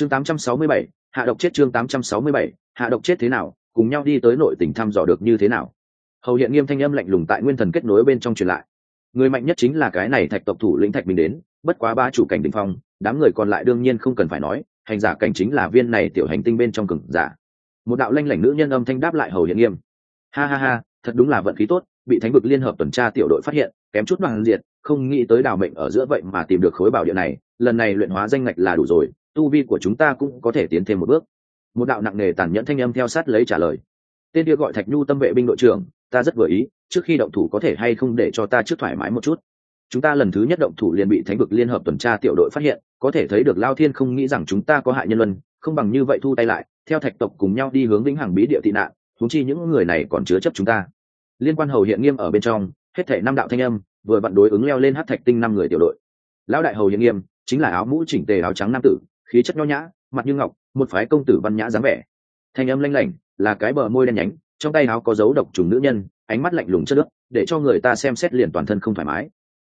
chương 867, hạ độc chết chương 867, hạ độc chết thế nào cùng nhau đi tới nội tỉnh thăm dò được như thế nào. Hầu hiện nghiêm thanh âm lạnh lùng tại nguyên thần kết nối bên trong truyền lại. Người mạnh nhất chính là cái này thạch tộc thủ lĩnh thạch bình đến bất quá ba chủ cảnh đỉnh phong đám người còn lại đương nhiên không cần phải nói hành giả cảnh chính là viên này tiểu hành tinh bên trong cừng giả. Một đạo lanh lảnh nữ nhân âm thanh đáp lại hầu hiện nghiêm. Ha ha ha thật đúng là vận khí tốt bị thánh vực liên hợp tuần tra tiểu đội phát hiện kém chút bằng diệt không nghĩ tới đào mệnh ở giữa vậy mà tìm được khối bảo địa này lần này luyện hóa danh ngạch là đủ rồi tu vi của chúng ta cũng có thể tiến thêm một bước. Một đạo nặng nề tàn nhẫn thanh âm theo sát lấy trả lời. Tên kia gọi thạch nhu tâm vệ binh đội trưởng, ta rất vừa ý, trước khi động thủ có thể hay không để cho ta trước thoải mái một chút. Chúng ta lần thứ nhất động thủ liền bị thánh vực liên hợp tuần tra tiểu đội phát hiện, có thể thấy được lao thiên không nghĩ rằng chúng ta có hại nhân luân, không bằng như vậy thu tay lại, theo thạch tộc cùng nhau đi hướng vĩnh hằng bí địa tị nạn thúng chi những người này còn chứa chấp chúng ta. Liên quan hầu hiện nghiêm ở bên trong, hết thể năm đạo thanh âm, vừa vặn đối ứng leo lên hát thạch tinh năm người tiểu đội. Lão đại hầu hiện nghiêm, chính là áo mũ chỉnh tề áo trắng nam tử khí chất nho nhã, mặt như ngọc, một phái công tử văn nhã dáng vẻ. Thanh âm lanh lảnh, là cái bờ môi đen nhánh, trong tay áo có dấu độc trùng nữ nhân, ánh mắt lạnh lùng chất nước để cho người ta xem xét liền toàn thân không thoải mái.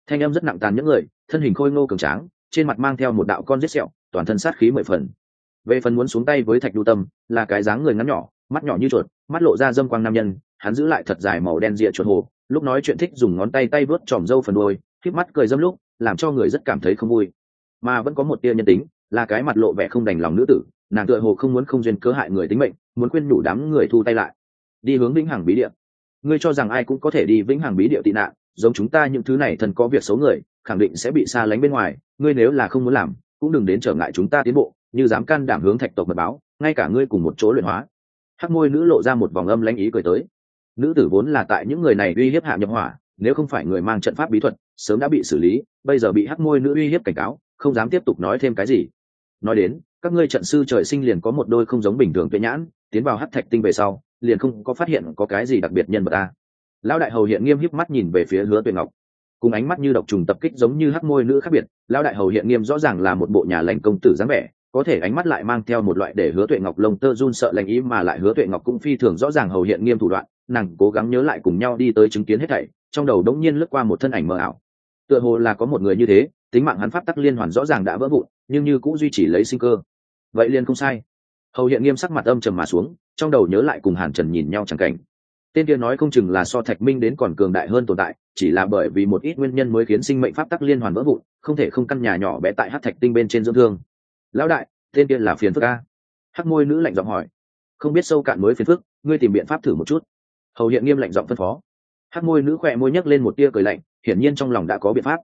Thanh âm rất nặng tàn những người, thân hình khôi ngô cường tráng, trên mặt mang theo một đạo con rết sẹo, toàn thân sát khí mười phần. Về phần muốn xuống tay với thạch đu tâm, là cái dáng người ngắn nhỏ, mắt nhỏ như chuột, mắt lộ ra dâm quang nam nhân, hắn giữ lại thật dài màu đen rịa chuột hồ, lúc nói chuyện thích dùng ngón tay tay vớt tròm râu phần đôi khiếp mắt cười dâm lúc, làm cho người rất cảm thấy không vui. Mà vẫn có một tia nhân tính là cái mặt lộ vẻ không đành lòng nữ tử, nàng tựa hồ không muốn không duyên cớ hại người tính mệnh, muốn khuyên nhủ đám người thu tay lại. Đi hướng vĩnh hằng bí địa. Ngươi cho rằng ai cũng có thể đi vĩnh hằng bí địa tị nạn, giống chúng ta những thứ này thần có việc xấu người, khẳng định sẽ bị xa lánh bên ngoài, ngươi nếu là không muốn làm, cũng đừng đến trở ngại chúng ta tiến bộ, như dám can đảm hướng thạch tộc mật báo, ngay cả ngươi cùng một chỗ luyện hóa. Hắc môi nữ lộ ra một vòng âm lãnh ý cười tới. Nữ tử vốn là tại những người này uy hiếp hạ nhập hỏa, nếu không phải người mang trận pháp bí thuật, sớm đã bị xử lý, bây giờ bị hắc môi nữ uy hiếp cảnh cáo, không dám tiếp tục nói thêm cái gì nói đến, các ngươi trận sư trời sinh liền có một đôi không giống bình thường tuệ nhãn, tiến vào hát thạch tinh về sau, liền không có phát hiện có cái gì đặc biệt nhân vật ta lão đại hầu hiện nghiêm híp mắt nhìn về phía hứa tuệ ngọc. Cùng ánh mắt như độc trùng tập kích giống như hắc môi nữ khác biệt, lão đại hầu hiện nghiêm rõ ràng là một bộ nhà lành công tử dáng vẻ, có thể ánh mắt lại mang theo một loại để hứa tuệ ngọc lông tơ run sợ lành ý mà lại hứa tuệ ngọc cũng phi thường rõ ràng hầu hiện nghiêm thủ đoạn, nàng cố gắng nhớ lại cùng nhau đi tới chứng kiến hết thảy, trong đầu đống nhiên lướt qua một thân ảnh mờ ảo. Tựa hồ là có một người như thế tính mạng hắn pháp tắc liên hoàn rõ ràng đã vỡ vụn, nhưng như cũng duy trì lấy sinh cơ. Vậy liền không sai. Hầu hiện nghiêm sắc mặt âm trầm mà xuống, trong đầu nhớ lại cùng hàn trần nhìn nhau chẳng cảnh. Tên kia nói không chừng là so thạch minh đến còn cường đại hơn tồn tại, chỉ là bởi vì một ít nguyên nhân mới khiến sinh mệnh pháp tắc liên hoàn vỡ vụn, không thể không căn nhà nhỏ bé tại hát thạch tinh bên trên dưỡng thương. Lão đại, tên kia là phiền phức a. Hắc môi nữ lạnh giọng hỏi. Không biết sâu cạn mới phiền phức, ngươi tìm biện pháp thử một chút. Hầu hiện nghiêm lạnh giọng phân phó. Hắc môi nữ khỏe môi nhấc lên một tia cười lạnh, hiển nhiên trong lòng đã có biện pháp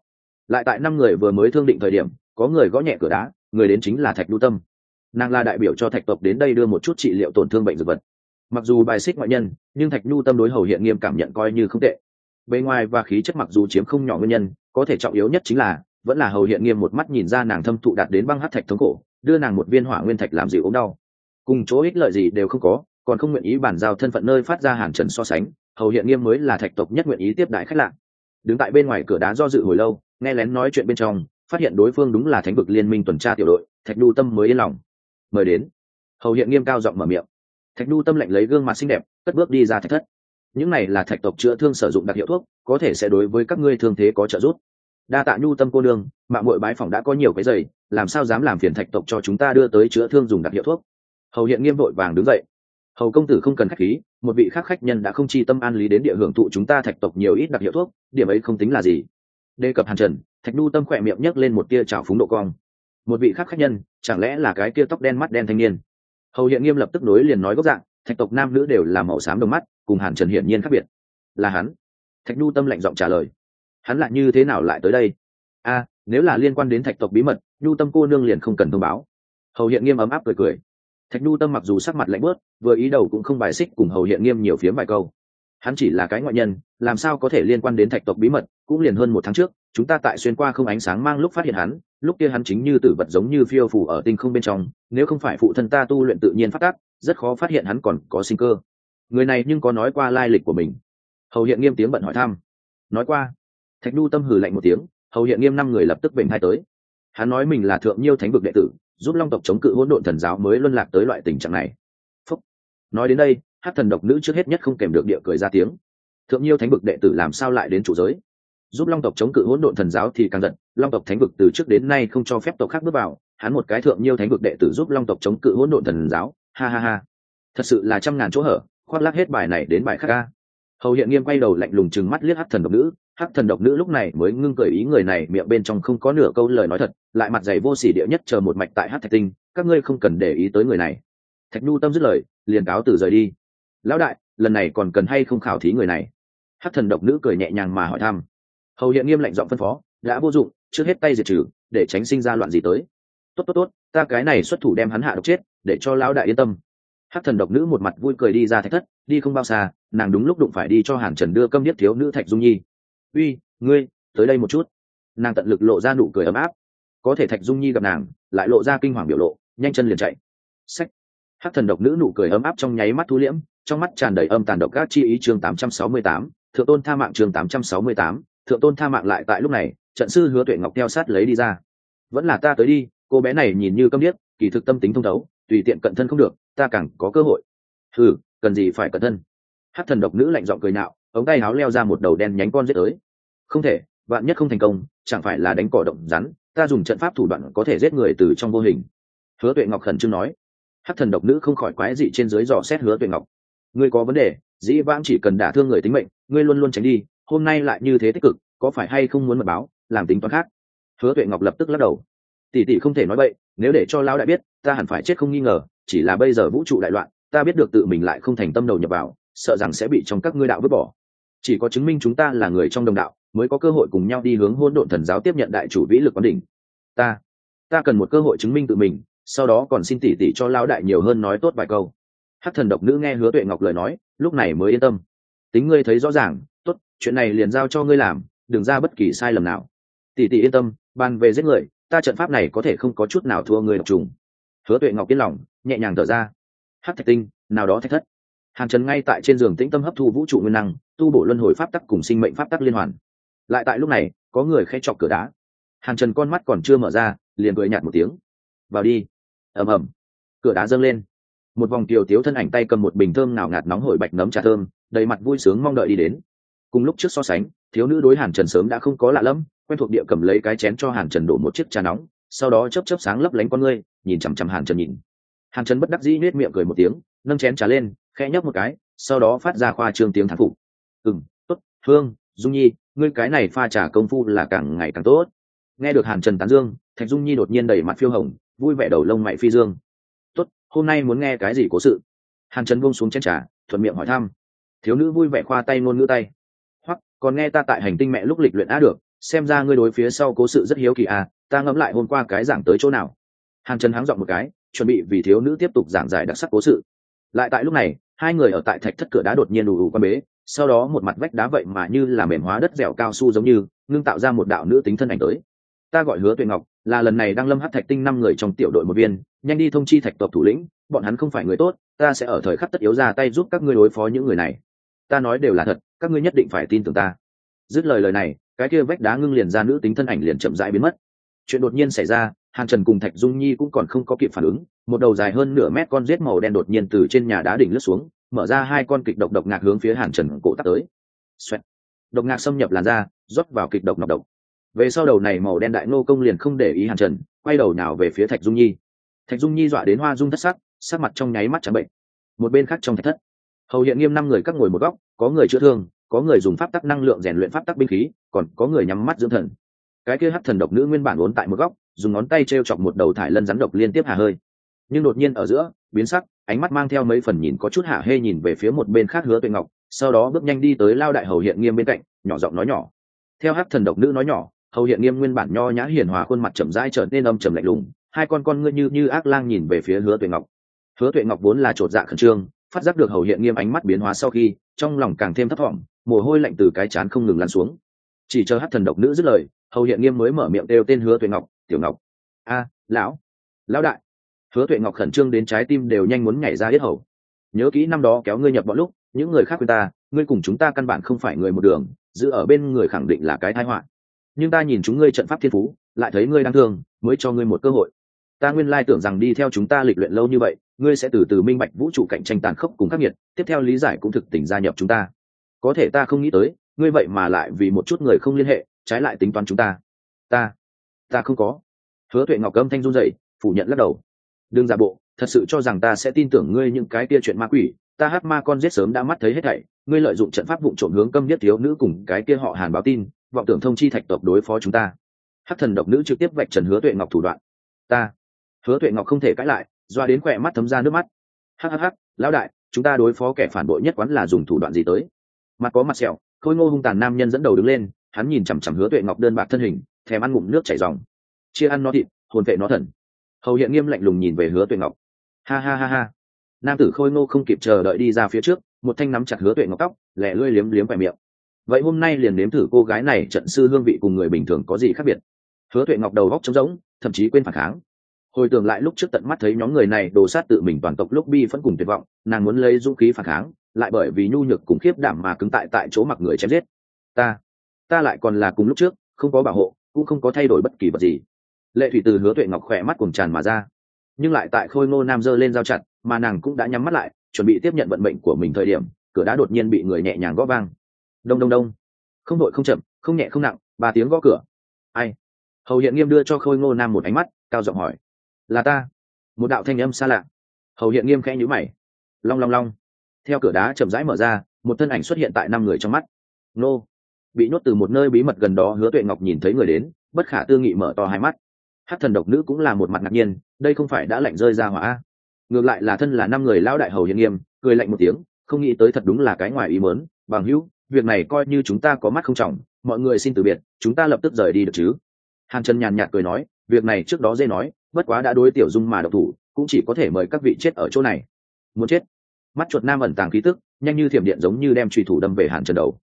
lại tại năm người vừa mới thương định thời điểm, có người gõ nhẹ cửa đá, người đến chính là thạch đu tâm. Nàng là đại biểu cho thạch tộc đến đây đưa một chút trị liệu tổn thương bệnh dược vật. Mặc dù bài xích ngoại nhân, nhưng thạch nhu tâm đối hầu hiện nghiêm cảm nhận coi như không tệ. Bề ngoài và khí chất mặc dù chiếm không nhỏ nguyên nhân, có thể trọng yếu nhất chính là, vẫn là hầu hiện nghiêm một mắt nhìn ra nàng thâm thụ đạt đến băng hát thạch thống cổ đưa nàng một viên hỏa nguyên thạch làm dịu ốm đau. Cùng chỗ ích lợi gì đều không có, còn không nguyện ý bàn giao thân phận nơi phát ra hàn trần so sánh, hầu hiện nghiêm mới là thạch tộc nhất nguyện ý tiếp đại khách lạ đứng tại bên ngoài cửa đá do dự hồi lâu, nghe lén nói chuyện bên trong, phát hiện đối phương đúng là thánh vực liên minh tuần tra tiểu đội, thạch đu tâm mới yên lòng. Mời đến. Hầu hiện nghiêm cao giọng mở miệng. Thạch đu tâm lạnh lấy gương mặt xinh đẹp, cất bước đi ra thạch thất. Những này là thạch tộc chữa thương sử dụng đặc hiệu thuốc, có thể sẽ đối với các ngươi thương thế có trợ giúp. Đa tạ nhu tâm cô nương, mạng mội bái phòng đã có nhiều cái giày, làm sao dám làm phiền thạch tộc cho chúng ta đưa tới chữa thương dùng đặc hiệu thuốc? Hầu hiện nghiêm vội vàng đứng dậy hầu công tử không cần khách khí, một vị khác khách nhân đã không chi tâm an lý đến địa hưởng thụ chúng ta thạch tộc nhiều ít đặc hiệu thuốc, điểm ấy không tính là gì. Đề cập hàn trần, thạch đu tâm khỏe miệng nhấc lên một tia trào phúng độ cong. Một vị khác khách nhân, chẳng lẽ là cái kia tóc đen mắt đen thanh niên? Hầu hiện nghiêm lập tức nối liền nói gốc dạng, thạch tộc nam nữ đều là màu xám đồng mắt, cùng hàn trần hiển nhiên khác biệt. Là hắn. Thạch đu tâm lạnh giọng trả lời. Hắn lại như thế nào lại tới đây? A, nếu là liên quan đến thạch tộc bí mật, nhu tâm cô nương liền không cần thông báo. Hầu hiện nghiêm ấm áp cười cười thạch nhu tâm mặc dù sắc mặt lạnh bớt, vừa ý đầu cũng không bài xích cùng hầu hiện nghiêm nhiều phiếm vài câu. Hắn chỉ là cái ngoại nhân, làm sao có thể liên quan đến thạch tộc bí mật, cũng liền hơn một tháng trước, chúng ta tại xuyên qua không ánh sáng mang lúc phát hiện hắn, lúc kia hắn chính như tử vật giống như phiêu phủ ở tinh không bên trong, nếu không phải phụ thân ta tu luyện tự nhiên phát tác, rất khó phát hiện hắn còn có sinh cơ. Người này nhưng có nói qua lai lịch của mình. Hầu hiện nghiêm tiếng bận hỏi thăm. Nói qua. Thạch nhu tâm hừ lạnh một tiếng, hầu hiện nghiêm năm người lập tức bệnh hai tới. Hắn nói mình là thượng nhiêu thánh vực đệ tử giúp long tộc chống cự hỗn độn thần giáo mới luân lạc tới loại tình trạng này. Phúc. nói đến đây hát thần độc nữ trước hết nhất không kèm được địa cười ra tiếng. Thượng nhiêu thánh vực đệ tử làm sao lại đến chủ giới? Giúp long tộc chống cự hỗn độn thần giáo thì càng giận, long tộc thánh vực từ trước đến nay không cho phép tộc khác bước vào, hắn một cái thượng nhiêu thánh vực đệ tử giúp long tộc chống cự hỗn độn thần giáo, ha ha ha. Thật sự là trăm ngàn chỗ hở, khoác lác hết bài này đến bài khác ca hầu hiện nghiêm quay đầu lạnh lùng chừng mắt liếc hắc thần độc nữ hắc thần độc nữ lúc này mới ngưng cười ý người này miệng bên trong không có nửa câu lời nói thật, lại mặt dày vô sỉ địa nhất chờ một mạch tại hát thạch tinh, các ngươi không cần để ý tới người này. Thạch nhu tâm dứt lời, liền cáo từ rời đi. Lão đại, lần này còn cần hay không khảo thí người này? Hắc thần độc nữ cười nhẹ nhàng mà hỏi thăm. Hầu hiện nghiêm lệnh giọng phân phó, đã vô dụng, trước hết tay diệt trừ, để tránh sinh ra loạn gì tới. Tốt tốt tốt, ta cái này xuất thủ đem hắn hạ độc chết, để cho lão đại yên tâm. Hắc thần độc nữ một mặt vui cười đi ra thạch thất, đi không bao xa, nàng đúng lúc đụng phải đi cho hàn trần đưa câm điếc thiếu nữ thạch dung nhi uy ngươi tới đây một chút. Nàng tận lực lộ ra nụ cười ấm áp. Có thể thạch dung nhi gặp nàng lại lộ ra kinh hoàng biểu lộ nhanh chân liền chạy. Sách hắc thần độc nữ nụ cười ấm áp trong nháy mắt thu liễm trong mắt tràn đầy âm tàn độc các chi ý chương 868, thượng tôn tha mạng chương 868, thượng tôn tha mạng lại tại lúc này trận sư hứa tuệ ngọc theo sát lấy đi ra. Vẫn là ta tới đi cô bé này nhìn như câm điếc kỳ thực tâm tính thông thấu tùy tiện cận thân không được ta càng có cơ hội. Ừ cần gì phải cận thân? Hát thần độc nữ lạnh giọng cười nạo ống tay áo leo ra một đầu đen nhánh con giết tới. Không thể, vạn nhất không thành công, chẳng phải là đánh cỏ động rắn, ta dùng trận pháp thủ đoạn có thể giết người từ trong vô hình. Hứa tuệ ngọc khẩn trương nói. Hát thần độc nữ không khỏi quái dị trên dưới dò xét hứa tuệ ngọc. Ngươi có vấn đề, dĩ vãng chỉ cần đả thương người tính mệnh, ngươi luôn luôn tránh đi, hôm nay lại như thế tích cực, có phải hay không muốn mật báo, làm tính toán khác? Hứa tuệ ngọc lập tức lắc đầu. Tỷ tỷ không thể nói vậy nếu để cho lão đại biết, ta hẳn phải chết không nghi ngờ, chỉ là bây giờ vũ trụ đại loạn, ta biết được tự mình lại không thành tâm đầu nhập vào, sợ rằng sẽ bị trong các ngươi đạo vứt bỏ chỉ có chứng minh chúng ta là người trong đồng đạo, mới có cơ hội cùng nhau đi hướng hôn độn thần giáo tiếp nhận đại chủ vĩ lực quán đỉnh. Ta ta cần một cơ hội chứng minh tự mình, sau đó còn xin tỷ tỷ cho lão đại nhiều hơn nói tốt vài câu. Hắc thần độc nữ nghe hứa tuệ ngọc lời nói, lúc này mới yên tâm. Tính ngươi thấy rõ ràng, tốt, chuyện này liền giao cho ngươi làm, đừng ra bất kỳ sai lầm nào. Tỷ tỷ yên tâm bàn về giết người, ta trận pháp này có thể không có chút nào thua người độc trùng. Hứa tuệ ngọc yên lòng, nhẹ nhàng thở ra. Hắc thạch tinh, nào đó thách thất. Hàn trần ngay tại trên giường tĩnh tâm hấp thu vũ trụ nguyên năng tu bổ luân hồi pháp tắc cùng sinh mệnh pháp tắc liên hoàn. Lại tại lúc này, có người khẽ chọc cửa đá. Hàn trần con mắt còn chưa mở ra, liền cười nhạt một tiếng. Vào đi. Ầm ầm. Cửa đá dâng lên. Một vòng kiều tiếu thân ảnh tay cầm một bình thơm nào ngạt nóng hổi bạch nấm trà thơm, đầy mặt vui sướng mong đợi đi đến. Cùng lúc trước so sánh, thiếu nữ đối hàn trần sớm đã không có lạ lẫm, quen thuộc địa cầm lấy cái chén cho hàn trần đổ một chiếc trà nóng, sau đó chớp chớp sáng lấp lánh con ngươi, nhìn chằm chằm hàn trần nhìn. Hàn trần bất đắc dĩ nết miệng cười một tiếng, nâng chén trà lên, khẽ nhấp một cái, sau đó phát ra khoa trương tiếng thán phục ừm, tốt. Hương dung nhi, ngươi cái này pha trà công phu là càng ngày càng tốt. Nghe được hàn trần tán dương, thạch dung nhi đột nhiên đẩy mặt phiêu hồng, vui vẻ đầu lông mày phi dương. Tốt, hôm nay muốn nghe cái gì cố sự? Hàn trần buông xuống chén trà, thuận miệng hỏi thăm. Thiếu nữ vui vẻ khoa tay ngôn ngữ tay. Hoặc còn nghe ta tại hành tinh mẹ lúc lịch luyện á được, xem ra ngươi đối phía sau cố sự rất hiếu kỳ à ta ngẫm lại hôm qua cái giảng tới chỗ nào? Hàn trần háng dọn một cái, chuẩn bị vì thiếu nữ tiếp tục giảng giải đặc sắc cố sự. Lại tại lúc này, hai người ở tại thạch thất cửa đá đột nhiên đủ đủ quan bế sau đó một mặt vách đá vậy mà như là mềm hóa đất dẻo cao su giống như, ngưng tạo ra một đạo nữ tính thân ảnh tới. Ta gọi hứa tuệ ngọc, là lần này đang lâm hát thạch tinh năm người trong tiểu đội một viên, nhanh đi thông chi thạch tộc thủ lĩnh, bọn hắn không phải người tốt, ta sẽ ở thời khắc tất yếu ra tay giúp các ngươi đối phó những người này. Ta nói đều là thật, các ngươi nhất định phải tin tưởng ta. Dứt lời lời này, cái kia vách đá ngưng liền ra nữ tính thân ảnh liền chậm rãi biến mất. Chuyện đột nhiên xảy ra, hàn trần cùng thạch dung nhi cũng còn không có kịp phản ứng, một đầu dài hơn nửa mét con rết màu đen đột nhiên từ trên nhà đá đỉnh lướt xuống mở ra hai con kịch độc độc ngạc hướng phía hàn trần cổ tắt tới. Xoẹt. độc ngạc xâm nhập làn da, rót vào kịch độc nọc độc. Về sau đầu này màu đen đại nô công liền không để ý hàn trần, quay đầu nào về phía thạch dung nhi. Thạch dung nhi dọa đến hoa dung thất sắc sắc mặt trong nháy mắt trắng bệnh. Một bên khác trong thạch thất, hầu hiện nghiêm năm người các ngồi một góc, có người chữa thương, có người dùng pháp tắc năng lượng rèn luyện pháp tắc binh khí, còn có người nhắm mắt dưỡng thần. Cái kia hắc thần độc nữ nguyên bản uốn tại một góc, dùng ngón tay t r e o chọc một đầu thải lân rắn độc liên tiếp hà hơi. Nhưng đột nhiên ở giữa, biến sắc ánh mắt mang theo mấy phần nhìn có chút hạ hê nhìn về phía một bên khác hứa tuệ ngọc, sau đó bước nhanh đi tới lao đại hầu hiện nghiêm bên cạnh, nhỏ giọng nói nhỏ. Theo hắc thần độc nữ nói nhỏ, hầu hiện nghiêm nguyên bản nho nhã hiền hòa khuôn mặt chậm rãi trở nên âm trầm lạnh lùng, hai con con ngươi như như ác lang nhìn về phía hứa tuệ ngọc. Hứa tuệ ngọc vốn là chột dạ khẩn trương, phát giác được hầu hiện nghiêm ánh mắt biến hóa sau khi, trong lòng càng thêm thất vọng mồ hôi lạnh từ cái chán không ngừng lan xuống. Chỉ chờ hát thần độc nữ dứt lời, hầu hiện nghiêm mới mở miệng đều tên hứa tuệ ngọc, tiểu ngọc. A, lão lão đại hứa tuệ ngọc khẩn trương đến trái tim đều nhanh muốn nhảy ra hết hầu. Nhớ kỹ năm đó kéo ngươi nhập bọn lúc, những người khác quên ta, ngươi cùng chúng ta căn bản không phải người một đường, giữ ở bên người khẳng định là cái thái họa. Nhưng ta nhìn chúng ngươi trận pháp thiên phú, lại thấy ngươi đang thương, mới cho ngươi một cơ hội. Ta nguyên lai tưởng rằng đi theo chúng ta lịch luyện lâu như vậy, ngươi sẽ từ từ minh bạch vũ trụ cạnh tranh tàn khốc cùng khắc nghiệt, tiếp theo lý giải cũng thực tình gia nhập chúng ta. Có thể ta không nghĩ tới, ngươi vậy mà lại vì một chút người không liên hệ, trái lại tính toán chúng ta. Ta ta không có. Hứa tuệ ngọc âm thanh run dậy phủ nhận lắc đầu đừng giả bộ, thật sự cho rằng ta sẽ tin tưởng ngươi những cái kia chuyện ma quỷ. Ta hát ma con giết sớm đã mắt thấy hết thảy. Ngươi lợi dụng trận pháp vụ trộm hướng câm nhất thiếu nữ cùng cái kia họ hàn báo tin, vọng tưởng thông chi thạch tộc đối phó chúng ta. Hát thần độc nữ trực tiếp vạch trần hứa tuệ ngọc thủ đoạn. Ta. Hứa tuệ ngọc không thể cãi lại, doa đến khỏe mắt thấm ra nước mắt. Hhh lão đại, chúng ta đối phó kẻ phản bội nhất quán là dùng thủ đoạn gì tới? Mặt có mặt sẹo, khôi ngô hung tàn nam nhân dẫn đầu đứng lên, hắn nhìn chằm chằm hứa tuệ ngọc đơn bạc thân hình, thèm ăn ngụm nước chảy dòng chia ăn nó thịt, hồn vệ nó thần hầu hiện nghiêm lạnh lùng nhìn về hứa tuệ ngọc. Ha ha ha ha. Nam tử khôi ngô không kịp chờ đợi đi ra phía trước, một thanh nắm chặt hứa tuệ ngọc tóc lẹ lưỡi liếm liếm vẻ miệng. Vậy hôm nay liền nếm thử cô gái này trận sư hương vị cùng người bình thường có gì khác biệt? Hứa tuệ ngọc đầu góc trống rỗng, thậm chí quên phản kháng. Hồi tưởng lại lúc trước tận mắt thấy nhóm người này đồ sát tự mình toàn tộc lúc bi vẫn cùng tuyệt vọng, nàng muốn lấy dũng khí phản kháng, lại bởi vì nhu nhược cùng khiếp đảm mà cứng tại tại chỗ mặc người chém giết. Ta ta lại còn là cùng lúc trước, không có bảo hộ, cũng không có thay đổi bất kỳ vật gì lệ thủy từ hứa tuệ ngọc khỏe mắt cùng tràn mà ra nhưng lại tại khôi ngô nam dơ lên giao chặt mà nàng cũng đã nhắm mắt lại chuẩn bị tiếp nhận vận mệnh của mình thời điểm cửa đã đột nhiên bị người nhẹ nhàng gõ vang đông đông đông không đội không chậm không nhẹ không nặng ba tiếng gõ cửa ai hầu hiện nghiêm đưa cho khôi ngô nam một ánh mắt cao giọng hỏi là ta một đạo thanh âm xa lạ hầu hiện nghiêm khẽ nhữ mày long long long theo cửa đá chậm rãi mở ra một thân ảnh xuất hiện tại năm người trong mắt nô bị nhốt từ một nơi bí mật gần đó hứa tuệ ngọc nhìn thấy người đến bất khả tư nghị mở to hai mắt hát thần độc nữ cũng là một mặt ngạc nhiên, đây không phải đã lạnh rơi ra hỏa ngược lại là thân là năm người lão đại hầu hiền nghiêm, cười lạnh một tiếng, không nghĩ tới thật đúng là cái ngoài ý mớn bằng hữu, việc này coi như chúng ta có mắt không trọng, mọi người xin từ biệt, chúng ta lập tức rời đi được chứ? Hàn trần nhàn nhạt cười nói, việc này trước đó dê nói, bất quá đã đối tiểu dung mà độc thủ, cũng chỉ có thể mời các vị chết ở chỗ này. Muốn chết? Mắt chuột nam ẩn tàng khí tức, nhanh như thiểm điện giống như đem truy thủ đâm về hàn trần đầu.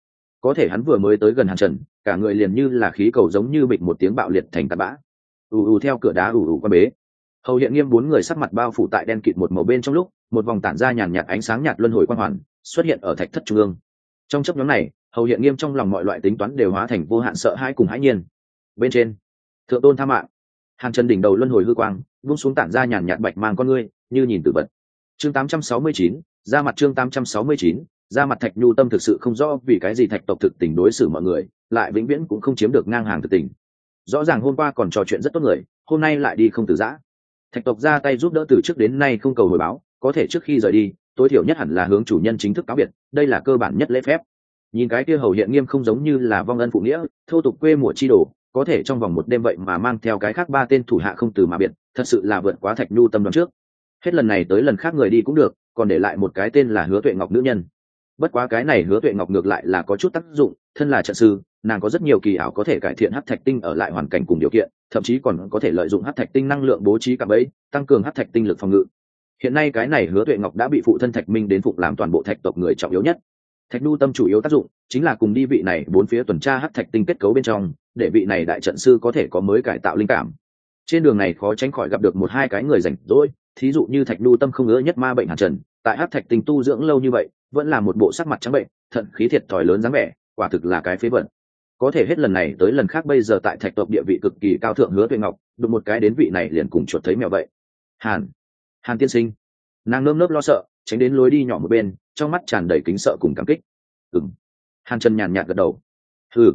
Có thể hắn vừa mới tới gần hàn trần, cả người liền như là khí cầu giống như bịch một tiếng bạo liệt thành tạt bã ù ù theo cửa đá ù ù qua bế. Hầu hiện nghiêm bốn người sắc mặt bao phủ tại đen kịt một màu bên trong lúc một vòng tản ra nhàn nhạt ánh sáng nhạt luân hồi quang hoàn xuất hiện ở thạch thất trung ương. Trong chấp nhóm này hầu hiện nghiêm trong lòng mọi loại tính toán đều hóa thành vô hạn sợ hãi cùng hãi nhiên. Bên trên thượng tôn tha mạng. Hàn trần đỉnh đầu luân hồi hư quang vung xuống tản ra nhàn nhạt bạch mang con ngươi như nhìn tử vật. Chương 869, ra mặt chương 869, ra mặt thạch nhu tâm thực sự không rõ vì cái gì thạch tộc thực tình đối xử mọi người lại vĩnh viễn cũng không chiếm được ngang hàng thực tình rõ ràng hôm qua còn trò chuyện rất tốt người, hôm nay lại đi không từ giã. Thạch tộc ra tay giúp đỡ từ trước đến nay không cầu hồi báo, có thể trước khi rời đi, tối thiểu nhất hẳn là hướng chủ nhân chính thức cáo biệt, đây là cơ bản nhất lễ phép. Nhìn cái kia hầu hiện nghiêm không giống như là vong ân phụ nghĩa, thô tục quê mùa chi đồ, có thể trong vòng một đêm vậy mà mang theo cái khác ba tên thủ hạ không từ mà biệt, thật sự là vượt quá thạch nhu tâm đoán trước. Hết lần này tới lần khác người đi cũng được, còn để lại một cái tên là hứa tuệ ngọc nữ nhân. Bất quá cái này hứa tuệ ngọc ngược lại là có chút tác dụng, thân là trận sư nàng có rất nhiều kỳ ảo có thể cải thiện hát thạch tinh ở lại hoàn cảnh cùng điều kiện, thậm chí còn có thể lợi dụng hát thạch tinh năng lượng bố trí cả bẫy, tăng cường hát thạch tinh lực phòng ngự. Hiện nay cái này hứa tuệ ngọc đã bị phụ thân thạch minh đến phục làm toàn bộ thạch tộc người trọng yếu nhất. Thạch nhu tâm chủ yếu tác dụng chính là cùng đi vị này bốn phía tuần tra hát thạch tinh kết cấu bên trong, để vị này đại trận sư có thể có mới cải tạo linh cảm. Trên đường này khó tránh khỏi gặp được một hai cái người rảnh rỗi, thí dụ như thạch nhu tâm không ngỡ nhất ma bệnh hàn trần, tại hát thạch tinh tu dưỡng lâu như vậy, vẫn là một bộ sắc mặt trắng bệnh, thận khí thiệt thòi lớn dáng vẻ, quả thực là cái phế vận có thể hết lần này tới lần khác bây giờ tại thạch tộc địa vị cực kỳ cao thượng hứa tuệ ngọc, đụng một cái đến vị này liền cùng chuột thấy mèo vậy. Hàn hàn tiên sinh. Nàng nơm nớp lo sợ, tránh đến lối đi nhỏ một bên, trong mắt tràn đầy kính sợ cùng cảm kích. Ừng hàn trần nhàn nhạt gật đầu. Ừ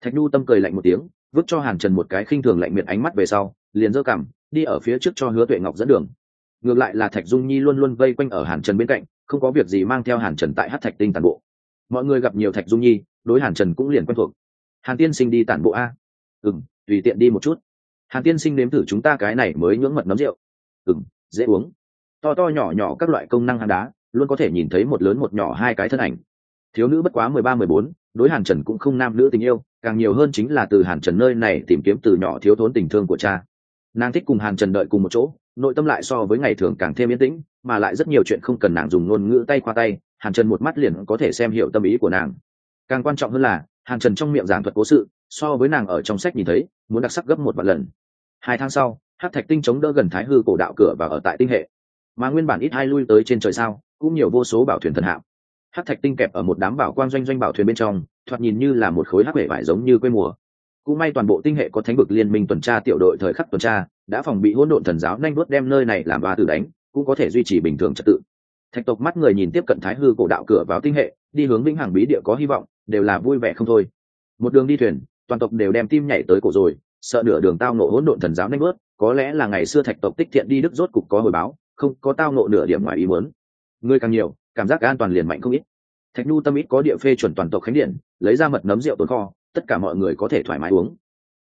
thạch nhu tâm cười lạnh một tiếng, vứt cho hàn trần một cái khinh thường lạnh miệt ánh mắt về sau, liền dơ cảm đi ở phía trước cho hứa tuệ ngọc dẫn đường. Ngược lại là thạch dung nhi luôn luôn vây quanh ở hàn trần bên cạnh, không có việc gì mang theo hàn trần tại hát thạch tinh tàn bộ. Mọi người gặp nhiều thạch dung nhi, đối hàn trần cũng liền quen thuộc hàn tiên sinh đi tản bộ a. Ừ m tùy tiện đi một chút. Hàn tiên sinh nếm thử chúng ta cái này mới nhưỡng mật nấm rượu. Ừ m dễ uống. To to nhỏ nhỏ các loại công năng hàn đá, luôn có thể nhìn thấy một lớn một nhỏ hai cái thân ảnh. Thiếu nữ bất quá mười ba, mười bốn, đối hàn trần cũng không nam nữ tình yêu, càng nhiều hơn chính là từ hàn trần nơi này tìm kiếm từ nhỏ thiếu thốn tình thương của cha. Nàng thích cùng hàn trần đợi cùng một chỗ, nội tâm lại so với ngày thường càng thêm yên tĩnh, mà lại rất nhiều chuyện không cần nàng dùng ngôn ngữ tay qua tay, hàn trần một mắt liền có thể xem hiểu tâm ý của nàng. Càng quan trọng hơn là hàn trần trong miệng giảng thuật cố sự, so với nàng ở trong sách nhìn thấy, muốn đặc sắc gấp một vạn lần. Hai tháng sau hát thạch tinh chống đỡ gần thái hư cổ đạo cửa và ở tại tinh hệ. Mà nguyên bản ít hai lui tới trên trời sao, cũng nhiều vô số bảo thuyền thần hạm. Hát thạch tinh kẹp ở một đám bảo quang doanh doanh bảo thuyền bên trong, thoạt nhìn như là một khối hát hệ vải giống như quê mùa. Cũng may toàn bộ tinh hệ có thánh vực liên minh tuần tra tiểu đội thời khắc tuần tra, đã phòng bị hỗn độn thần giáo nhanh đuốt đem nơi này làm ba từ đánh, cũng có thể duy trì bình thường trật tự. Thạch tộc mắt người nhìn tiếp cận thái hư cổ đạo cửa vào tinh hệ, đi hướng vĩnh hằng bí địa có hy vọng đều là vui vẻ không thôi. Một đường đi thuyền, toàn tộc đều đem tim nhảy tới cổ rồi, sợ nửa đường tao nộ hỗn độn thần giáo nhanh bớt có lẽ là ngày xưa thạch tộc tích thiện đi đức rốt cục có hồi báo, không có tao nộ nửa điểm ngoài ý muốn. Người càng nhiều, cảm giác an toàn liền mạnh không ít. Thạch nhu tâm ít có địa phê chuẩn toàn tộc khánh điện lấy ra mật nấm rượu tồn kho, tất cả mọi người có thể thoải mái uống.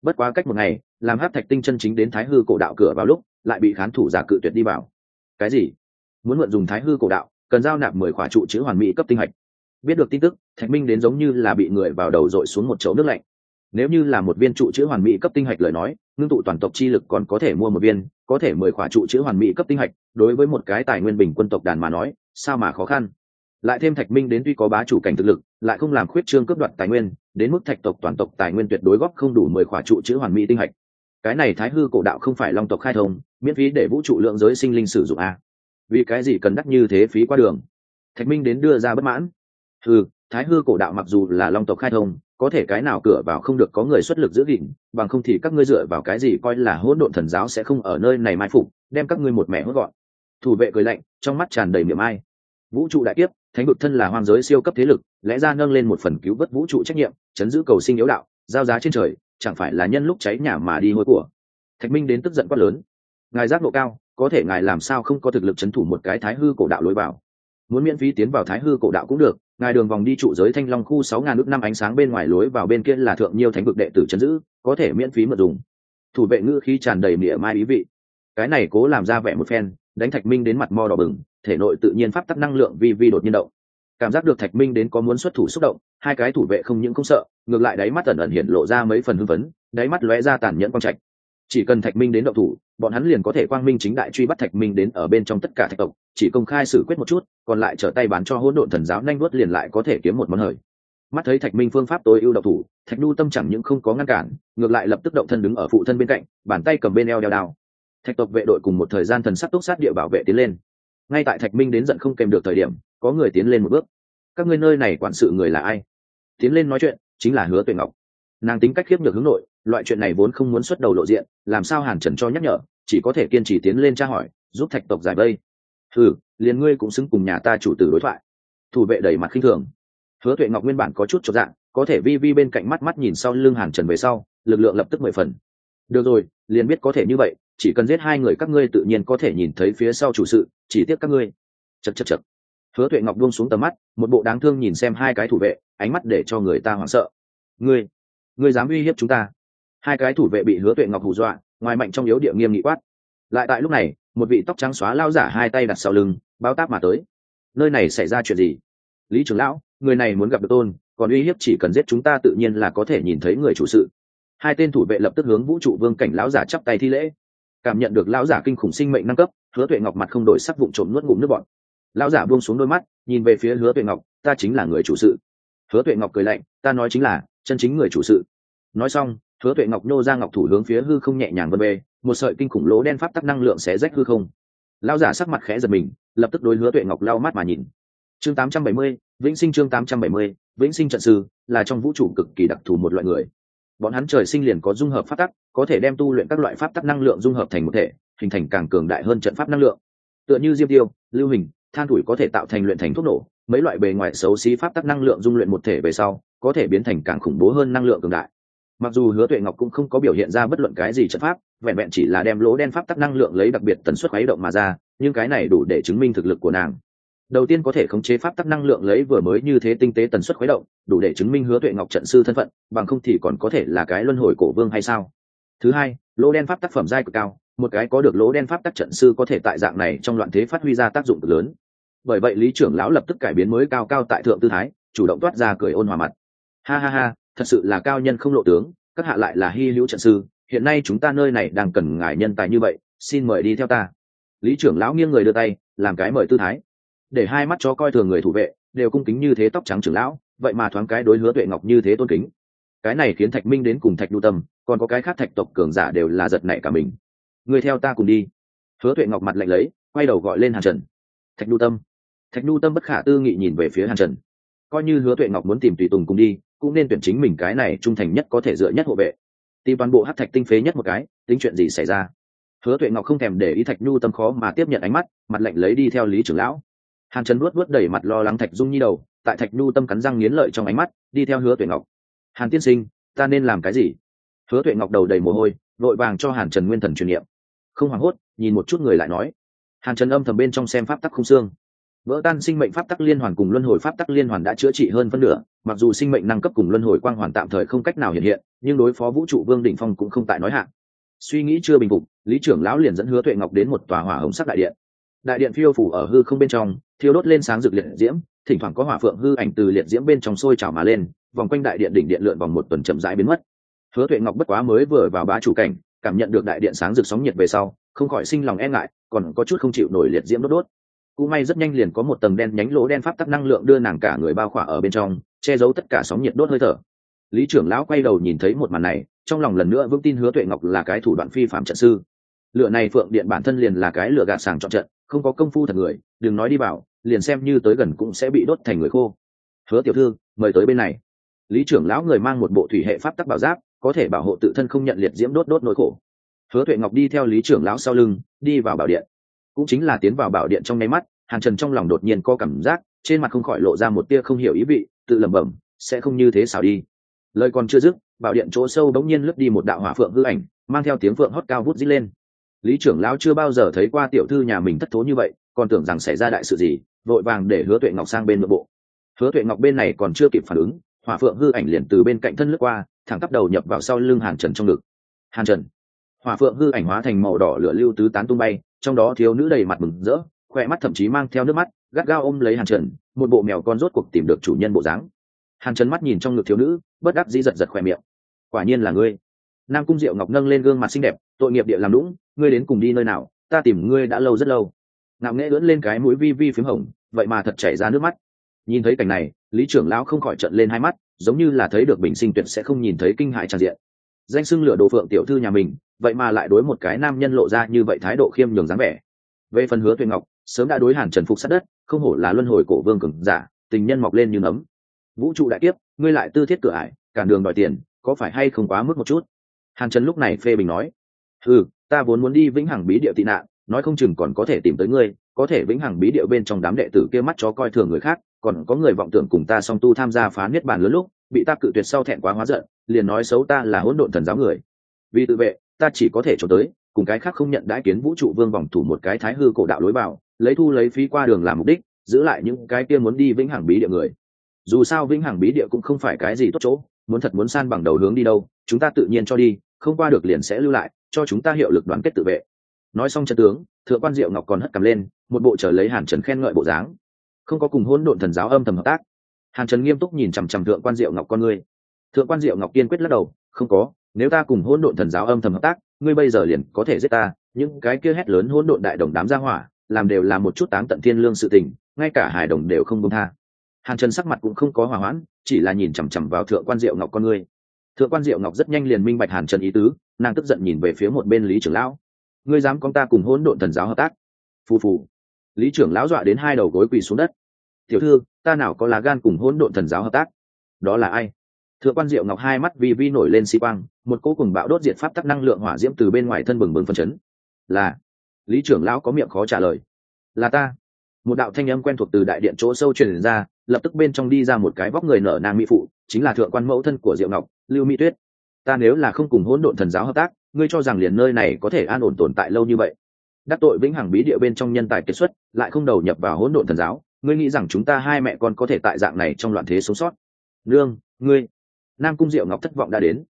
Bất quá cách một ngày, làm hát thạch tinh chân chính đến thái hư cổ đạo cửa vào lúc, lại bị khán thủ giả cự tuyệt đi vào. Cái gì? Muốn mượn dùng thái hư cổ đạo, cần giao nạp mười khỏa trụ chữ hoàn mỹ cấp tinh hạch biết được tin tức, thạch minh đến giống như là bị người vào đầu dội xuống một chậu nước lạnh. Nếu như là một viên trụ chữ hoàn mỹ cấp tinh hạch lời nói, ngưng tụ toàn tộc chi lực còn có thể mua một viên, có thể mười khỏa trụ chữ hoàn mỹ cấp tinh hạch, đối với một cái tài nguyên bình quân tộc đàn mà nói, sao mà khó khăn? Lại thêm thạch minh đến tuy có bá chủ cảnh thực lực, lại không làm khuyết trương cướp đoạt tài nguyên, đến mức thạch tộc toàn tộc tài nguyên tuyệt đối góp không đủ mười khỏa trụ chữ hoàn mỹ tinh hạch. Cái này thái hư cổ đạo không phải long tộc khai thông, miễn phí để vũ trụ lượng giới sinh linh sử dụng a. Vì cái gì cần đắt như thế phí qua đường? Thạch minh đến đưa ra bất mãn ừ thái hư cổ đạo mặc dù là long tộc khai thông, có thể cái nào cửa vào không được có người xuất lực giữ gìn, bằng không thì các ngươi dựa vào cái gì coi là hỗn độn thần giáo sẽ không ở nơi này mai phục, đem các ngươi một mẹ hốt gọn. Thủ vệ cười lạnh, trong mắt tràn đầy miệng ai. Vũ trụ đại kiếp, thánh vực thân là hoang giới siêu cấp thế lực, lẽ ra nâng lên một phần cứu vớt vũ trụ trách nhiệm, chấn giữ cầu sinh yếu đạo, giao giá trên trời, chẳng phải là nhân lúc cháy nhà mà đi hôi của. Thạch minh đến tức giận quát lớn. Ngài giác độ cao, có thể ngài làm sao không có thực lực chấn thủ một cái thái hư cổ đạo lối vào? Muốn miễn phí tiến vào thái hư cổ đạo cũng được ngài đường vòng đi trụ giới thanh long khu sáu ngàn nước năm ánh sáng bên ngoài lối vào bên kia là thượng nhiêu thánh vực đệ tử chấn giữ, có thể miễn phí mật dùng. Thủ vệ ngữ khi tràn đầy mỉa mai ý vị. Cái này cố làm ra vẻ một phen, đánh thạch minh đến mặt mò đỏ bừng, thể nội tự nhiên pháp tắc năng lượng vi vi đột nhiên động. Cảm giác được thạch minh đến có muốn xuất thủ xúc động, hai cái thủ vệ không những không sợ, ngược lại đáy mắt ẩn ẩn hiện lộ ra mấy phần hưng phấn, đáy mắt lóe ra tàn nhẫn quang trạch. Chỉ cần thạch minh đến động thủ bọn hắn liền có thể quang minh chính đại truy bắt thạch minh đến ở bên trong tất cả thạch tộc, chỉ công khai xử quyết một chút, còn lại trở tay bán cho hỗn độn thần giáo nhanh nuốt liền lại có thể kiếm một món hời. Mắt thấy thạch minh phương pháp tối ưu độc thủ, thạch nhu tâm chẳng những không có ngăn cản, ngược lại lập tức động thân đứng ở phụ thân bên cạnh, bàn tay cầm bên eo đeo đao. Thạch tộc vệ đội cùng một thời gian thần sắc túc sát địa bảo vệ tiến lên. Ngay tại thạch minh đến giận không kèm được thời điểm, có người tiến lên một bước. Các ngươi nơi này quản sự người là ai? Tiến lên nói chuyện, chính là hứa tuệ ngọc. Nàng tính cách khiếp nhược hướng nội, loại chuyện này vốn không muốn xuất đầu lộ diện, làm sao hàn trần cho nhắc nhở? Chỉ có thể kiên trì tiến lên tra hỏi, giúp thạch tộc giải vây. Ừ liền ngươi cũng xứng cùng nhà ta chủ tử đối thoại. Thủ vệ đẩy mặt khinh thường. Hứa tuệ ngọc nguyên bản có chút cho dạng có thể vi vi bên cạnh mắt mắt nhìn sau lưng hàn trần về sau, lực lượng lập tức mười phần. Được rồi, liền biết có thể như vậy, chỉ cần giết hai người các ngươi tự nhiên có thể nhìn thấy phía sau chủ sự, chỉ tiếc các ngươi. Chật chật chật hứa tuệ ngọc buông xuống tầm mắt, một bộ đáng thương nhìn xem hai cái thủ vệ, ánh mắt để cho người ta hoảng sợ. Ngươi ngươi dám uy hiếp chúng ta. Hai cái thủ vệ bị hứa tuệ ngọc hù dọa ngoài mạnh trong yếu địa nghiêm nghị quát. Lại tại lúc này, một vị tóc trắng xóa lao giả hai tay đặt sau lưng, bao táp mà tới. Nơi này xảy ra chuyện gì? Lý trưởng lão, người này muốn gặp được tôn, còn uy hiếp chỉ cần giết chúng ta tự nhiên là có thể nhìn thấy người chủ sự. Hai tên thủ vệ lập tức hướng vũ trụ vương cảnh lão giả chắp tay thi lễ. Cảm nhận được lão giả kinh khủng sinh mệnh năng cấp, hứa tuệ ngọc mặt không đổi sắc vụn trộm nuốt ngụm nước bọn lão giả buông xuống đôi mắt, nhìn về phía hứa tuệ ngọc, ta chính là người chủ sự. Hứa tuệ ngọc cười lạnh, ta nói chính là, chân chính người chủ sự. Nói xong hứa tuệ ngọc nô ra ngọc thủ hướng phía hư không nhẹ nhàng vân bê một sợi kinh khủng lỗ đen pháp tắc năng lượng sẽ rách hư không. Lão giả sắc mặt khẽ giật mình lập tức đối hứa tuệ ngọc lau mắt mà nhìn. Chương 870, vĩnh sinh chương 870, vĩnh sinh trận sư là trong vũ trụ cực kỳ đặc thù một loại người. Bọn hắn trời sinh liền có dung hợp pháp tắc có thể đem tu luyện các loại pháp tắc năng lượng dung hợp thành một thể hình thành càng cường đại hơn trận pháp năng lượng. Tựa như diêm tiêu lưu hình than thủi có thể tạo thành luyện thành thuốc nổ mấy loại bề ngoài xấu xí pháp tắc năng lượng dung luyện một thể về sau có thể biến thành càng khủng bố hơn năng lượng cường đại mặc dù hứa tuệ ngọc cũng không có biểu hiện ra bất luận cái gì trận pháp, vẹn vẹn chỉ là đem lỗ đen pháp tắc năng lượng lấy đặc biệt tần suất khuấy động mà ra, nhưng cái này đủ để chứng minh thực lực của nàng. Đầu tiên có thể khống chế pháp tắc năng lượng lấy vừa mới như thế tinh tế tần suất khuấy động, đủ để chứng minh hứa tuệ ngọc trận sư thân phận, bằng không thì còn có thể là cái luân hồi cổ vương hay sao? Thứ hai, lỗ đen pháp tác phẩm giai cực cao, một cái có được lỗ đen pháp tác trận sư có thể tại dạng này trong loạn thế phát huy ra tác dụng cực lớn. Bởi vậy lý trưởng lão lập tức cải biến mới cao cao tại thượng tư thái, chủ động toát ra cười ôn hòa mặt. Ha ha ha thật sự là cao nhân không lộ tướng, các hạ lại là hy hữu trận sư, hiện nay chúng ta nơi này đang cần ngài nhân tài như vậy, xin mời đi theo ta. Lý trưởng lão nghiêng người đưa tay, làm cái mời tư thái. Để hai mắt cho coi thường người thủ vệ, đều cung kính như thế tóc trắng trưởng lão, vậy mà thoáng cái đối hứa tuệ ngọc như thế tôn kính. Cái này khiến thạch minh đến cùng thạch lưu tâm, còn có cái khác thạch tộc cường giả đều là giật nảy cả mình. Người theo ta cùng đi. Hứa tuệ ngọc mặt lạnh lấy, quay đầu gọi lên hàn trần. Thạch lưu tâm. Thạch lưu tâm bất khả tư nghị nhìn về phía hàn trần. Coi như hứa tuệ ngọc muốn tìm tùy tùng cùng đi cũng nên tuyển chính mình cái này trung thành nhất có thể dựa nhất hộ vệ. Tìm toàn bộ hát thạch tinh phế nhất một cái, tính chuyện gì xảy ra? Hứa tuệ ngọc không thèm để ý thạch nhu tâm khó mà tiếp nhận ánh mắt, mặt lạnh lấy đi theo lý trưởng lão. Hàn trần luốt luốt đẩy mặt lo lắng thạch dung nhi đầu, tại thạch nhu tâm cắn răng nghiến lợi trong ánh mắt, đi theo hứa tuệ ngọc. Hàn tiên sinh, ta nên làm cái gì? Hứa tuệ ngọc đầu đầy mồ hôi, vội vàng cho hàn trần nguyên thần truyền niệm. Không hoảng hốt, nhìn một chút người lại nói. Hàn trần âm thầm bên trong xem pháp tắc không xương vỡ tan sinh mệnh pháp tắc liên hoàn cùng luân hồi pháp tắc liên hoàn đã chữa trị hơn phân nửa, mặc dù sinh mệnh năng cấp cùng luân hồi quang hoàn tạm thời không cách nào hiện hiện, nhưng đối phó vũ trụ vương đỉnh phong cũng không tại nói hạn suy nghĩ chưa bình phục, lý trưởng lão liền dẫn hứa tuệ ngọc đến một tòa hỏa hồng sắc đại điện. Đại điện phiêu phủ ở hư không bên trong, thiêu đốt lên sáng rực liệt diễm, thỉnh thoảng có hỏa phượng hư ảnh từ liệt diễm bên trong sôi trào mà lên, vòng quanh đại điện đỉnh điện lượn vòng một tuần chậm rãi biến mất. Hứa tuệ ngọc bất quá mới vừa vào bá chủ cảnh, cảm nhận được đại điện sáng rực sóng nhiệt về sau, không khỏi sinh lòng e ngại, còn có chút không chịu nổi liệt diễm đốt đốt cũng may rất nhanh liền có một tầng đen nhánh lỗ đen pháp tắc năng lượng đưa nàng cả người bao khỏa ở bên trong che giấu tất cả sóng nhiệt đốt hơi thở. Lý trưởng lão quay đầu nhìn thấy một màn này trong lòng lần nữa vững tin hứa tuệ ngọc là cái thủ đoạn phi phạm trận sư. Lựa này phượng điện bản thân liền là cái lựa gạt sàng chọn trận không có công phu thật người đừng nói đi bảo, liền xem như tới gần cũng sẽ bị đốt thành người khô. Hứa tiểu thư mời tới bên này. Lý trưởng lão người mang một bộ thủy hệ pháp tắc bảo giáp có thể bảo hộ tự thân không nhận liệt diễm đốt đốt nỗi khổ. Hứa tuệ ngọc đi theo lý trưởng lão sau lưng đi vào bảo điện cũng chính là tiến vào bảo điện trong nháy mắt, hàn trần trong lòng đột nhiên có cảm giác, trên mặt không khỏi lộ ra một tia không hiểu ý vị, tự lẩm bẩm, sẽ không như thế xảo đi. Lời còn chưa dứt, bảo điện chỗ sâu bỗng nhiên lướt đi một đạo hỏa phượng hư ảnh, mang theo tiếng phượng hót cao vút dít lên. Lý trưởng lão chưa bao giờ thấy qua tiểu thư nhà mình thất thố như vậy, còn tưởng rằng xảy ra đại sự gì, vội vàng để hứa tuệ ngọc sang bên nội bộ. Hứa tuệ ngọc bên này còn chưa kịp phản ứng, hỏa phượng hư ảnh liền từ bên cạnh thân lướt qua, thẳng tắp đầu nhập vào sau lưng hàn trần trong ngực. Hàn trần Hòa phượng hư ảnh hóa thành màu đỏ lửa lưu tứ tán tung bay, trong đó thiếu nữ đầy mặt mừng rỡ khoe mắt thậm chí mang theo nước mắt, gắt gao ôm lấy hàn trần, một bộ mèo con rốt cuộc tìm được chủ nhân bộ dáng. Hàn trần mắt nhìn trong ngực thiếu nữ, bất đắc dĩ giật giật khoe miệng. Quả nhiên là ngươi. Nam cung diệu ngọc nâng lên gương mặt xinh đẹp, tội nghiệp địa làm lũng ngươi đến cùng đi nơi nào, ta tìm ngươi đã lâu rất lâu. Ngạo nghễ lưỡn lên cái mũi vi vi phím hồng, vậy mà thật chảy ra nước mắt. Nhìn thấy cảnh này, lý trưởng lão không khỏi trận lên hai mắt, giống như là thấy được bình sinh tuyệt sẽ không nhìn thấy kinh hại tràn diện. Danh xưng lửa đồ phượng tiểu thư nhà mình vậy mà lại đối một cái nam nhân lộ ra như vậy thái độ khiêm nhường dáng vẻ. Về phần hứa tuyệt ngọc, sớm đã đối hàn trần phục sát đất, không hổ là luân hồi cổ vương cường giả, tình nhân mọc lên như nấm. Vũ trụ đại tiếp ngươi lại tư thiết cửa ải, cản đường đòi tiền, có phải hay không quá mức một chút? Hàn trần lúc này phê bình nói ừ ta vốn muốn đi vĩnh hằng bí địa tị nạn, nói không chừng còn có thể tìm tới ngươi, có thể vĩnh hằng bí địa bên trong đám đệ tử kia mắt chó coi thường người khác, còn có người vọng tưởng cùng ta song tu tham gia phá niết bàn lớn lúc, bị ta cự tuyệt sau thẹn quá hóa giận, liền nói xấu ta là hỗn độn thần giáo người. Vì tự vệ ta chỉ có thể trốn tới cùng cái khác không nhận đãi kiến vũ trụ vương vòng thủ một cái thái hư cổ đạo lối vào lấy thu lấy phí qua đường làm mục đích giữ lại những cái kia muốn đi vĩnh hằng bí địa người. Dù sao vĩnh hằng bí địa cũng không phải cái gì tốt chỗ muốn thật muốn san bằng đầu hướng đi đâu chúng ta tự nhiên cho đi không qua được liền sẽ lưu lại cho chúng ta hiệu lực đoàn kết tự vệ. Nói xong trận tướng thượng quan diệu ngọc còn hất cầm lên một bộ trở lấy hàn trần khen ngợi bộ dáng. Không có cùng hôn độn thần giáo âm thầm hợp tác. Hàn trần nghiêm túc nhìn chằm chằm thượng quan diệu ngọc con người, thượng quan diệu ngọc kiên quyết lắc đầu không có, nếu ta cùng hỗn độn thần giáo âm thầm hợp tác, ngươi bây giờ liền có thể giết ta. Những cái kia hét lớn hỗn độn đại đồng đám gia hỏa, làm đều là một chút táng tận thiên lương sự tình, ngay cả hải đồng đều không công tha. Hàn trần sắc mặt cũng không có hòa hoãn, chỉ là nhìn chằm chằm vào thượng quan diệu ngọc con ngươi thượng quan diệu ngọc rất nhanh liền minh bạch hàn trần ý tứ, nàng tức giận nhìn về phía một bên lý trưởng lão. Ngươi dám con ta cùng hỗn độn thần giáo hợp tác? Phù phù. Lý trưởng lão dọa đến hai đầu gối quỳ xuống đất. Tiểu thư, ta nào có lá gan cùng hỗn độn thần giáo hợp tác? Đó là ai? Thượng quan diệu ngọc hai mắt vi vi nổi lên xi quang, một cỗ cùng bạo đốt diệt pháp tắc năng lượng hỏa diễm từ bên ngoài thân bừng bừng phân chấn. Là, lý trưởng lão có miệng khó trả lời. Là ta. Một đạo thanh âm quen thuộc từ đại điện chỗ sâu truyền ra, lập tức bên trong đi ra một cái vóc người nở nàng mỹ phụ, chính là thượng quan mẫu thân của diệu ngọc, lưu mỹ tuyết. Ta nếu là không cùng hỗn độn thần giáo hợp tác, ngươi cho rằng liền nơi này có thể an ổn tồn tại lâu như vậy? Đắc tội vĩnh hằng bí địa bên trong nhân tài kết xuất, lại không đầu nhập vào hỗn độn thần giáo, ngươi nghĩ rằng chúng ta hai mẹ con có thể tại dạng này trong loạn thế sống sót? Nương, ngươi nam cung diệu ngọc thất vọng đã đến.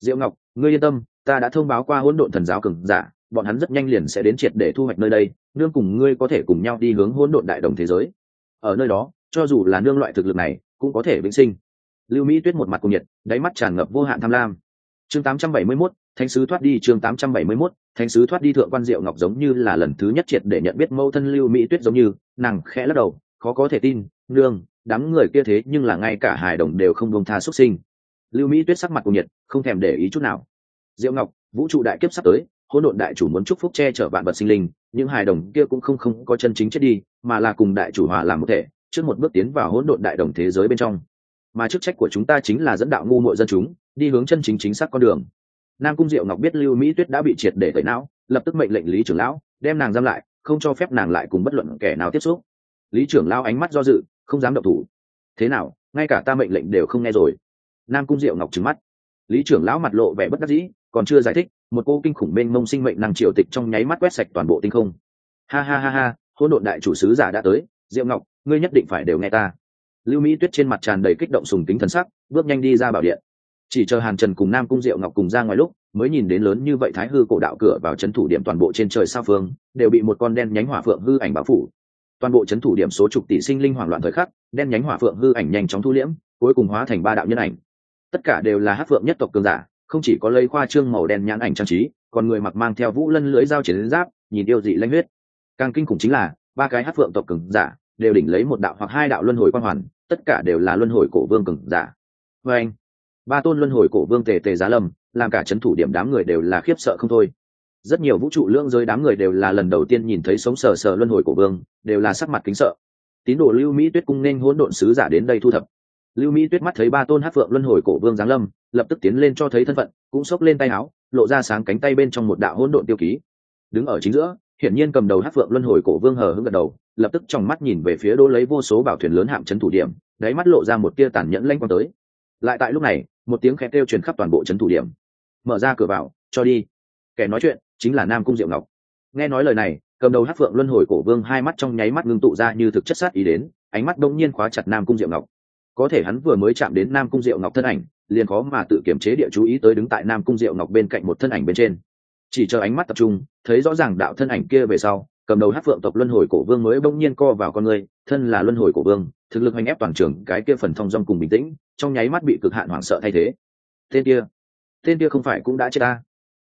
Diệu ngọc ngươi yên tâm ta đã thông báo qua hỗn độn thần giáo cường giả bọn hắn rất nhanh liền sẽ đến triệt để thu hoạch nơi đây nương cùng ngươi có thể cùng nhau đi hướng hỗn độn đại đồng thế giới. Ở nơi đó cho dù là nương loại thực lực này cũng có thể vĩnh sinh. Lưu mỹ tuyết một mặt cùng nhiệt đáy mắt tràn ngập vô hạn tham lam. Chương 871, thánh sứ thoát đi chương 871, thánh sứ thoát đi thượng quan diệu ngọc giống như là lần thứ nhất triệt để nhận biết mâu thân lưu mỹ tuyết giống như nàng khẽ lắc đầu khó có thể tin nương đám người kia thế nhưng là ngay cả hài đồng đều không buông tha xuất sinh lưu mỹ tuyết sắc mặt cùng nhiệt, không thèm để ý chút nào. Diệu ngọc, vũ trụ đại kiếp sắp tới, hỗn độn đại chủ muốn chúc phúc che chở vạn vật sinh linh, những hài đồng kia cũng không không có chân chính chết đi, mà là cùng đại chủ hòa làm một thể, trước một bước tiến vào hỗn độn đại đồng thế giới bên trong. Mà chức trách của chúng ta chính là dẫn đạo ngu muội dân chúng, đi hướng chân chính chính xác con đường. Nam cung diệu ngọc biết lưu mỹ tuyết đã bị triệt để tẩy não, lập tức mệnh lệnh lý trưởng lão, đem nàng giam lại, không cho phép nàng lại cùng bất luận kẻ nào tiếp xúc. Lý trưởng lão ánh mắt do dự, không dám động thủ. Thế nào, ngay cả ta mệnh lệnh đều không nghe rồi nam cung diệu ngọc trừng mắt. Lý trưởng lão mặt lộ vẻ bất đắc dĩ, còn chưa giải thích, một cô kinh khủng mênh mông sinh mệnh năng triều tịch trong nháy mắt quét sạch toàn bộ tinh không. Ha ha ha ha, hỗn độn đại chủ sứ giả đã tới, diệu ngọc, ngươi nhất định phải đều nghe ta. Lưu mỹ tuyết trên mặt tràn đầy kích động sùng kính thần sắc, bước nhanh đi ra bảo điện. Chỉ chờ hàn trần cùng nam cung diệu ngọc cùng ra ngoài lúc, mới nhìn đến lớn như vậy thái hư cổ đạo cửa vào c h ấ n thủ điểm toàn bộ trên trời sao phương, đều bị một con đen nhánh hỏa phượng hư ảnh bao phủ. Toàn bộ c h ấ n thủ điểm số chục tỷ sinh linh hoảng loạn thời khắc, đen nhánh hỏa phượng hư ảnh nhanh chóng thu liễm, cuối cùng hóa thành ba đạo nhân ảnh tất cả đều là hát phượng nhất tộc cường giả không chỉ có lấy khoa trương màu đen nhãn ảnh trang trí còn người mặc mang theo vũ lân lưỡi dao chiến giáp nhìn yêu dị lanh huyết. Càng kinh khủng chính là ba cái hát phượng tộc cường giả đều đỉnh lấy một đạo hoặc hai đạo luân hồi quan hoàn tất cả đều là luân hồi cổ vương cường giả. Vê anh ba tôn luân hồi cổ vương tề tề giá lầm, làm cả c h ấ n thủ điểm đám người đều là khiếp sợ không thôi. Rất nhiều vũ trụ lưỡng giới đám người đều là lần đầu tiên nhìn thấy sống sờ sờ luân hồi cổ vương đều là sắc mặt kính sợ. Tín đồ lưu mỹ tuyết cung nên hỗn độn sứ giả đến đây thu thập lưu mỹ tuyết mắt thấy ba tôn hát phượng luân hồi cổ vương giáng lâm, lập tức tiến lên cho thấy thân phận, cũng xốc lên tay áo, lộ ra sáng cánh tay bên trong một đạo hỗn độn tiêu ký. Đứng ở chính giữa, hiển nhiên cầm đầu hát phượng luân hồi cổ vương hờ hững gật đầu, lập tức trong mắt nhìn về phía Đô lấy vô số bảo thuyền lớn hạm trấn thủ điểm, đáy mắt lộ ra một tia tàn nhẫn lanh quang tới. Lại tại lúc này, một tiếng khẽ kêu truyền khắp toàn bộ trấn thủ điểm. Mở ra cửa vào, cho đi. Kẻ nói chuyện chính là nam cung diệu ngọc. Nghe nói lời này, cầm đầu hát phượng luân hồi cổ vương hai mắt trong nháy mắt ngưng tụ ra như thực chất sát ý đến, ánh mắt đông nhiên khóa chặt nam cung diệu ngọc có thể hắn vừa mới chạm đến nam cung diệu ngọc thân ảnh, liền khó mà tự kiểm chế địa chú ý tới đứng tại nam cung diệu ngọc bên cạnh một thân ảnh bên trên. Chỉ chờ ánh mắt tập trung, thấy rõ ràng đạo thân ảnh kia về sau, cầm đầu hát phượng tộc luân hồi cổ vương mới bỗng nhiên co vào con người, thân là luân hồi cổ vương, thực lực hành ép toàn trường, cái kia phần thông dong cùng bình tĩnh, trong nháy mắt bị cực hạn hoảng sợ thay thế. Tên kia tên kia không phải cũng đã chết ta.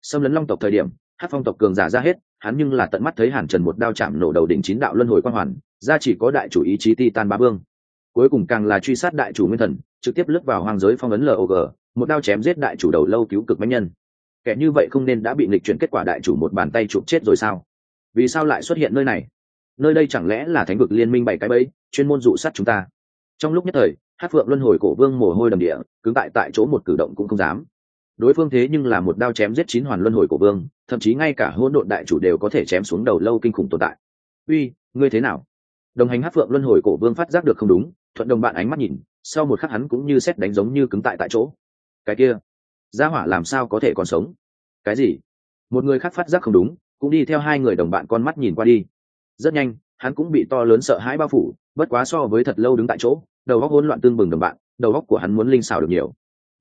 Xâm lấn long tộc thời điểm hát phong tộc cường giả ra hết, hắn nhưng là tận mắt thấy hàn trần một đao chạm nổ đầu đỉnh chín đạo luân hồi quan hoàn, ra chỉ có đại chủ ý chí ti tan ba vương cuối cùng càng là truy sát đại chủ nguyên thần, trực tiếp lướt vào hoang giới phong ấn log một đao chém giết đại chủ đầu lâu cứu cực mạnh nhân. Kẻ như vậy không nên đã bị nghịch chuyển kết quả đại chủ một bàn tay chụp chết rồi sao? Vì sao lại xuất hiện nơi này? Nơi đây chẳng lẽ là thánh vực liên minh bảy cái bẫy, chuyên môn dụ sát chúng ta? Trong lúc nhất thời hát phượng luân hồi cổ vương mồ hôi đầm địa, cứng tại tại chỗ một cử động cũng không dám. Đối phương thế nhưng là một đao chém giết chín hoàn luân hồi cổ vương, thậm chí ngay cả hỗn độn đại chủ đều có thể chém xuống đầu lâu kinh khủng tồn tại. Uy, ngươi thế nào? Đồng hành hát phượng luân hồi cổ vương phát giác được không đúng, thuận đồng bạn ánh mắt nhìn, sau một khắc hắn cũng như xét đánh giống như cứng tại tại chỗ. Cái kia, gia hỏa làm sao có thể còn sống? Cái gì? Một người khác phát giác không đúng, cũng đi theo hai người đồng bạn con mắt nhìn qua đi. Rất nhanh, hắn cũng bị to lớn sợ hãi bao phủ, bất quá so với thật lâu đứng tại chỗ, đầu góc hỗn loạn tương bừng đồng bạn, đầu góc của hắn muốn linh xảo được nhiều.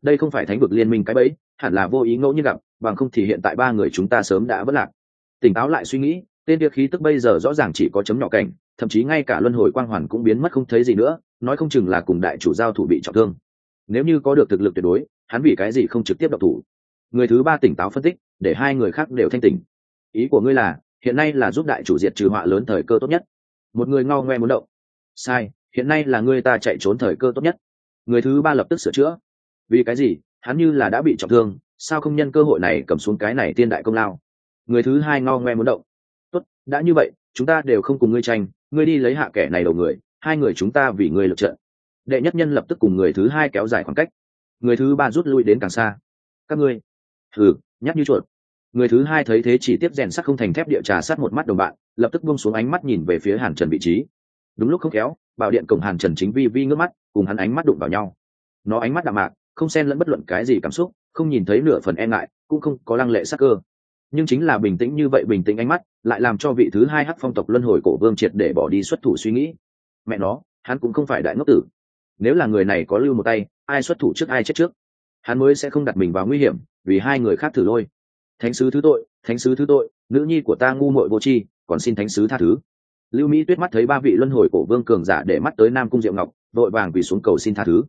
Đây không phải thánh vực liên minh cái bẫy, hẳn là vô ý ngẫu nhiên gặp, bằng không thì hiện tại ba người chúng ta sớm đã vất lạc. Tỉnh táo lại suy nghĩ, tên địa khí tức bây giờ rõ ràng chỉ có chấm nhỏ cảnh thậm chí ngay cả luân hồi quang hoàn cũng biến mất không thấy gì nữa, nói không chừng là cùng đại chủ giao thủ bị trọng thương. Nếu như có được thực lực tuyệt đối, hắn vì cái gì không trực tiếp độc thủ? Người thứ ba tỉnh táo phân tích, để hai người khác đều thanh tỉnh. Ý của ngươi là, hiện nay là giúp đại chủ diệt trừ họa lớn thời cơ tốt nhất. Một người ngao ngoe muốn động. Sai, hiện nay là ngươi ta chạy trốn thời cơ tốt nhất. Người thứ ba lập tức sửa chữa. Vì cái gì? Hắn như là đã bị trọng thương, sao không nhân cơ hội này cầm xuống cái này tiên đại công lao? Người thứ hai ngao ngoe muốn động. Tốt, đã như vậy chúng ta đều không cùng ngươi tranh, ngươi đi lấy hạ kẻ này đầu người, hai người chúng ta vì ngươi lượt trận. Đệ nhất nhân lập tức cùng người thứ hai kéo dài khoảng cách. Người thứ ba rút lui đến càng xa. Các ngươi. Thử nhắc như chuột. Người thứ hai thấy thế chỉ tiếp rèn sắt không thành thép địa trà sát một mắt đồng bạn, lập tức buông xuống ánh mắt nhìn về phía hàn trần vị trí. Đúng lúc không kéo bảo điện cổng hàn trần chính vi vi ngước mắt, cùng hắn ánh mắt đụng vào nhau. Nó ánh mắt đạm mạc, không xen lẫn bất luận cái gì cảm xúc, không nhìn thấy nửa phần e ngại, cũng không có lăng lệ sắc cơ nhưng chính là bình tĩnh như vậy bình tĩnh ánh mắt, lại làm cho vị thứ hai hắc phong tộc luân hồi cổ vương triệt để bỏ đi xuất thủ suy nghĩ. Mẹ nó, hắn cũng không phải đại ngốc tử. Nếu là người này có lưu một tay, ai xuất thủ trước, ai chết trước? Hắn mới sẽ không đặt mình vào nguy hiểm, vì hai người khác thử lôi. Thánh sứ thứ tội, thánh sứ thứ tội, nữ nhi của ta ngu muội vô tri, còn xin thánh sứ tha thứ. Lưu mỹ tuyết mắt thấy ba vị luân hồi cổ vương cường giả để mắt tới nam cung diệu ngọc, vội vàng vì xuống cầu xin tha thứ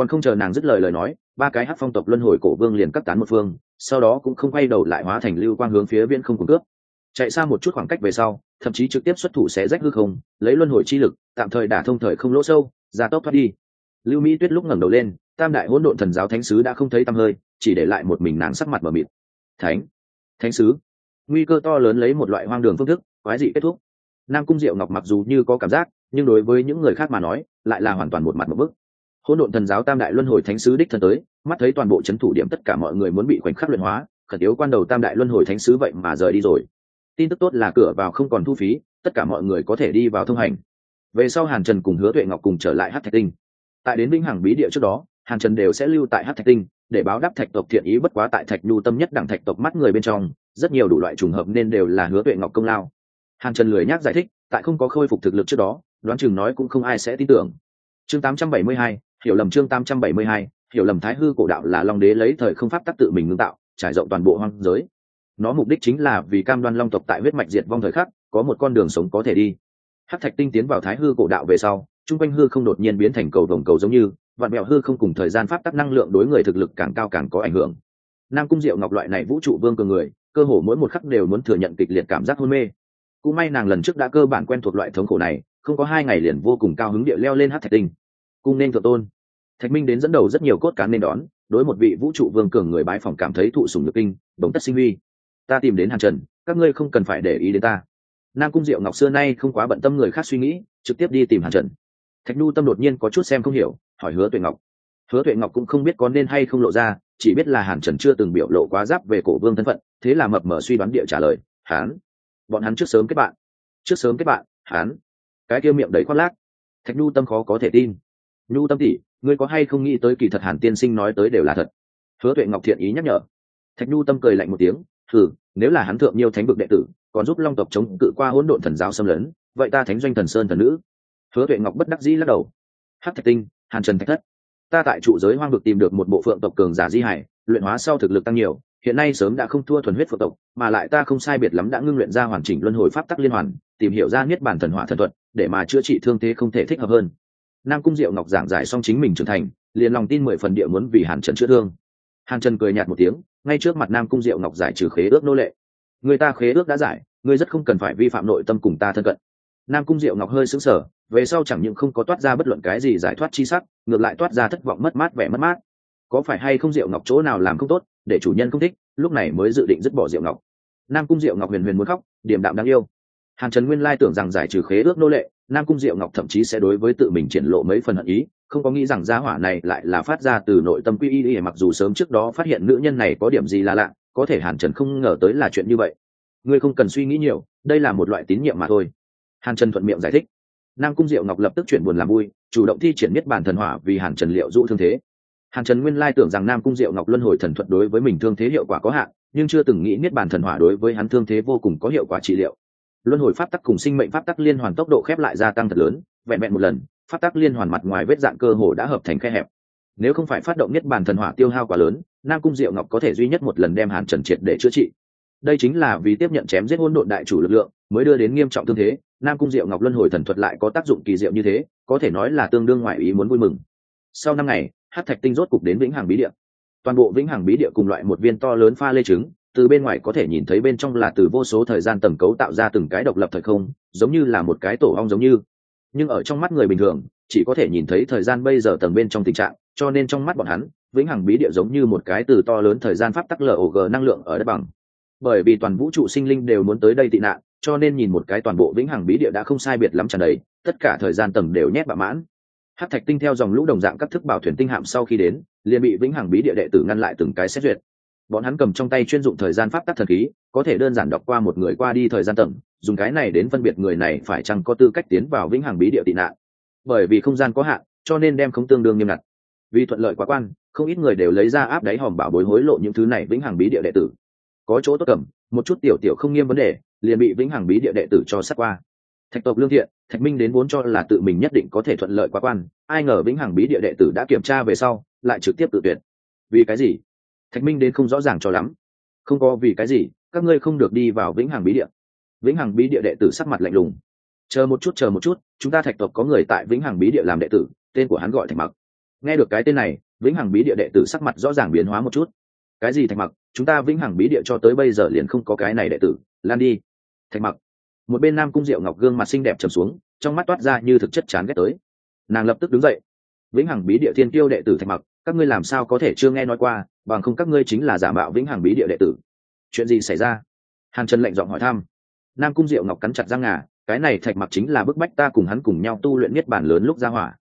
còn không chờ nàng dứt lời lời nói, ba cái hát phong tộc luân hồi cổ vương liền cắt tán một phương, sau đó cũng không quay đầu lại hóa thành lưu quang hướng phía viễn không cung cướp. Chạy xa một chút khoảng cách về sau, thậm chí trực tiếp xuất thủ xé rách hư không, lấy luân hồi chi lực, tạm thời đả thông thời không lỗ sâu, ra tốc thoát đi. Lưu mỹ tuyết lúc ngẩng đầu lên, tam đại hỗn độn thần giáo thánh sứ đã không thấy tăm hơi, chỉ để lại một mình nàng sắc mặt mờ mịt. Thánh thánh sứ. Nguy cơ to lớn lấy một loại hoang đường phương thức, quái dị kết thúc. Nam cung diệu ngọc mặc dù như có cảm giác, nhưng đối với những người khác mà nói, lại là hoàn toàn một mặt một bức hỗn độn thần giáo tam đại luân hồi thánh sứ đích thân tới mắt thấy toàn bộ c h ấ n thủ điểm tất cả mọi người muốn bị khoảnh khắc luyện hóa khẩn yếu quan đầu tam đại luân hồi thánh sứ vậy mà rời đi rồi. Tin tức tốt là cửa vào không còn thu phí tất cả mọi người có thể đi vào thông hành. Về sau hàn trần cùng hứa tuệ ngọc cùng trở lại hát thạch tinh. Tại đến vĩnh hằng bí địa trước đó hàn trần đều sẽ lưu tại hát thạch tinh để báo đáp thạch tộc thiện ý bất quá tại thạch nhu tâm nhất đẳng thạch tộc mắt người bên trong rất nhiều đủ loại trùng hợp nên đều là hứa tuệ ngọc công lao. Hàn trần lười nhác giải thích tại không có khôi phục thực lực trước đó đoán chừng nói cũng không ai sẽ tin tưởng. Chương 872, hiểu lầm chương 872, hiểu lầm thái hư cổ đạo là long đế lấy thời không pháp tác tự mình ngưng tạo trải rộng toàn bộ hoang giới. Nó mục đích chính là vì cam đoan long tộc tại huyết mạch diệt vong thời khắc có một con đường sống có thể đi. Hát thạch tinh tiến vào thái hư cổ đạo về sau chung quanh hư không đột nhiên biến thành cầu đồng cầu giống như vạn mẹo hư không cùng thời gian pháp tắc năng lượng đối người thực lực càng cao càng có ảnh hưởng. Nam cung diệu ngọc loại này vũ trụ vương cường người cơ hồ mỗi một khắc đều muốn thừa nhận kịch liệt cảm giác hôn mê. Cũng may nàng lần trước đã cơ bản quen thuộc loại thống khổ này không có hai ngày liền vô cùng cao hứng địa leo lên hát thạch tinh cung nên thượng tôn. Thạch minh đến dẫn đầu rất nhiều cốt cán nên đón, đối một vị vũ trụ vương cường người bái phòng cảm thấy thụ sùng nhược kinh bỗng tất sinh huy ta tìm đến hàn trần, các ngươi không cần phải để ý đến ta. Nam cung diệu ngọc xưa nay không quá bận tâm người khác suy nghĩ, trực tiếp đi tìm hàn trần. Thạch nhu tâm đột nhiên có chút xem không hiểu, hỏi hứa tuệ ngọc. Hứa tuệ ngọc cũng không biết có nên hay không lộ ra, chỉ biết là hàn trần chưa từng biểu lộ quá giáp về cổ vương thân phận, thế là mập mờ suy đoán địa trả lời, hán, bọn hắn trước sớm kết bạn, trước sớm kết bạn, hán. Cái kia miệng đầy khoác lác. Thạch nhu tâm khó có thể tin nhu tâm tỷ, ngươi có hay không nghĩ tới kỳ thật hàn tiên sinh nói tới đều là thật? Hứa tuệ ngọc thiện ý nhắc nhở. Thạch nhu tâm cười lạnh một tiếng thử nếu là hắn thượng nhiều thánh vực đệ tử còn giúp long tộc chống cự qua hỗn độn thần giáo xâm lấn vậy ta thánh doanh thần sơn thần nữ. Hứa tuệ ngọc bất đắc dĩ lắc đầu. Hắc thạch tinh hàn trần thạch thất ta tại trụ giới hoang vực tìm được một bộ phượng tộc cường giả di hải luyện hóa sau thực lực tăng nhiều hiện nay sớm đã không thua thuần huyết phượng tộc mà lại ta không sai biệt lắm đã ngưng luyện ra hoàn chỉnh luân hồi pháp tắc liên hoàn tìm hiểu ra niết bản thần hỏa thần thuật để mà chữa trị thương thế không thể thích hợp hơn nam cung diệu ngọc giảng giải xong chính mình trưởng thành, liền lòng tin mười phần địa muốn vì hàn trần chữa thương. Hàn trần cười nhạt một tiếng, ngay trước mặt nam cung diệu ngọc giải trừ khế ước nô lệ. Người ta khế ước đã giải ngươi rất không cần phải vi phạm nội tâm cùng ta thân cận. Nam cung diệu ngọc hơi sững sờ, về sau chẳng những không có toát ra bất luận cái gì giải thoát chi sắc, ngược lại toát ra thất vọng mất mát vẻ mất mát. Có phải hay không diệu ngọc chỗ nào làm không tốt, để chủ nhân không thích, lúc này mới dự định dứt bỏ diệu ngọc. Nam cung diệu ngọc huyền huyền muốn khóc, điềm đạm đáng yêu. Hàn trần nguyên lai tưởng rằng giải trừ khế ước nô lệ nam cung diệu ngọc thậm chí sẽ đối với tự mình triển lộ mấy phần hận ý, không có nghĩ rằng gia hỏa này lại là phát ra từ nội tâm quy y mặc dù sớm trước đó phát hiện nữ nhân này có điểm gì là lạ, có thể hàn trần không ngờ tới là chuyện như vậy. Ngươi không cần suy nghĩ nhiều, đây là một loại tín nhiệm mà thôi. Hàn trần thuận miệng giải thích. Nam cung diệu ngọc lập tức chuyển buồn làm vui, chủ động thi triển miết bản thần hỏa vì hàn trần liệu dụ thương thế. Hàn trần nguyên lai tưởng rằng nam cung diệu ngọc luân hồi thần thuận đối với mình thương thế hiệu quả có hạn, nhưng chưa từng nghĩ miết bản thần hỏa đối với hắn thương thế vô cùng có hiệu quả trị liệu luân hồi pháp tắc cùng sinh mệnh pháp tắc liên hoàn tốc độ khép lại gia tăng thật lớn, vẹn vẹn một lần, pháp tắc liên hoàn mặt ngoài vết dạng cơ hồ đã hợp thành khe hẹp. Nếu không phải phát động nhất bản thần hỏa tiêu hao quá lớn, nam cung diệu ngọc có thể duy nhất một lần đem hàn trần triệt để chữa trị. Đây chính là vì tiếp nhận chém giết hôn độn đại chủ lực lượng, mới đưa đến nghiêm trọng thương thế, nam cung diệu ngọc luân hồi thần thuật lại có tác dụng kỳ diệu như thế, có thể nói là tương đương ngoại ý muốn vui mừng. Sau năm ngày hát thạch tinh rốt cục đến vĩnh hằng bí địa. Toàn bộ vĩnh hằng bí địa cùng loại một viên to lớn pha lê trứng từ bên ngoài có thể nhìn thấy bên trong là từ vô số thời gian tầng cấu tạo ra từng cái độc lập thời không, giống như là một cái tổ ong giống như. Nhưng ở trong mắt người bình thường, chỉ có thể nhìn thấy thời gian bây giờ tầng bên trong tình trạng, cho nên trong mắt bọn hắn, vĩnh hằng bí địa giống như một cái từ to lớn thời gian pháp tắc lở log năng lượng ở đất bằng. Bởi vì toàn vũ trụ sinh linh đều muốn tới đây tị nạn, cho nên nhìn một cái toàn bộ vĩnh hằng bí địa đã không sai biệt lắm tràn đầy, tất cả thời gian tầng đều nhét bạ mãn. Hát thạch tinh theo dòng lũ đồng dạng các thức bảo thuyền tinh hạm sau khi đến, liền bị vĩnh hằng bí địa đệ tử ngăn lại từng cái xét duyệt bọn hắn cầm trong tay chuyên dụng thời gian pháp tắc thần khí có thể đơn giản đọc qua một người qua đi thời gian tầng dùng cái này đến phân biệt người này phải chăng có tư cách tiến vào vĩnh hằng bí địa tị nạn. Bởi vì không gian có hạn, cho nên đem không tương đương nghiêm ngặt. Vì thuận lợi quá quan, không ít người đều lấy ra áp đáy hòm bảo bối hối lộ những thứ này vĩnh hằng bí địa đệ tử. Có chỗ tốt cầm, một chút tiểu tiểu không nghiêm vấn đề, liền bị vĩnh hằng bí địa đệ tử cho sát qua. Thạch tộc lương thiện, thạch minh đến vốn cho là tự mình nhất định có thể thuận lợi quá quan, ai ngờ vĩnh hằng bí địa đệ tử đã kiểm tra về sau, lại trực tiếp tự tuyệt. Vì cái gì? Thạch minh đến không rõ ràng cho lắm. Không có vì cái gì, các ngươi không được đi vào vĩnh hằng bí địa. Vĩnh hằng bí địa đệ tử sắc mặt lạnh lùng. Chờ một chút, chờ một chút, chúng ta thạch tộc có người tại vĩnh hằng bí địa làm đệ tử, tên của hắn gọi thạch mặc. Nghe được cái tên này, vĩnh hằng bí địa đệ tử sắc mặt rõ ràng biến hóa một chút. Cái gì thạch mặc? Chúng ta vĩnh hằng bí địa cho tới bây giờ liền không có cái này đệ tử. Lan đi. Thạch mặc. Một bên nam cung diệu ngọc gương mặt xinh đẹp trầm xuống, trong mắt toát ra như thực chất chán ghét tới. Nàng lập tức đứng dậy. Vĩnh hằng bí địa thiên tiêu đệ tử thạch mặc, các ngươi làm sao có thể chưa nghe nói qua bằng không các ngươi chính là giả mạo vĩnh hằng bí địa đệ tử. Chuyện gì xảy ra? Hàn trần lệnh giọng hỏi thăm. Nam cung diệu ngọc cắn chặt răng ngà, cái này thạch mặc chính là bức bách ta cùng hắn cùng nhau tu luyện niết bản lớn lúc ra hỏa.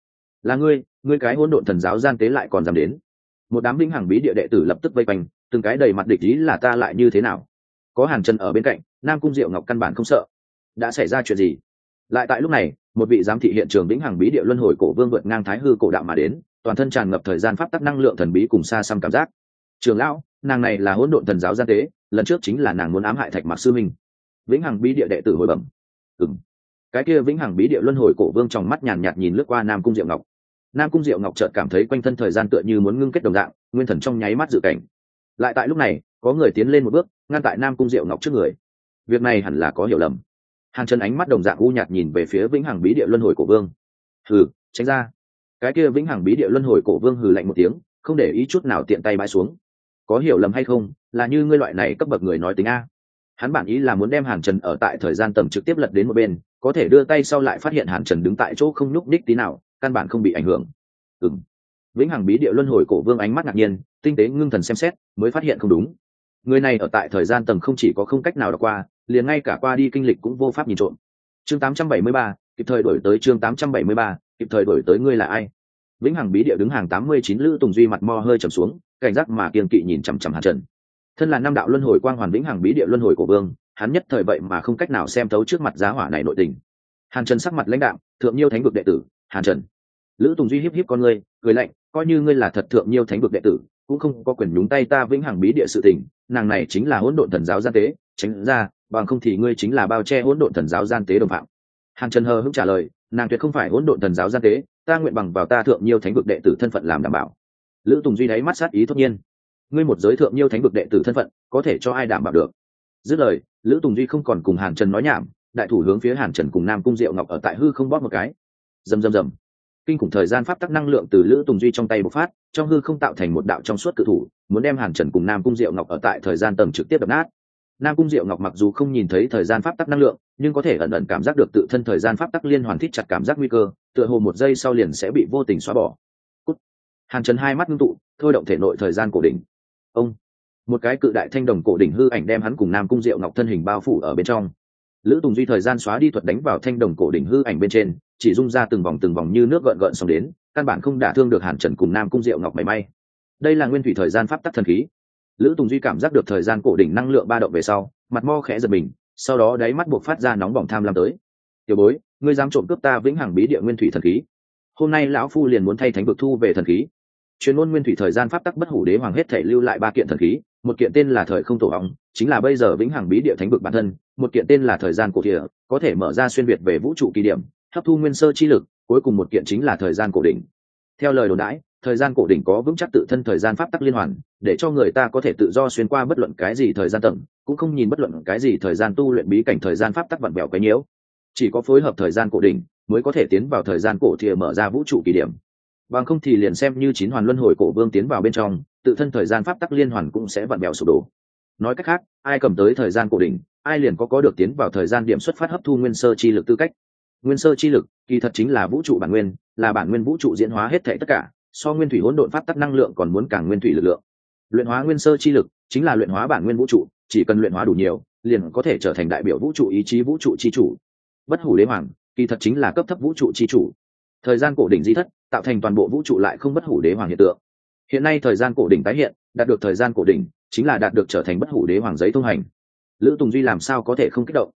Là ngươi ngươi cái hỗn độn thần giáo gian tế lại còn dám đến. Một đám vĩnh hằng bí địa đệ tử lập tức vây quanh, từng cái đầy mặt địch ý là ta lại như thế nào? Có hàn trần ở bên cạnh, nam cung diệu ngọc căn bản không sợ. Đã xảy ra chuyện gì? Lại tại lúc này, một vị giám thị hiện trường vĩnh hằng bí địa luân hồi cổ vương vượt ngang thái hư cổ đạo mà đến, toàn thân tràn ngập thời gian pháp tắc năng lượng thần bí cùng xa xăm cảm giác trường lão, nàng này là hỗn độn thần giáo gian tế, lần trước chính là nàng muốn ám hại thạch mạc sư minh. Vĩnh hằng bí địa đệ tử hồi bẩm. Ừng cái kia vĩnh hằng bí địa luân hồi cổ vương trong mắt nhàn nhạt nhìn lướt qua nam cung diệu ngọc. Nam cung diệu ngọc chợt cảm thấy quanh thân thời gian tựa như muốn ngưng kết đồng dạng, nguyên thần trong nháy mắt dự cảnh. Lại tại lúc này, có người tiến lên một bước, ngăn tại nam cung diệu ngọc trước người. Việc này hẳn là có hiểu lầm. Hàn chân ánh mắt đồng dạng u nhạt nhìn về phía vĩnh hằng bí địa luân hồi cổ vương. Hừ, tránh ra. Cái kia vĩnh hằng bí địa luân hồi cổ vương hừ lạnh một tiếng, không để ý chút nào tiện tay bãi xuống có hiểu lầm hay không là như ngươi loại này cấp bậc người nói tính a. Hắn bản ý là muốn đem hàn trần ở tại thời gian tầm trực tiếp lật đến một bên có thể đưa tay sau lại phát hiện hàn trần đứng tại chỗ không nhúc đích tí nào căn bản không bị ảnh hưởng. Ừ m vĩnh hằng bí địa luân hồi cổ vương ánh mắt ngạc nhiên tinh tế ngưng thần xem xét mới phát hiện không đúng. Người này ở tại thời gian tầm không chỉ có không cách nào đọc qua liền ngay cả qua đi kinh lịch cũng vô pháp nhìn trộm. Chương 873, kịp thời đổi tới chương 873, kịp thời đổi tới ngươi là ai? Vĩnh hằng bí địa đứng hàng 89 lữ tùng duy mặt mo hơi trầm xuống cảnh giác mà kiên kỵ nhìn chằm chằm hàn trần. Thân là năm đạo luân hồi quang hoàn vĩnh hằng bí địa luân hồi của vương, hắn nhất thời vậy mà không cách nào xem thấu trước mặt giá hỏa này nội tình. Hàn trần sắc mặt lãnh đạo thượng nhiêu thánh vực đệ tử, hàn trần. Lữ tùng duy hiếp hiếp con ngươi, cười lạnh, coi như ngươi là thật thượng nhiêu thánh vực đệ tử, cũng không có quyền nhúng tay ta vĩnh hằng bí địa sự tình, nàng này chính là hỗn độn thần giáo gian tế, tránh ra, bằng không thì ngươi chính là bao che hỗn độn thần giáo gian tế đồng phạm. Hàn trần hờ hững trả lời, nàng tuyệt không phải hỗn độn thần giáo gian tế, ta nguyện bằng vào ta thượng nhiêu thánh vực đệ tử thân phận làm đảm bảo lữ tùng duy đáy mắt sát ý tất nhiên. Ngươi một giới thượng nhiêu thánh vực đệ tử thân phận, có thể cho ai đảm bảo được? Dứt lời, lữ tùng duy không còn cùng hàn trần nói nhảm, đại thủ hướng phía hàn trần cùng nam cung diệu ngọc ở tại hư không bóp một cái. Rầm rầm rầm. Kinh khủng thời gian pháp tắc năng lượng từ lữ tùng duy trong tay bộc phát, trong hư không tạo thành một đạo trong suốt cự thủ, muốn đem hàn trần cùng nam cung diệu ngọc ở tại thời gian tầm trực tiếp đập nát. Nam cung diệu ngọc mặc dù không nhìn thấy thời gian pháp tắc năng lượng, nhưng có thể ẩn ẩn cảm giác được tự thân thời gian pháp tắc liên hoàn thích chặt cảm giác nguy cơ, tựa hồ một giây sau liền sẽ bị vô tình xóa bỏ hàn trần hai mắt ngưng tụ, thôi động thể nội thời gian cổ đỉnh. Ông, một cái cự đại thanh đồng cổ đỉnh hư ảnh đem hắn cùng nam cung diệu ngọc thân hình bao phủ ở bên trong. Lữ tùng duy thời gian xóa đi thuật đánh vào thanh đồng cổ đỉnh hư ảnh bên trên, chỉ rung ra từng vòng từng vòng như nước gợn gợn xong đến, căn bản không đả thương được hàn trần cùng nam cung diệu ngọc mảy may. Đây là nguyên thủy thời gian pháp tắc thần khí. Lữ tùng duy cảm giác được thời gian cổ đỉnh năng lượng ba động về sau, mặt mo khẽ giật mình, sau đó đáy mắt buộc phát ra nóng bỏng tham lam tới. Tiểu bối, ngươi dám trộm cướp ta vĩnh hằng bí địa nguyên thủy thần khí? Hôm nay lão phu liền muốn thay thánh vực thu về thần khí chuyên môn nguyên thủy thời gian pháp tắc bất hủ đế hoàng hết thể lưu lại ba kiện thần khí một kiện tên là thời không tổ hóng chính là bây giờ vĩnh hằng bí địa thánh vực bản thân một kiện tên là thời gian cổ địa có thể mở ra xuyên việt về vũ trụ kỳ điểm hấp thu nguyên sơ chi lực cuối cùng một kiện chính là thời gian cổ đỉnh theo lời đồn đãi thời gian cổ đỉnh có vững chắc tự thân thời gian pháp tắc liên hoàn để cho người ta có thể tự do xuyên qua bất luận cái gì thời gian tầng cũng không nhìn bất luận cái gì thời gian tu luyện bí cảnh thời gian pháp tắc vặn vẹo cái nhiễu chỉ có phối hợp thời gian cổ đỉnh mới có thể tiến vào thời gian cổ thìa mở ra vũ trụ kỳ điểm bằng không thì liền xem như chín hoàn luân hồi cổ vương tiến vào bên trong, tự thân thời gian pháp tắc liên hoàn cũng sẽ vặn bèo sụp đổ. Nói cách khác, ai cầm tới thời gian cổ đỉnh, ai liền có có được tiến vào thời gian điểm xuất phát hấp thu nguyên sơ chi lực tư cách. Nguyên sơ chi lực, kỳ thật chính là vũ trụ bản nguyên, là bản nguyên vũ trụ diễn hóa hết thể tất cả, so nguyên thủy hỗn độn pháp tắc năng lượng còn muốn càng nguyên thủy lực lượng. Luyện hóa nguyên sơ chi lực, chính là luyện hóa bản nguyên vũ trụ, chỉ cần luyện hóa đủ nhiều, liền có thể trở thành đại biểu vũ trụ ý chí vũ trụ chi chủ. Bất hủ đế hoàng, kỳ thật chính là cấp thấp vũ trụ chi chủ. Thời gian cổ đỉnh di thất tạo thành toàn bộ vũ trụ lại không bất hủ đế hoàng hiện tượng. Hiện nay thời gian cổ đỉnh tái hiện, đạt được thời gian cổ đỉnh, chính là đạt được trở thành bất hủ đế hoàng giấy thông hành. Lữ tùng duy làm sao có thể không kích động?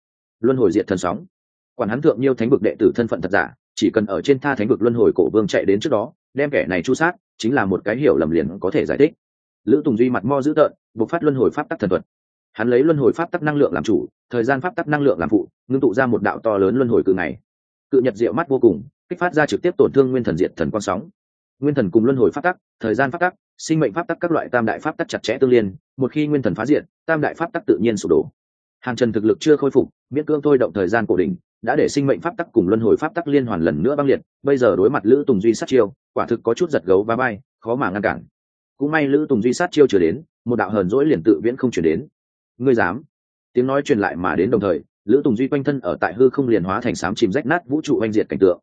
Luân hồi diệt thần sóng. Quản hắn thượng nhiêu thánh vực đệ tử thân phận thật giả, chỉ cần ở trên tha thánh vực luân hồi cổ vương chạy đến trước đó, đem kẻ này chu sát, chính là một cái hiểu lầm liền có thể giải thích. Lữ tùng duy mặt mo dữ tợn, buộc phát luân hồi pháp tắc thần thuật. Hắn lấy luân hồi pháp tắc năng lượng làm chủ, thời gian pháp tắc năng lượng làm phụ, ngưng tụ ra một đạo to lớn luân hồi cự ngày. Cự nhật diệu mắt vô cùng kích phát ra trực tiếp tổn thương nguyên thần diệt thần quang sóng. Nguyên thần cùng luân hồi pháp tắc, thời gian pháp tắc, sinh mệnh pháp tắc các loại tam đại pháp tắc chặt chẽ tương liên, một khi nguyên thần phá diện tam đại pháp tắc tự nhiên sụp đổ. Hàng trần thực lực chưa khôi phục, miễn cương thôi động thời gian cổ đỉnh, đã để sinh mệnh pháp tắc cùng luân hồi pháp tắc liên hoàn lần nữa băng liệt, bây giờ đối mặt lữ tùng duy sát chiêu, quả thực có chút giật gấu và bay, khó mà ngăn cản. Cũng may lữ tùng duy sát chiêu chưa đến, một đạo hờn dỗi liền tự viễn không chuyển đến. Ngươi dám? Tiếng nói truyền lại mà đến đồng thời, lữ tùng duy quanh thân ở tại hư không liền hóa thành sám chìm rách nát vũ trụ oanh diệt cảnh tượng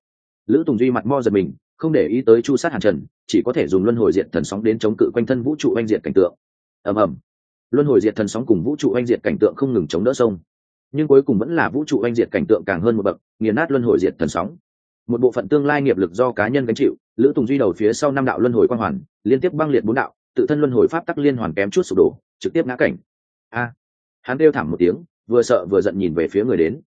lữ tùng duy mặt mo giật mình, không để ý tới chu sát hàn trần, chỉ có thể dùng luân hồi diệt thần sóng đến chống cự quanh thân vũ trụ oanh diệt cảnh tượng. Ầm ầm. Luân hồi diệt thần sóng cùng vũ trụ oanh diệt cảnh tượng không ngừng chống đỡ sông. Nhưng cuối cùng vẫn là vũ trụ oanh diệt cảnh tượng càng hơn một bậc, nghiền nát luân hồi diệt thần sóng. Một bộ phận tương lai nghiệp lực do cá nhân gánh chịu, lữ tùng duy đầu phía sau năm đạo luân hồi quang hoàn, liên tiếp băng liệt bốn đạo, tự thân luân hồi pháp tắc liên hoàn kém chút sụp đổ, trực tiếp ngã cảnh. A. Hắn kêu thảm một tiếng, vừa sợ vừa giận nhìn về phía người đến.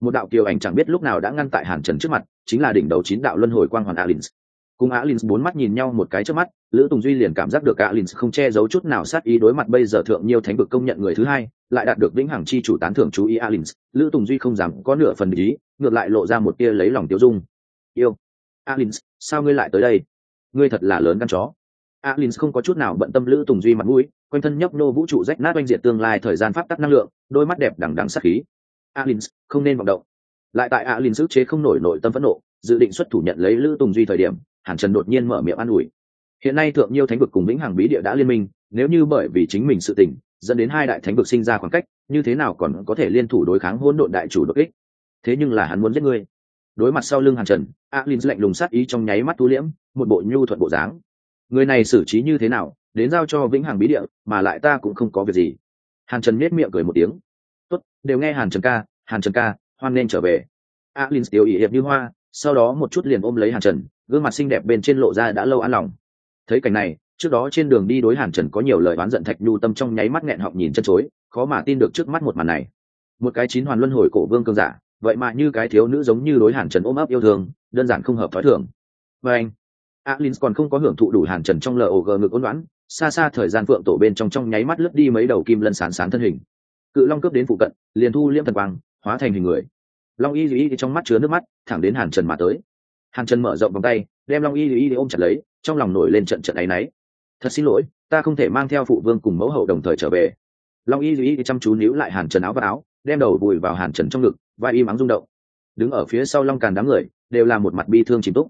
Một đạo kiều ảnh chẳng biết lúc nào đã ngăn tại hàn trần trước mặt chính là đỉnh đầu chín đạo luân hồi quang hoàn alins. Cùng alins bốn mắt nhìn nhau một cái trước mắt, lữ tùng duy liền cảm giác được alins không che giấu chút nào sát ý đối mặt bây giờ thượng nhiêu thánh vực công nhận người thứ hai, lại đạt được vĩnh hằng chi chủ tán thưởng chú ý alins. Lữ tùng duy không dám có nửa phần ý, ngược lại lộ ra một tia lấy lòng tiêu dung. Yêu, alins, sao ngươi lại tới đây? Ngươi thật là lớn căn chó. Alins không có chút nào bận tâm lữ tùng duy mặt mũi, quanh thân nhấp nô vũ trụ rách nát oanh diệt tương lai thời gian pháp tắc năng lượng, đôi mắt đẹp đằng đằng sắc khí. Alins, không nên vọng động lại tại alin sức chế không nổi nội tâm phẫn nộ, dự định xuất thủ nhận lấy lữ tùng duy thời điểm, hàn trần đột nhiên mở miệng an ủi. Hiện nay thượng nhiêu thánh vực cùng vĩnh hàng bí địa đã liên minh, nếu như bởi vì chính mình sự tình, dẫn đến hai đại thánh vực sinh ra khoảng cách, như thế nào còn có thể liên thủ đối kháng hỗn độn đại chủ đột ích thế nhưng là hắn muốn giết ngươi. Đối mặt sau lưng hàn trần a linh lạnh lùng sát ý trong nháy mắt thu liễm, một bộ nhu thuận bộ dáng. Người này xử trí như thế nào, đến giao cho vĩnh hằng bí địa, mà lại ta cũng không có việc gì. Hàn trần nết miệng cười một tiếng. Tốt, đều nghe hàn trần ca, hàn trần ca hoan nên trở về. Alin tiểu ỉ hiệp như hoa, sau đó một chút liền ôm lấy hàn trần, gương mặt xinh đẹp bên trên lộ ra đã lâu an lòng. Thấy cảnh này, trước đó trên đường đi đối hàn trần có nhiều lời oán giận thạch nhu tâm trong nháy mắt nghẹn họng nhìn chân chối, khó mà tin được trước mắt một màn này. Một cái chín hoàn luân hồi cổ vương cương giả, vậy mà như cái thiếu nữ giống như đối hàn trần ôm ấp yêu thương, đơn giản không hợp thói thường. Và anh, alin còn không có hưởng thụ đủ hàn trần trong log ngực ôn đoán xa xa thời gian phượng tổ bên trong trong nháy mắt lướt đi mấy đầu kim lân sán sán thân hình. Cự long cướp đến phụ cận, liền thu liêm thần quang hóa thành hình người. Long y y trong mắt chứa nước mắt thẳng đến hàn trần mà tới. Hàn trần mở rộng vòng tay đem long y y ôm chặt lấy trong lòng nổi lên trận trận áy náy. Thật xin lỗi ta không thể mang theo phụ vương cùng mẫu hậu đồng thời trở về. Long y y chăm chú níu lại hàn trần áo và áo đem đầu vùi vào hàn trần trong ngực vai y mắng rung động. Đứng ở phía sau long càn đám người đều là một mặt bi thương chìm túc.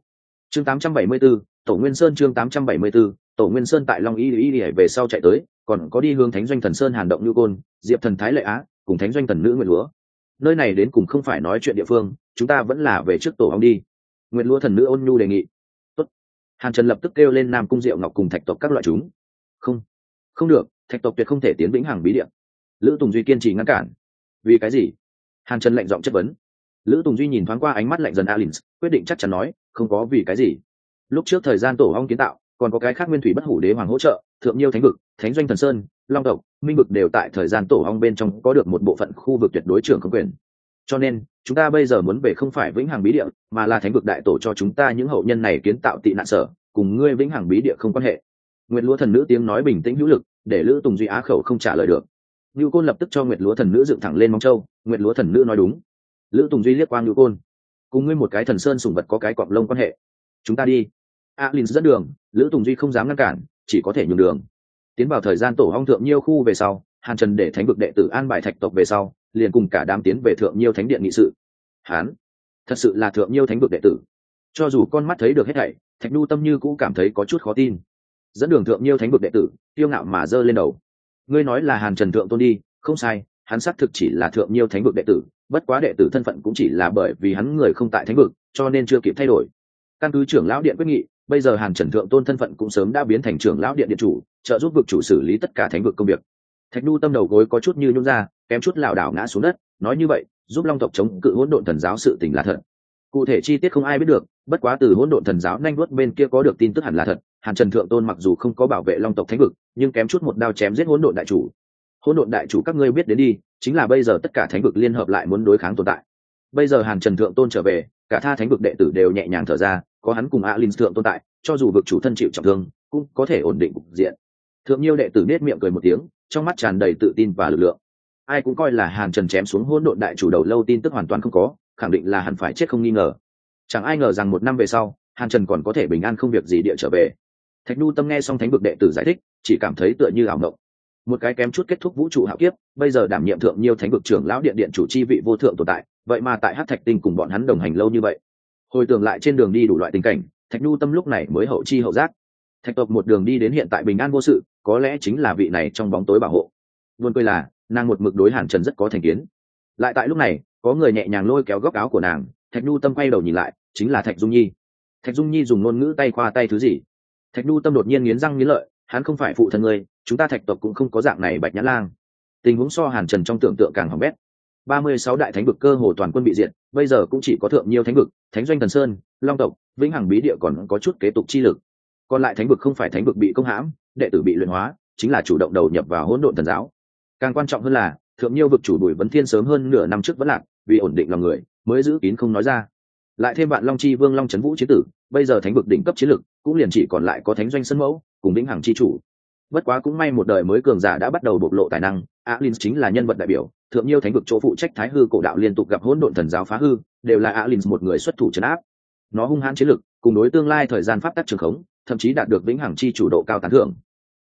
Chương 874, tổ nguyên sơn chương 874, tổ nguyên sơn tại long y y về sau chạy tới còn có đi hướng thánh doanh thần sơn hàn động như côn diệp thần thái lệ á cùng thánh doanh thần nữ nguyệt lúa nơi này đến cùng không phải nói chuyện địa phương, chúng ta vẫn là về trước tổ ong đi. Nguyệt lúa thần nữ ôn nhu đề nghị. Tốt. hàn trần lập tức kêu lên nam cung diệu ngọc cùng thạch tộc các loại chúng. Không không được, thạch tộc tuyệt không thể tiến vĩnh hằng bí điện lữ tùng duy kiên trì ngăn cản. Vì cái gì? Hàn trần lệnh giọng chất vấn. Lữ tùng duy nhìn thoáng qua ánh mắt lạnh dần alin quyết định chắc chắn nói, không có vì cái gì. Lúc trước thời gian tổ ong kiến tạo, còn có cái khác nguyên thủy bất hủ đế hoàng hỗ trợ, thượng nhiêu thánh vực, thánh doanh thần sơn long tộc, minh vực đều tại thời gian tổ ong bên trong có được một bộ phận khu vực tuyệt đối trưởng không quyền. Cho nên, chúng ta bây giờ muốn về không phải vĩnh hằng bí địa, mà là thánh vực đại tổ cho chúng ta những hậu nhân này kiến tạo tị nạn sở, cùng ngươi vĩnh hằng bí địa không quan hệ. Nguyệt lúa thần nữ tiếng nói bình tĩnh hữu lực, để lữ tùng duy á khẩu không trả lời được. Ngưu côn lập tức cho nguyệt lúa thần nữ dựng thẳng lên móng châu nguyệt lúa thần nữ nói đúng. Lữ tùng duy liếc qua ngưu côn. Cùng ngươi một cái thần sơn sùng vật có cái cọp lông quan hệ. Chúng ta đi. Alin dẫn đường, lữ tùng duy không dám ngăn cản, chỉ có thể nhường đường tiến vào thời gian tổ hong thượng nhiêu khu về sau, hàn trần để thánh vực đệ tử an bài thạch tộc về sau, liền cùng cả đám tiến về thượng nhiêu thánh điện nghị sự. Hán, thật sự là thượng nhiêu thánh vực đệ tử. Cho dù con mắt thấy được hết thảy, thạch nhu tâm như cũng cảm thấy có chút khó tin. Dẫn đường thượng nhiêu thánh vực đệ tử tiêu ngạo mà giơ lên đầu. Ngươi nói là hàn trần thượng tôn đi, không sai, hắn xác thực chỉ là thượng nhiêu thánh vực đệ tử, bất quá đệ tử thân phận cũng chỉ là bởi vì hắn người không tại thánh vực, cho nên chưa kịp thay đổi. Căn cứ trưởng lão điện quyết nghị bây giờ hàn trần thượng tôn thân phận cũng sớm đã biến thành trưởng lão điện điện chủ, trợ giúp vực chủ xử lý tất cả thánh vực công việc. Thạch nhu tâm đầu gối có chút như nhung ra, kém chút lảo đảo ngã xuống đất, nói như vậy, giúp long tộc chống cự hỗn độn thần giáo sự tình là thật. Cụ thể chi tiết không ai biết được, bất quá từ hỗn độn thần giáo nhanh vuốt bên kia có được tin tức hẳn là thật, hàn trần thượng tôn mặc dù không có bảo vệ long tộc thánh vực, nhưng kém chút một đao chém giết hỗn độn đại chủ. Hỗn độn đại chủ các ngươi biết đến đi, chính là bây giờ tất cả thánh vực liên hợp lại muốn đối kháng tồn tại. Bây giờ hàn trần thượng tôn trở về cả tha thánh vực đệ tử đều nhẹ nhàng thở ra, có hắn cùng a linh thượng tồn tại, cho dù vực chủ thân chịu trọng thương, cũng có thể ổn định cục diện. Thượng nhiêu đệ tử nết miệng cười một tiếng, trong mắt tràn đầy tự tin và lực lượng. Ai cũng coi là hàn trần chém xuống hỗn độn đại chủ đầu lâu tin tức hoàn toàn không có, khẳng định là hẳn phải chết không nghi ngờ. Chẳng ai ngờ rằng một năm về sau, hàn trần còn có thể bình an không việc gì địa trở về. Thạch nhu tâm nghe xong thánh vực đệ tử giải thích, chỉ cảm thấy tựa như ảo mộng. Một cái kém chút kết thúc vũ trụ hạo kiếp, bây giờ đảm nhiệm thượng nhiêu thánh vực trưởng lão điện điện chủ chi vị vô thượng tồn tại vậy mà tại hát thạch tinh cùng bọn hắn đồng hành lâu như vậy. Hồi tưởng lại trên đường đi đủ loại tình cảnh, thạch nhu tâm lúc này mới hậu chi hậu giác. Thạch tộc một đường đi đến hiện tại bình an vô sự, có lẽ chính là vị này trong bóng tối bảo hộ. Luôn cười là, nàng một mực đối hàn trần rất có thành kiến. Lại tại lúc này, có người nhẹ nhàng lôi kéo góc áo của nàng, thạch nhu tâm quay đầu nhìn lại, chính là thạch dung nhi. Thạch dung nhi dùng ngôn ngữ tay khoa tay thứ gì? Thạch nhu tâm đột nhiên nghiến răng nghiến lợi, hắn không phải phụ thân ngươi, chúng ta thạch tộc cũng không có dạng này bạch nhã lang. Tình huống so hàn trần trong tưởng tượng càng hỏng bét ba mươi sáu đại thánh vực cơ hồ toàn quân bị diệt, bây giờ cũng chỉ có thượng nhiêu thánh vực, thánh doanh thần sơn, long tộc, vĩnh hằng bí địa còn có chút kế tục chi lực. Còn lại thánh vực không phải thánh vực bị công hãm, đệ tử bị luyện hóa, chính là chủ động đầu nhập vào hỗn độn thần giáo. Càng quan trọng hơn là, thượng nhiêu vực chủ bùi vấn thiên sớm hơn nửa năm trước vẫn lạc, vì ổn định lòng người, mới giữ kín không nói ra. Lại thêm bạn long chi vương long trấn vũ chiến tử, bây giờ thánh vực đỉnh cấp chiến lực, cũng liền chỉ còn lại có thánh doanh sân mẫu, cùng vĩnh hằng chi chủ bất quá cũng may một đời mới cường giả đã bắt đầu bộc lộ tài năng alin chính là nhân vật đại biểu, thượng nhiêu thánh vực chỗ phụ trách thái hư cổ đạo liên tục gặp hỗn độn thần giáo phá hư, đều là alin một người xuất thủ trấn áp. Nó hung hãn chiến lực, cùng đối tương lai thời gian pháp tắc trường khống, thậm chí đạt được vĩnh hằng chi chủ độ cao tán thưởng.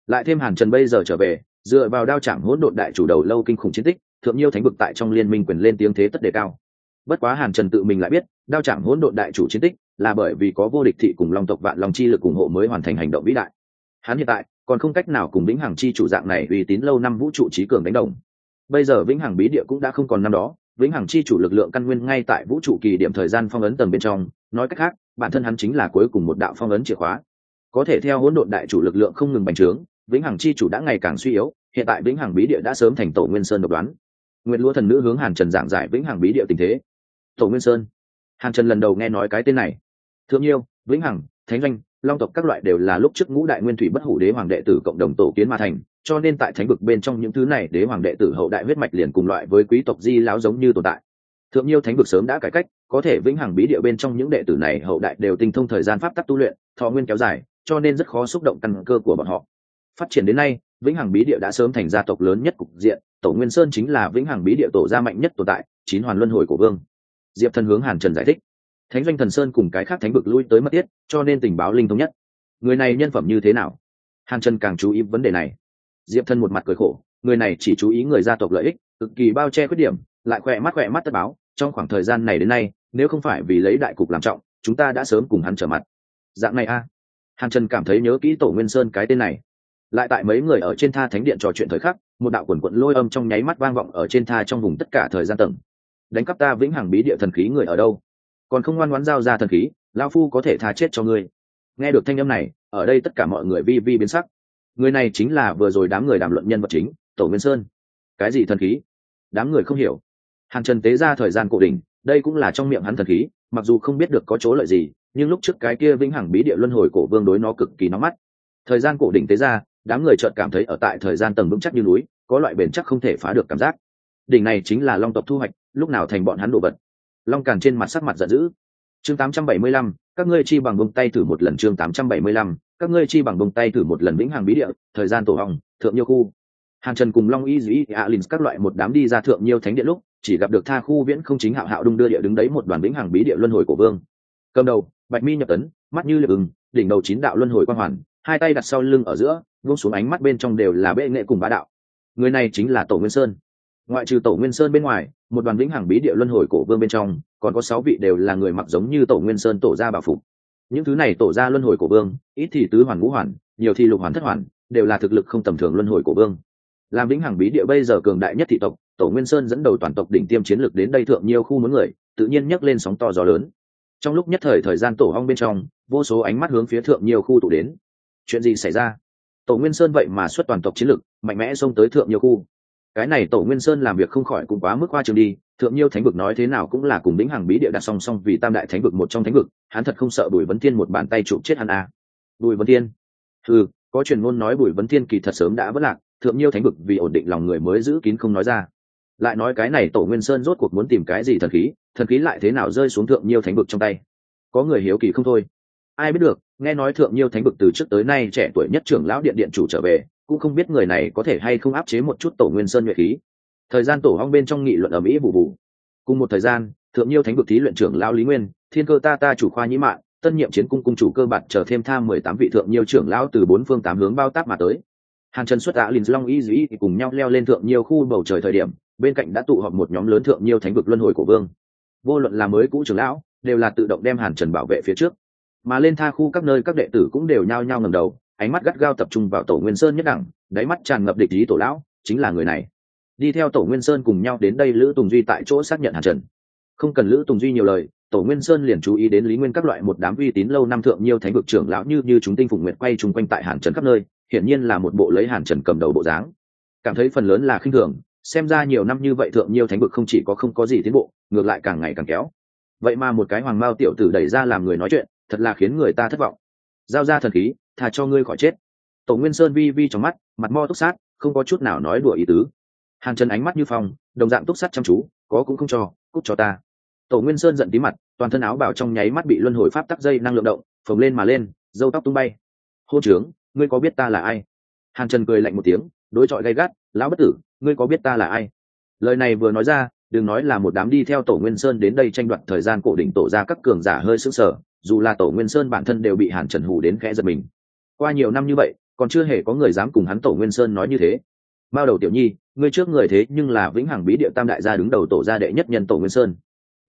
Lại thêm hàn trần bây giờ trở về, dựa vào đao Chẳng hỗn độn đại chủ đầu lâu kinh khủng chiến tích, thượng nhiêu thánh vực tại trong liên minh quyền lên tiếng thế tất đề cao. Bất quá hàn trần tự mình lại biết, đao Chẳng hỗn độn đại chủ chiến tích là bởi vì có vô địch thị cùng long tộc vạn long chi lực ủng hộ mới hoàn thành hành động vĩ đại. Hắn hiện tại còn không cách nào cùng vĩnh hằng chi chủ dạng này uy tín lâu năm vũ trụ trí cường đánh đồng. Bây giờ vĩnh hằng bí địa cũng đã không còn năm đó, vĩnh hằng chi chủ lực lượng căn nguyên ngay tại vũ trụ kỳ điểm thời gian phong ấn tầng bên trong, nói cách khác, bản thân hắn chính là cuối cùng một đạo phong ấn chìa khóa. Có thể theo hỗn độn đại chủ lực lượng không ngừng bành trướng, vĩnh hằng chi chủ đã ngày càng suy yếu, hiện tại vĩnh hằng bí địa đã sớm thành tổ nguyên sơn độc đoán. Nguyện lúa thần nữ hướng hàn trần giảng giải vĩnh hằng bí địa tình thế. Tổ nguyên sơn. Hàn trần lần đầu nghe nói cái tên này. Thương nhiêu, vĩnh hằng, thánh doanh long tộc các loại đều là lúc trước ngũ đại nguyên thủy bất hủ đế hoàng đệ tử cộng đồng tổ kiến mà thành, cho nên tại thánh vực bên trong những thứ này đế hoàng đệ tử hậu đại huyết mạch liền cùng loại với quý tộc di láo giống như tồn tại. Thượng nhiêu thánh vực sớm đã cải cách, có thể vĩnh hằng bí địa bên trong những đệ tử này hậu đại đều tinh thông thời gian pháp tắc tu luyện, thọ nguyên kéo dài, cho nên rất khó xúc động căn cơ của bọn họ. Phát triển đến nay, vĩnh hằng bí địa đã sớm thành gia tộc lớn nhất cục diện, tổ nguyên sơn chính là vĩnh hằng bí địa tổ gia mạnh nhất tồn tại, chín hoàn luân hồi của vương. Diệp thần hướng hàn trần giải thích thánh doanh thần sơn cùng cái khác thánh vực lui tới mất tiết cho nên tình báo linh thống nhất. Người này nhân phẩm như thế nào? Hàn trần càng chú ý vấn đề này. Diệp Thân một mặt cười khổ, người này chỉ chú ý người gia tộc lợi ích, cực kỳ bao che khuyết điểm, lại khỏe mắt khỏe mắt tất báo, trong khoảng thời gian này đến nay, nếu không phải vì lấy đại cục làm trọng, chúng ta đã sớm cùng hắn trở mặt. Dạng này a. Hàn trần cảm thấy nhớ kỹ tổ nguyên sơn cái tên này. Lại tại mấy người ở trên tha thánh điện trò chuyện thời khắc, một đạo quần quận lôi âm trong nháy mắt vang vọng ở trên tha trong vùng tất cả thời gian tầng. Đánh cắp ta vĩnh hằng bí địa thần khí người ở đâu? Còn không ngoan ngoãn giao ra thần khí lao phu có thể tha chết cho ngươi. Nghe được thanh âm này, ở đây tất cả mọi người vi vi biến sắc. Người này chính là vừa rồi đám người đàm luận nhân vật chính, tổ nguyên sơn. Cái gì thần khí? Đám người không hiểu. Hàn trần tế ra thời gian cổ đình đây cũng là trong miệng hắn thần khí, mặc dù không biết được có chỗ lợi gì, nhưng lúc trước cái kia vĩnh hằng bí địa luân hồi cổ vương đối nó cực kỳ nóng mắt. Thời gian cổ đỉnh tế ra, đám người chợt cảm thấy ở tại thời gian tầng vững chắc như núi, có loại bền chắc không thể phá được cảm giác. Đỉnh này chính là long tộc thu hoạch, lúc nào thành bọn hắn đồ vật long càn trên mặt sắc mặt giận dữ. Chương 875, các ngươi chi bằng bông tay thử một lần chương 875, các ngươi chi bằng bông tay thử một lần vĩnh hằng bí địa thời gian tổ hồng, thượng nhiêu khu. Hàn trần cùng long y dĩ alin các loại một đám đi ra thượng nhiêu thánh điện lúc chỉ gặp được tha khu viễn không chính hạo hạo đung đưa địa đứng đấy một đoàn vĩnh hằng bí địa luân hồi của vương. Cầm đầu bạch mi nhập tấn mắt như liệp ưng đỉnh đầu chín đạo luân hồi quang hoàn hai tay đặt sau lưng ở giữa vung xuống ánh mắt bên trong đều là bệ nghệ cùng bá đạo. Người này chính là tổ nguyên sơn ngoại trừ tổ nguyên sơn bên ngoài, một đoàn vĩnh hằng bí địa luân hồi cổ vương bên trong, còn có sáu vị đều là người mặc giống như tổ nguyên sơn tổ gia bảo phục. Những thứ này tổ gia luân hồi cổ vương, ít thì tứ hoàn ngũ hoàn, nhiều thì lục hoàn thất hoàn, đều là thực lực không tầm thường luân hồi cổ vương. Làm vĩnh hằng bí địa bây giờ cường đại nhất thị tộc, tổ nguyên sơn dẫn đầu toàn tộc đỉnh tiêm chiến lược đến đây thượng nhiều khu muốn người, tự nhiên nhấc lên sóng to gió lớn. Trong lúc nhất thời thời gian tổ hong bên trong, vô số ánh mắt hướng phía thượng nhiều khu tụ đến. Chuyện gì xảy ra? Tổ nguyên sơn vậy mà xuất toàn tộc chiến lược, mạnh mẽ xông tới thượng nhiều khu cái này tổ nguyên sơn làm việc không khỏi cũng quá mức qua trường đi, thượng nhiêu thánh vực nói thế nào cũng là cùng lĩnh hàng bí địa đặt song song vì tam đại thánh vực một trong thánh vực, hắn thật không sợ bùi vấn thiên một bàn tay chụp chết hắn à. bùi vấn thiên? Ừ có truyền ngôn nói bùi vấn thiên kỳ thật sớm đã vất lạc, thượng nhiêu thánh vực vì ổn định lòng người mới giữ kín không nói ra. Lại nói cái này tổ nguyên sơn rốt cuộc muốn tìm cái gì thần khí thần khí lại thế nào rơi xuống thượng nhiêu thánh vực trong tay? Có người hiếu kỳ không thôi. Ai biết được, nghe nói thượng nhiêu thánh vực từ trước tới nay trẻ tuổi nhất trưởng lão điện điện chủ trở về cũng không biết người này có thể hay không áp chế một chút tổ nguyên sơn nhuệ khí. Thời gian tổ hong bên trong nghị luận ở mỹ vụ vụ. Cùng một thời gian, thượng nhiêu thánh vực thí luyện trưởng lão lý nguyên, thiên cơ ta ta chủ khoa nhĩ mạng tân nhiệm chiến cung cung chủ cơ bản chờ thêm tham mười tám vị thượng nhiêu trưởng lão từ bốn phương tám hướng bao táp mà tới. Hàng trần xuất tạ linh long y dĩ thì cùng nhau leo lên thượng nhiêu khu bầu trời thời điểm, bên cạnh đã tụ họp một nhóm lớn thượng nhiêu thánh vực luân hồi của vương. Vô luận là mới cũ trưởng lão, đều là tự động đem hàn trần bảo vệ phía trước. Mà lên tha khu các nơi các đệ tử cũng đều nhao nhao ngầm đầu ánh mắt gắt gao tập trung vào tổ nguyên sơn nhất đẳng, đáy mắt tràn ngập địch ý tổ lão, chính là người này. Đi theo tổ nguyên sơn cùng nhau đến đây lữ tùng duy tại chỗ xác nhận hàn trần. Không cần lữ tùng duy nhiều lời, tổ nguyên sơn liền chú ý đến lý nguyên các loại một đám uy tín lâu năm thượng nhiều thánh vực trưởng lão như như chúng tinh phụng nguyện quay chung quanh tại hàn trần khắp nơi, hiển nhiên là một bộ lấy hàn trần cầm đầu bộ dáng. Cảm thấy phần lớn là khinh thường, xem ra nhiều năm như vậy thượng nhiều thánh vực không chỉ có không có gì tiến bộ, ngược lại càng ngày càng kéo. Vậy mà một cái hoàng mao tiểu tử đẩy ra làm người nói chuyện, thật là khiến người ta thất vọng. Giao ra thần khí thà cho ngươi khỏi chết. Tổ nguyên sơn vi vi trong mắt, mặt mo túc sát, không có chút nào nói đùa ý tứ. Hàn trần ánh mắt như phong, đồng dạng túc sát chăm chú, có cũng không cho cúc cho ta. Tổ nguyên sơn giận tí mặt, toàn thân áo bảo trong nháy mắt bị luân hồi pháp tắc dây năng lượng động, phồng lên mà lên, dâu tóc tung bay. Hô trướng, ngươi có biết ta là ai? Hàn trần cười lạnh một tiếng, đối chọi gay gắt, lão bất tử, ngươi có biết ta là ai? Lời này vừa nói ra, đừng nói là một đám đi theo tổ nguyên sơn đến đây tranh đoạt thời gian cổ đỉnh tổ ra các cường giả hơi sững sờ, dù là tổ nguyên sơn bản thân đều bị hàn trần hù đến khẽ giật mình qua nhiều năm như vậy, còn chưa hề có người dám cùng hắn tổ nguyên sơn nói như thế. Bao đầu tiểu nhi, ngươi trước người thế nhưng là vĩnh hằng bí địa tam đại gia đứng đầu tổ gia đệ nhất nhân tổ nguyên sơn.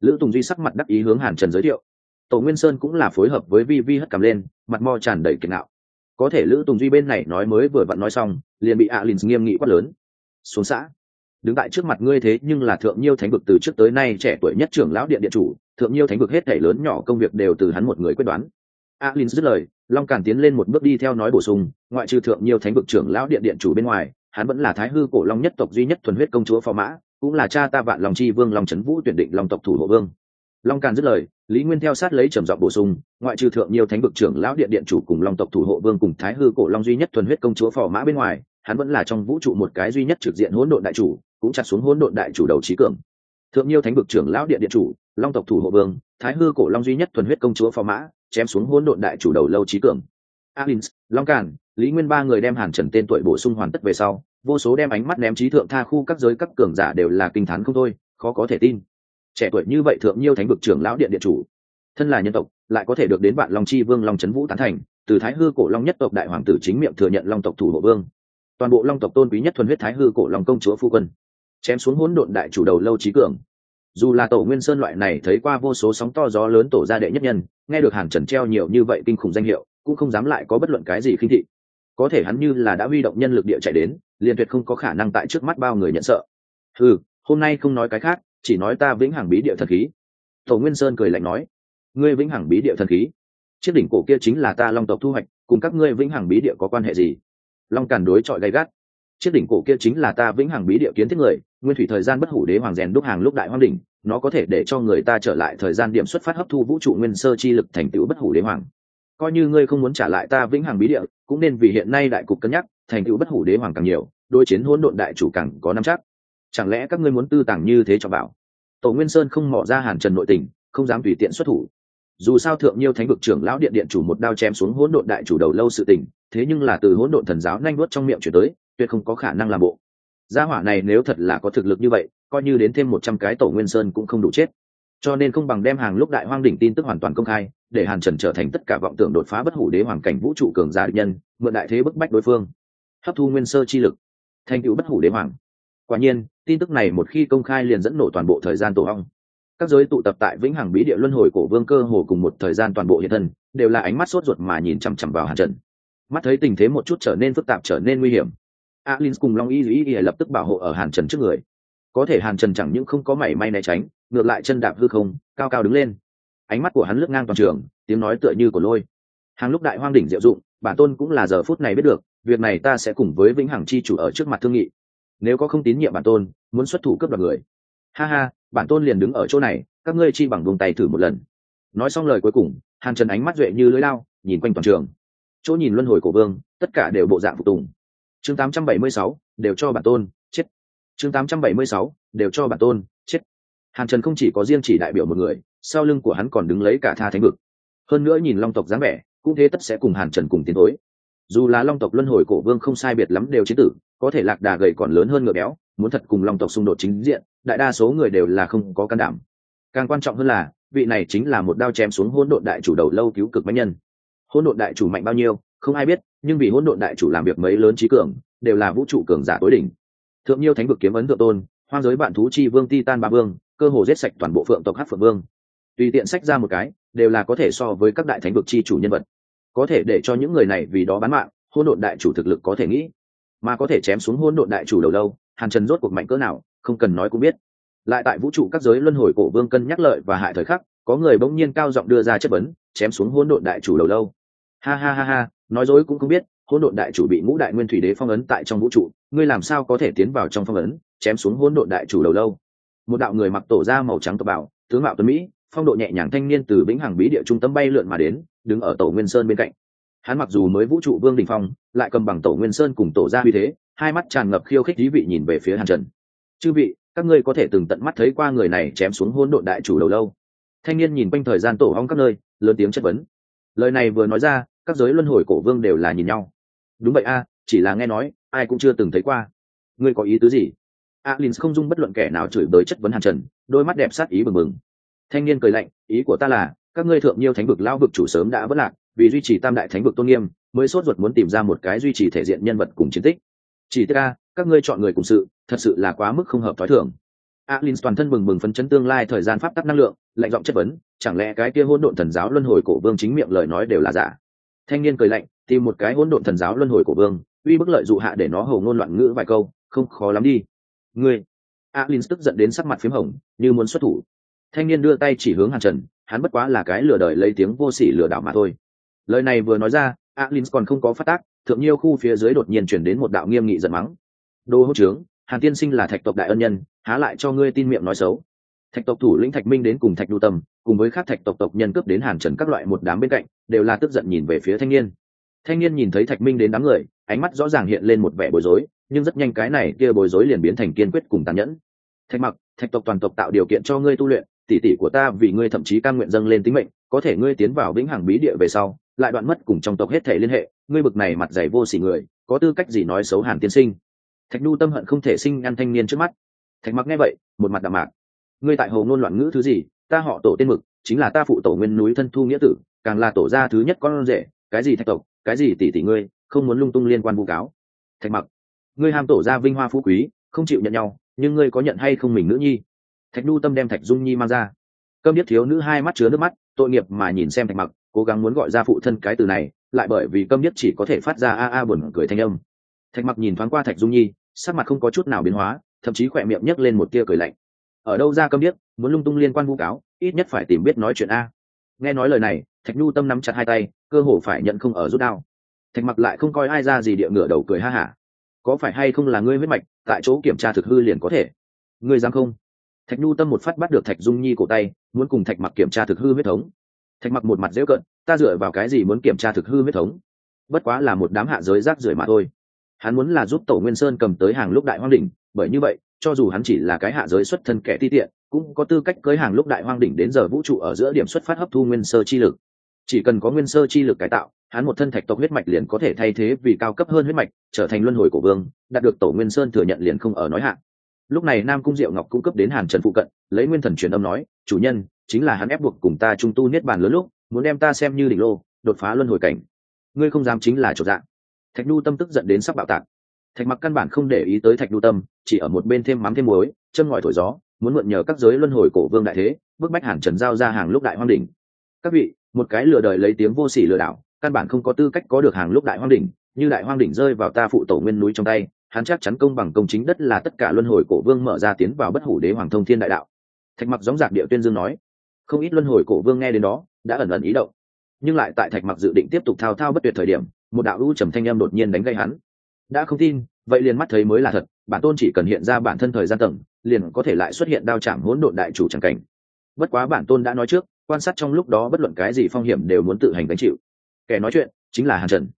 Lữ tùng duy sắc mặt đắc ý hướng hàn trần giới thiệu. Tổ nguyên sơn cũng là phối hợp với vi vi hất cầm lên, mặt mo tràn đầy kiệt ngạo. Có thể lữ tùng duy bên này nói mới vừa vặn nói xong, liền bị alin nghiêm nghị quát lớn. Xuống xã, đứng tại trước mặt ngươi thế nhưng là thượng nhiêu thánh vực từ trước tới nay trẻ tuổi nhất trưởng lão điện điện chủ, thượng nhiêu thánh vực hết thể lớn nhỏ công việc đều từ hắn một người quyết đoán. Alin dứt lời long càn tiến lên một bước đi theo nói bổ sung, ngoại trừ thượng nhiêu thánh vực trưởng lão điện điện chủ bên ngoài, hắn vẫn là thái hư cổ long nhất tộc duy nhất thuần huyết công chúa phò mã, cũng là cha ta vạn long chi vương long trấn vũ tuyển định long tộc thủ hộ vương. Long càn dứt lời, lý nguyên theo sát lấy trầm giọng bổ sung, ngoại trừ thượng nhiều thánh vực trưởng lão điện điện chủ cùng long tộc thủ hộ vương cùng thái hư cổ long duy nhất thuần huyết công chúa phò mã bên ngoài, hắn vẫn là trong vũ trụ một cái duy nhất trực diện hỗn độn đại chủ, cũng chặt xuống hỗn độn đại chủ đầu trí cường. Thượng nhiêu thánh vực trưởng lão điện điện chủ, long tộc thủ hộ vương, thái hư cổ long duy nhất thuần huyết công chúa phò mã chém xuống hỗn độn đại chủ đầu lâu trí cường. Alins long càn, lý nguyên ba người đem hàn trần tên tuổi bổ sung hoàn tất về sau, vô số đem ánh mắt ném trí thượng tha khu các giới các cường giả đều là kinh t h á n không thôi, khó có thể tin. Trẻ tuổi như vậy thượng nhiêu thánh vực trưởng lão điện điện chủ, thân là nhân tộc, lại có thể được đến bạn long chi vương long trấn vũ tán thành, từ thái hư cổ long nhất tộc đại hoàng tử chính miệng thừa nhận long tộc thủ hộ vương. Toàn bộ long tộc tôn quý nhất thuần huyết thái hư cổ long công chúa phu quân, chém xuống hỗn độn đại chủ đầu lâu trí cường. Dù là tổ nguyên sơn loại này thấy qua vô số sóng to gió lớn tổ gia đệ nhất nhân nghe được hàn trần treo nhiều như vậy kinh khủng danh hiệu, cũng không dám lại có bất luận cái gì khinh thị. Có thể hắn như là đã huy động nhân lực địa chạy đến, liền tuyệt không có khả năng tại trước mắt bao người nhận sợ. Ừ hôm nay không nói cái khác, chỉ nói ta vĩnh hằng bí địa thần khí. Tổ nguyên sơn cười lạnh nói, ngươi vĩnh hằng bí địa thần khí? Chiếc đỉnh cổ kia chính là ta long tộc thu hoạch, cùng các ngươi vĩnh hằng bí địa có quan hệ gì? Long càn đối chọi gay gắt chiếc đỉnh cổ kia chính là ta vĩnh hằng bí địa kiến thiết người, nguyên thủy thời gian bất hủ đế hoàng rèn đúc hàng lúc đại hoang đỉnh, nó có thể để cho người ta trở lại thời gian điểm xuất phát hấp thu vũ trụ nguyên sơ chi lực thành tựu bất hủ đế hoàng. Coi như ngươi không muốn trả lại ta vĩnh hằng bí địa, cũng nên vì hiện nay đại cục cân nhắc, thành tựu bất hủ đế hoàng càng nhiều đôi chiến hỗn độn đại chủ càng có năm chắc. Chẳng lẽ các ngươi muốn tư tàng như thế cho bảo? Tổ nguyên sơn không mỏ ra hàn trần nội tình, không dám tùy tiện xuất thủ dù sao thượng nhiêu thánh vực trưởng lão điện điện chủ một đao chém xuống hỗn độn đại chủ đầu lâu sự tình, thế nhưng là từ hỗn độn thần giáo nhanh nuốt trong miệng chuyển tới, tuyệt không có khả năng làm bộ. Gia hỏa này nếu thật là có thực lực như vậy, coi như đến thêm một trăm cái tổ nguyên sơn cũng không đủ chết. Cho nên không bằng đem hàng lúc đại hoang đỉnh tin tức hoàn toàn công khai, để hàn trần trở thành tất cả vọng tưởng đột phá bất hủ đế hoàng cảnh vũ trụ cường giả nhân, mượn đại thế bức bách đối phương. Hấp thu nguyên sơ chi lực. Thành cựu bất hủ đế hoàng. Quả nhiên, tin tức này một khi công khai liền dẫn nổ toàn bộ thời gian tổ hong các giới tụ tập tại vĩnh hằng bí địa luân hồi cổ vương cơ hồ cùng một thời gian toàn bộ hiện thân, đều là ánh mắt sốt ruột mà nhìn chằm chằm vào hàn trần. Mắt thấy tình thế một chút trở nên phức tạp trở nên nguy hiểm. Alin cùng long y dĩ y lập tức bảo hộ ở hàn trần trước người. Có thể hàn trần chẳng những không có mảy may né tránh, ngược lại chân đạp hư không, cao cao đứng lên. Ánh mắt của hắn lướt ngang toàn trường, tiếng nói tựa như của lôi. Hàng lúc đại hoang đỉnh diệu dụng, bản tôn cũng là giờ phút này biết được, việc này ta sẽ cùng với vĩnh hằng chi chủ ở trước mặt thương nghị. Nếu có không tín nhiệm bản tôn, muốn xuất thủ cướp đoạt người. Ha ha bản tôn liền đứng ở chỗ này các ngươi chi bằng vùng tay thử một lần. Nói xong lời cuối cùng hàn trần ánh mắt duệ như lưới lao nhìn quanh toàn trường. Chỗ nhìn luân hồi cổ vương tất cả đều bộ dạng phục tùng. Chương 876, đều cho bản tôn chết. Chương 876, đều cho bản tôn chết. Hàn trần không chỉ có riêng chỉ đại biểu một người sau lưng của hắn còn đứng lấy cả tha thánh vực. Hơn nữa nhìn long tộc dáng vẻ cũng thế tất sẽ cùng hàn trần cùng tiến tối. Dù là long tộc luân hồi cổ vương không sai biệt lắm đều chiến tử có thể lạc đà gầy còn lớn hơn ngựa béo muốn thật cùng long tộc xung đột chính diện đại đa số người đều là không có can đảm. Càng quan trọng hơn là, vị này chính là một đao chém xuống hỗn độn đại chủ đầu lâu cứu cực mạnh nhân. Hỗn độn đại chủ mạnh bao nhiêu, không ai biết, nhưng vì hỗn độn đại chủ làm việc mấy lớn trí cường, đều là vũ trụ cường giả tối đỉnh. Thượng nhiêu thánh vực kiếm ấn thượng tôn, hoang giới bạn thú chi vương titan ba vương, cơ hồ giết sạch toàn bộ phượng tộc hát phượng vương. Tùy tiện sách ra một cái, đều là có thể so với các đại thánh vực chi chủ nhân vật. Có thể để cho những người này vì đó bán mạng, hỗn độn đại chủ thực lực có thể nghĩ. Mà có thể chém xuống hỗn độn đại chủ đầu lâu, hàn trần rốt cuộc mạnh cỡ nào không cần nói cũng biết. Lại tại vũ trụ các giới luân hồi cổ vương cân nhắc lợi và hại thời khắc, có người bỗng nhiên cao giọng đưa ra chất vấn, chém xuống hỗn độn đại chủ đầu lâu. Ha ha ha ha, nói dối cũng không biết, hỗn độn đại chủ bị ngũ đại nguyên thủy đế phong ấn tại trong vũ trụ, ngươi làm sao có thể tiến vào trong phong ấn, chém xuống hỗn độn đại chủ đầu lâu? Một đạo người mặc tổ da màu trắng tộc bảo, tướng mạo tuấn mỹ, phong độ nhẹ nhàng thanh niên từ vĩnh hằng bí địa trung tâm bay lượn mà đến, đứng ở tổ nguyên sơn bên cạnh. Hắn mặc dù mới vũ trụ vương đình phong, lại cầm bằng tổ nguyên sơn cùng tổ ra uy thế, hai mắt tràn ngập khiêu khích thí vị nhìn về phía hàn trần chư vị, các ngươi có thể từng tận mắt thấy qua người này chém xuống hôn độn đại chủ đầu lâu. Thanh niên nhìn quanh thời gian tổ hong các nơi, lớn tiếng chất vấn. Lời này vừa nói ra, các giới luân hồi cổ vương đều là nhìn nhau. Đúng vậy a, chỉ là nghe nói, ai cũng chưa từng thấy qua. Ngươi có ý tứ gì? Alin không dung bất luận kẻ nào chửi bới chất vấn hàn trần, đôi mắt đẹp sát ý bừng bừng. Thanh niên cười lạnh, ý của ta là, các ngươi thượng nhiêu thánh vực lao vực chủ sớm đã vất lạc, vì duy trì tam đại thánh vực tôn nghiêm, mới sốt ruột muốn tìm ra một cái duy trì thể diện nhân vật cùng chiến tích. Chỉ tiếc a các ngươi chọn người cùng sự, thật sự là quá mức không hợp thói thường. Alin toàn thân bừng bừng phấn chấn tương lai thời gian pháp tắc năng lượng, lạnh giọng chất vấn, chẳng lẽ cái kia hỗn độn thần giáo luân hồi cổ vương chính miệng lời nói đều là giả? Thanh niên cười lạnh, tìm một cái hỗn độn thần giáo luân hồi cổ vương, uy bức lợi dụ hạ để nó hầu ngôn loạn ngữ vài câu, không khó lắm đi. Ngươi. Alin tức giận đến sắc mặt p hồng, như muốn xuất thủ. Thanh niên đưa tay chỉ hướng hàn trần, hắn bất quá là cái lừa đời lấy tiếng vô sỉ lừa đảo mà thôi. Lời này vừa nói ra, alin còn không có phát tác, thượng nhiêu khu phía dưới đột nhiên chuyển đến một đạo nghiêm nghị giận mắng đô hỗ trướng, hàn tiên sinh là thạch tộc đại ân nhân, há lại cho ngươi tin miệng nói xấu. Thạch tộc thủ lĩnh thạch minh đến cùng thạch đu tâm, cùng với các thạch tộc tộc nhân cướp đến hàn trần các loại một đám bên cạnh, đều là tức giận nhìn về phía thanh niên. Thanh niên nhìn thấy thạch minh đến đám người, ánh mắt rõ ràng hiện lên một vẻ bối rối, nhưng rất nhanh cái này kia bối rối liền biến thành kiên quyết cùng tàn nhẫn. Thạch mặc, thạch tộc toàn tộc tạo điều kiện cho ngươi tu luyện tỷ tỷ của ta vì ngươi thậm chí cam nguyện dâng lên tính mệnh, có thể ngươi tiến vào vĩnh hằng bí địa về sau, lại đoạn mất cùng trong tộc hết thể liên hệ, ngươi bực này mặt dày vô sỉ người, có tư cách gì nói xấu hàn tiên sinh? Thạch nhu tâm hận không thể sinh ngăn thanh niên trước mắt. Thạch mặc nghe vậy, một mặt đạm mạc. Ngươi tại hồ ngôn loạn ngữ thứ gì? Ta họ tổ tên mực, chính là ta phụ tổ nguyên núi thân thu nghĩa tử, càng là tổ gia thứ nhất con rể. Cái gì thạch tộc, cái gì tỷ tỷ ngươi, không muốn lung tung liên quan vu cáo. Thạch mặc, ngươi ham tổ gia vinh hoa phú quý, không chịu nhận nhau, nhưng ngươi có nhận hay không mình nữ nhi? Thạch nhu tâm đem thạch dung nhi mang ra. Câm biết thiếu nữ hai mắt chứa nước mắt, tội nghiệp mà nhìn xem thạch mặc, cố gắng muốn gọi ra phụ thân cái từ này, lại bởi vì câm biết chỉ có thể phát ra a a buồn cười thanh âm. Thạch mặc nhìn thoáng qua thạch dung nhi sắc mặt không có chút nào biến hóa, thậm chí khỏe miệng nhấc lên một tia cười lạnh. Ở đâu ra câm điếc, muốn lung tung liên quan vu cáo, ít nhất phải tìm biết nói chuyện a. Nghe nói lời này, thạch nhu tâm nắm chặt hai tay, cơ hồ phải nhận không ở rút đao. Thạch mặc lại không coi ai ra gì địa ngửa đầu cười ha hả. Có phải hay không là ngươi huyết mạch, tại chỗ kiểm tra thực hư liền có thể? Ngươi dám không? Thạch nhu tâm một phát bắt được thạch dung nhi cổ tay, muốn cùng thạch mặc kiểm tra thực hư huyết thống. Thạch mặc một mặt dễ cận ta dựa vào cái gì muốn kiểm tra thực hư huyết thống? Bất quá là một đám hạ giới rác rưởi mà thôi hắn muốn là giúp tổ nguyên sơn cầm tới hàng lúc đại hoang đỉnh, bởi như vậy, cho dù hắn chỉ là cái hạ giới xuất thân kẻ ti tiện, cũng có tư cách cưới hàng lúc đại hoang đỉnh đến giờ vũ trụ ở giữa điểm xuất phát hấp thu nguyên sơ chi lực. Chỉ cần có nguyên sơ chi lực cải tạo, hắn một thân thạch tộc huyết mạch liền có thể thay thế vì cao cấp hơn huyết mạch, trở thành luân hồi của vương, đạt được tổ nguyên sơn thừa nhận liền không ở nói hạn lúc này nam cung diệu ngọc cung cấp đến hàn trần phụ cận, lấy nguyên thần truyền âm nói, chủ nhân, chính là hắn ép buộc cùng ta trung tu niết bàn lớn lúc, muốn đem ta xem như đỉnh lô, đột phá luân hồi cảnh. Ngươi không dám chính là chỗ dạng thạch nhu tâm tức giận đến sắp bạo tạc. Thạch mặc căn bản không để ý tới thạch nhu tâm, chỉ ở một bên thêm mắm thêm muối chân ngòi thổi gió, muốn mượn nhờ các giới luân hồi cổ vương đại thế, bức bách hàn trần giao ra hàng lúc đại hoang đỉnh. Các vị, một cái lừa đời lấy tiếng vô sỉ lừa đảo, căn bản không có tư cách có được hàng lúc đại hoang đỉnh, như đại hoang đỉnh rơi vào ta phụ tổ nguyên núi trong tay, hắn chắc chắn công bằng công chính đất là tất cả luân hồi cổ vương mở ra tiến vào bất hủ đế hoàng thông thiên đại đạo. Thạch mặc gióng giạc địa tuyên dương nói, không ít luân hồi cổ vương nghe đến đó, đã ẩn ẩn ý động. Nhưng lại tại thạch mặc dự định tiếp tục thao thao bất tuyệt thời điểm một đạo u trầm thanh âm đột nhiên đánh gây hắn. Đã không tin, vậy liền mắt thấy mới là thật, bản tôn chỉ cần hiện ra bản thân thời gian tầng, liền có thể lại xuất hiện đao chạm hỗn độn đại chủ chẳng cảnh. Bất quá bản tôn đã nói trước, quan sát trong lúc đó bất luận cái gì phong hiểm đều muốn tự hành gánh chịu. Kẻ nói chuyện, chính là hàn trần.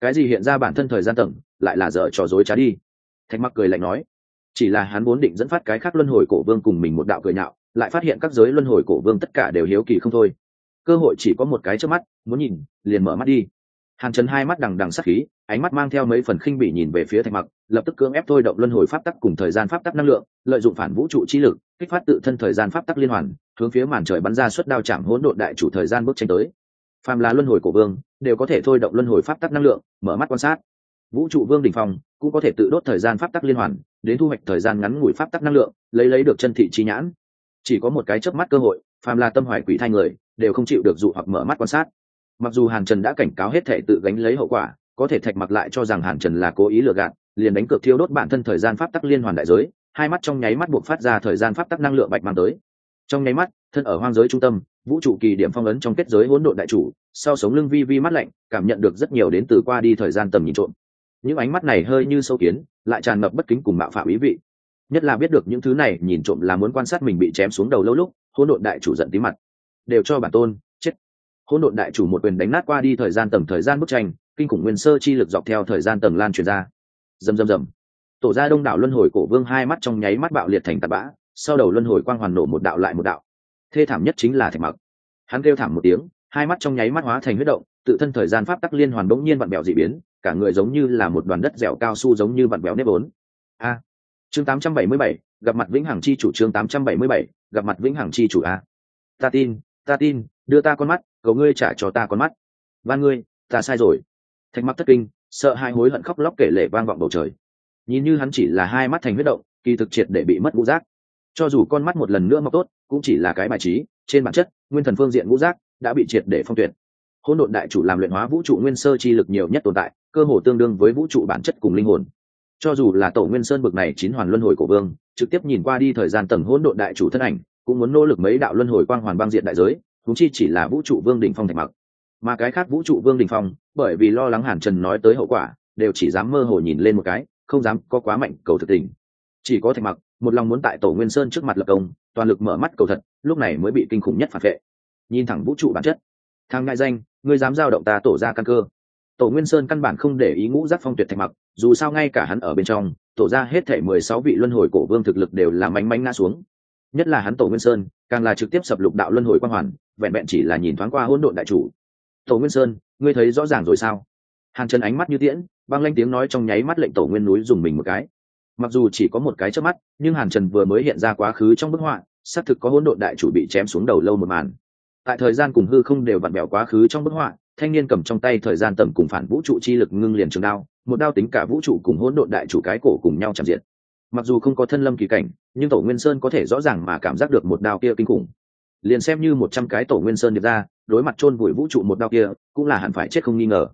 Cái gì hiện ra bản thân thời gian tầng, lại là dở trò dối trá đi. Thạch mặc cười lạnh nói, chỉ là hắn vốn định dẫn phát cái khác luân hồi cổ vương cùng mình một đạo cười nhạo, lại phát hiện các giới luân hồi cổ vương tất cả đều hiếu kỳ không thôi. Cơ hội chỉ có một cái trước mắt, muốn nhìn, liền mở mắt đi hàn trần hai mắt đằng đằng sắc khí, ánh mắt mang theo mấy phần khinh bị nhìn về phía thạch mặc, lập tức cưỡng ép thôi động luân hồi pháp tắc cùng thời gian pháp tắc năng lượng, lợi dụng phản vũ trụ chi lực, kích phát tự thân thời gian pháp tắc liên hoàn, hướng phía màn trời bắn ra suất đao chạm hỗn độn đại chủ thời gian bước tranh tới. Phàm là luân hồi cổ vương, đều có thể thôi động luân hồi pháp tắc năng lượng, mở mắt quan sát. Vũ trụ vương đỉnh phong, cũng có thể tự đốt thời gian pháp tắc liên hoàn, đến thu hoạch thời gian ngắn ngủi pháp tắc năng lượng, lấy lấy được chân thị trí nhãn. Chỉ có một cái chớp mắt cơ hội, phàm là tâm hoài quỷ thai người, đều không chịu được dụ hoặc mở mắt quan sát mặc dù hàn trần đã cảnh cáo hết thể tự gánh lấy hậu quả, có thể thạch mặc lại cho rằng hàn trần là cố ý lừa gạt, liền đánh cược thiêu đốt bản thân thời gian pháp tắc liên hoàn đại giới, hai mắt trong nháy mắt buộc phát ra thời gian pháp tắc năng lượng bạch mang tới. Trong nháy mắt, thân ở hoang giới trung tâm, vũ trụ kỳ điểm phong ấn trong kết giới hỗn độn đại chủ, sau sống lưng vi vi mắt lạnh, cảm nhận được rất nhiều đến từ qua đi thời gian tầm nhìn trộm. Những ánh mắt này hơi như sâu kiến, lại tràn ngập bất kính cùng mạo phạm ý vị. Nhất là biết được những thứ này nhìn trộm là muốn quan sát mình bị chém xuống đầu lâu lúc, hỗn độn đại chủ giận tí mặt. Đều cho bản tôn hỗn độn đại chủ một quyền đánh nát qua đi thời gian tầng thời gian bức tranh kinh khủng nguyên sơ chi lực dọc theo thời gian tầng lan truyền ra. Dầm dầm dầm tổ ra đông đảo luân hồi cổ vương hai mắt trong nháy mắt bạo liệt thành tạt bã sau đầu luân hồi quang hoàn nổ một đạo lại một đạo. Thê thảm nhất chính là thạch mặc. Hắn kêu thảm một tiếng hai mắt trong nháy mắt hóa thành huyết động tự thân thời gian pháp tắc liên hoàn bỗng nhiên vặn bẹo dị biến cả người giống như là một đoàn đất dẻo cao su giống như vặn bẹo nếp vốn. A. Chương 877, gặp mặt vĩnh hằng chi chủ chương 877, gặp mặt vĩnh hằng chi chủ a. Ta tin ta tin đưa ta con mắt cầu ngươi trả cho ta con mắt. Van ngươi, ta sai rồi. Thạch mặc thất kinh, sợ hai hối hận khóc lóc kể lể vang vọng bầu trời. Nhìn như hắn chỉ là hai mắt thành huyết động, kỳ thực triệt để bị mất ngũ giác. Cho dù con mắt một lần nữa mọc tốt, cũng chỉ là cái bài trí, trên bản chất, nguyên thần phương diện ngũ giác đã bị triệt để phong tuyệt. Hỗn độn đại chủ làm luyện hóa vũ trụ nguyên sơ chi lực nhiều nhất tồn tại, cơ hồ tương đương với vũ trụ bản chất cùng linh hồn. Cho dù là tổ nguyên sơn bực này chín hoàn luân hồi cổ vương, trực tiếp nhìn qua đi thời gian tầng hỗn độn đại chủ thân ảnh, cũng muốn nỗ lực mấy đạo luân hồi quang hoàn băng diện đại giới thú chi chỉ là vũ trụ vương đỉnh phong thạch mặc. Mà cái khác vũ trụ vương đỉnh phong, bởi vì lo lắng hàn trần nói tới hậu quả, đều chỉ dám mơ hồ nhìn lên một cái, không dám có quá mạnh cầu thực tình. Chỉ có thạch mặc, một lòng muốn tại tổ nguyên sơn trước mặt lập công, toàn lực mở mắt cầu thật, lúc này mới bị kinh khủng nhất phản vệ. Nhìn thẳng vũ trụ bản chất. Thang ngại danh, ngươi dám giao động ta tổ ra căn cơ. Tổ nguyên sơn căn bản không để ý ngũ giác phong tuyệt thạch mặc, dù sao ngay cả hắn ở bên trong, tổ ra hết thể mười sáu vị luân hồi cổ vương thực lực đều là mánh mánh ngã xuống. Nhất là hắn tổ nguyên sơn càng là trực tiếp sập lục đạo luân hồi quan hoàn, vẹn vẹn chỉ là nhìn thoáng qua hỗn độn đại chủ. Tổ nguyên sơn, ngươi thấy rõ ràng rồi sao? Hàn chân ánh mắt như tiễn, băng lanh tiếng nói trong nháy mắt lệnh tổ nguyên núi dùng mình một cái. Mặc dù chỉ có một cái trước mắt, nhưng hàn trần vừa mới hiện ra quá khứ trong bức họa, xác thực có hỗn độn đại chủ bị chém xuống đầu lâu một màn. Tại thời gian cùng hư không đều vặn bẹo quá khứ trong bức họa, thanh niên cầm trong tay thời gian tầm cùng phản vũ trụ chi lực ngưng liền trường đao, một đao tính cả vũ trụ cùng hỗn độn đại chủ cái cổ cùng nhau chạm diện mặc dù không có thân lâm kỳ cảnh, nhưng tổ nguyên sơn có thể rõ ràng mà cảm giác được một đao kia kinh khủng. Liền xem như một trăm cái tổ nguyên sơn điệp ra, đối mặt chôn vùi vũ trụ một đao kia, cũng là hẳn phải chết không nghi ngờ.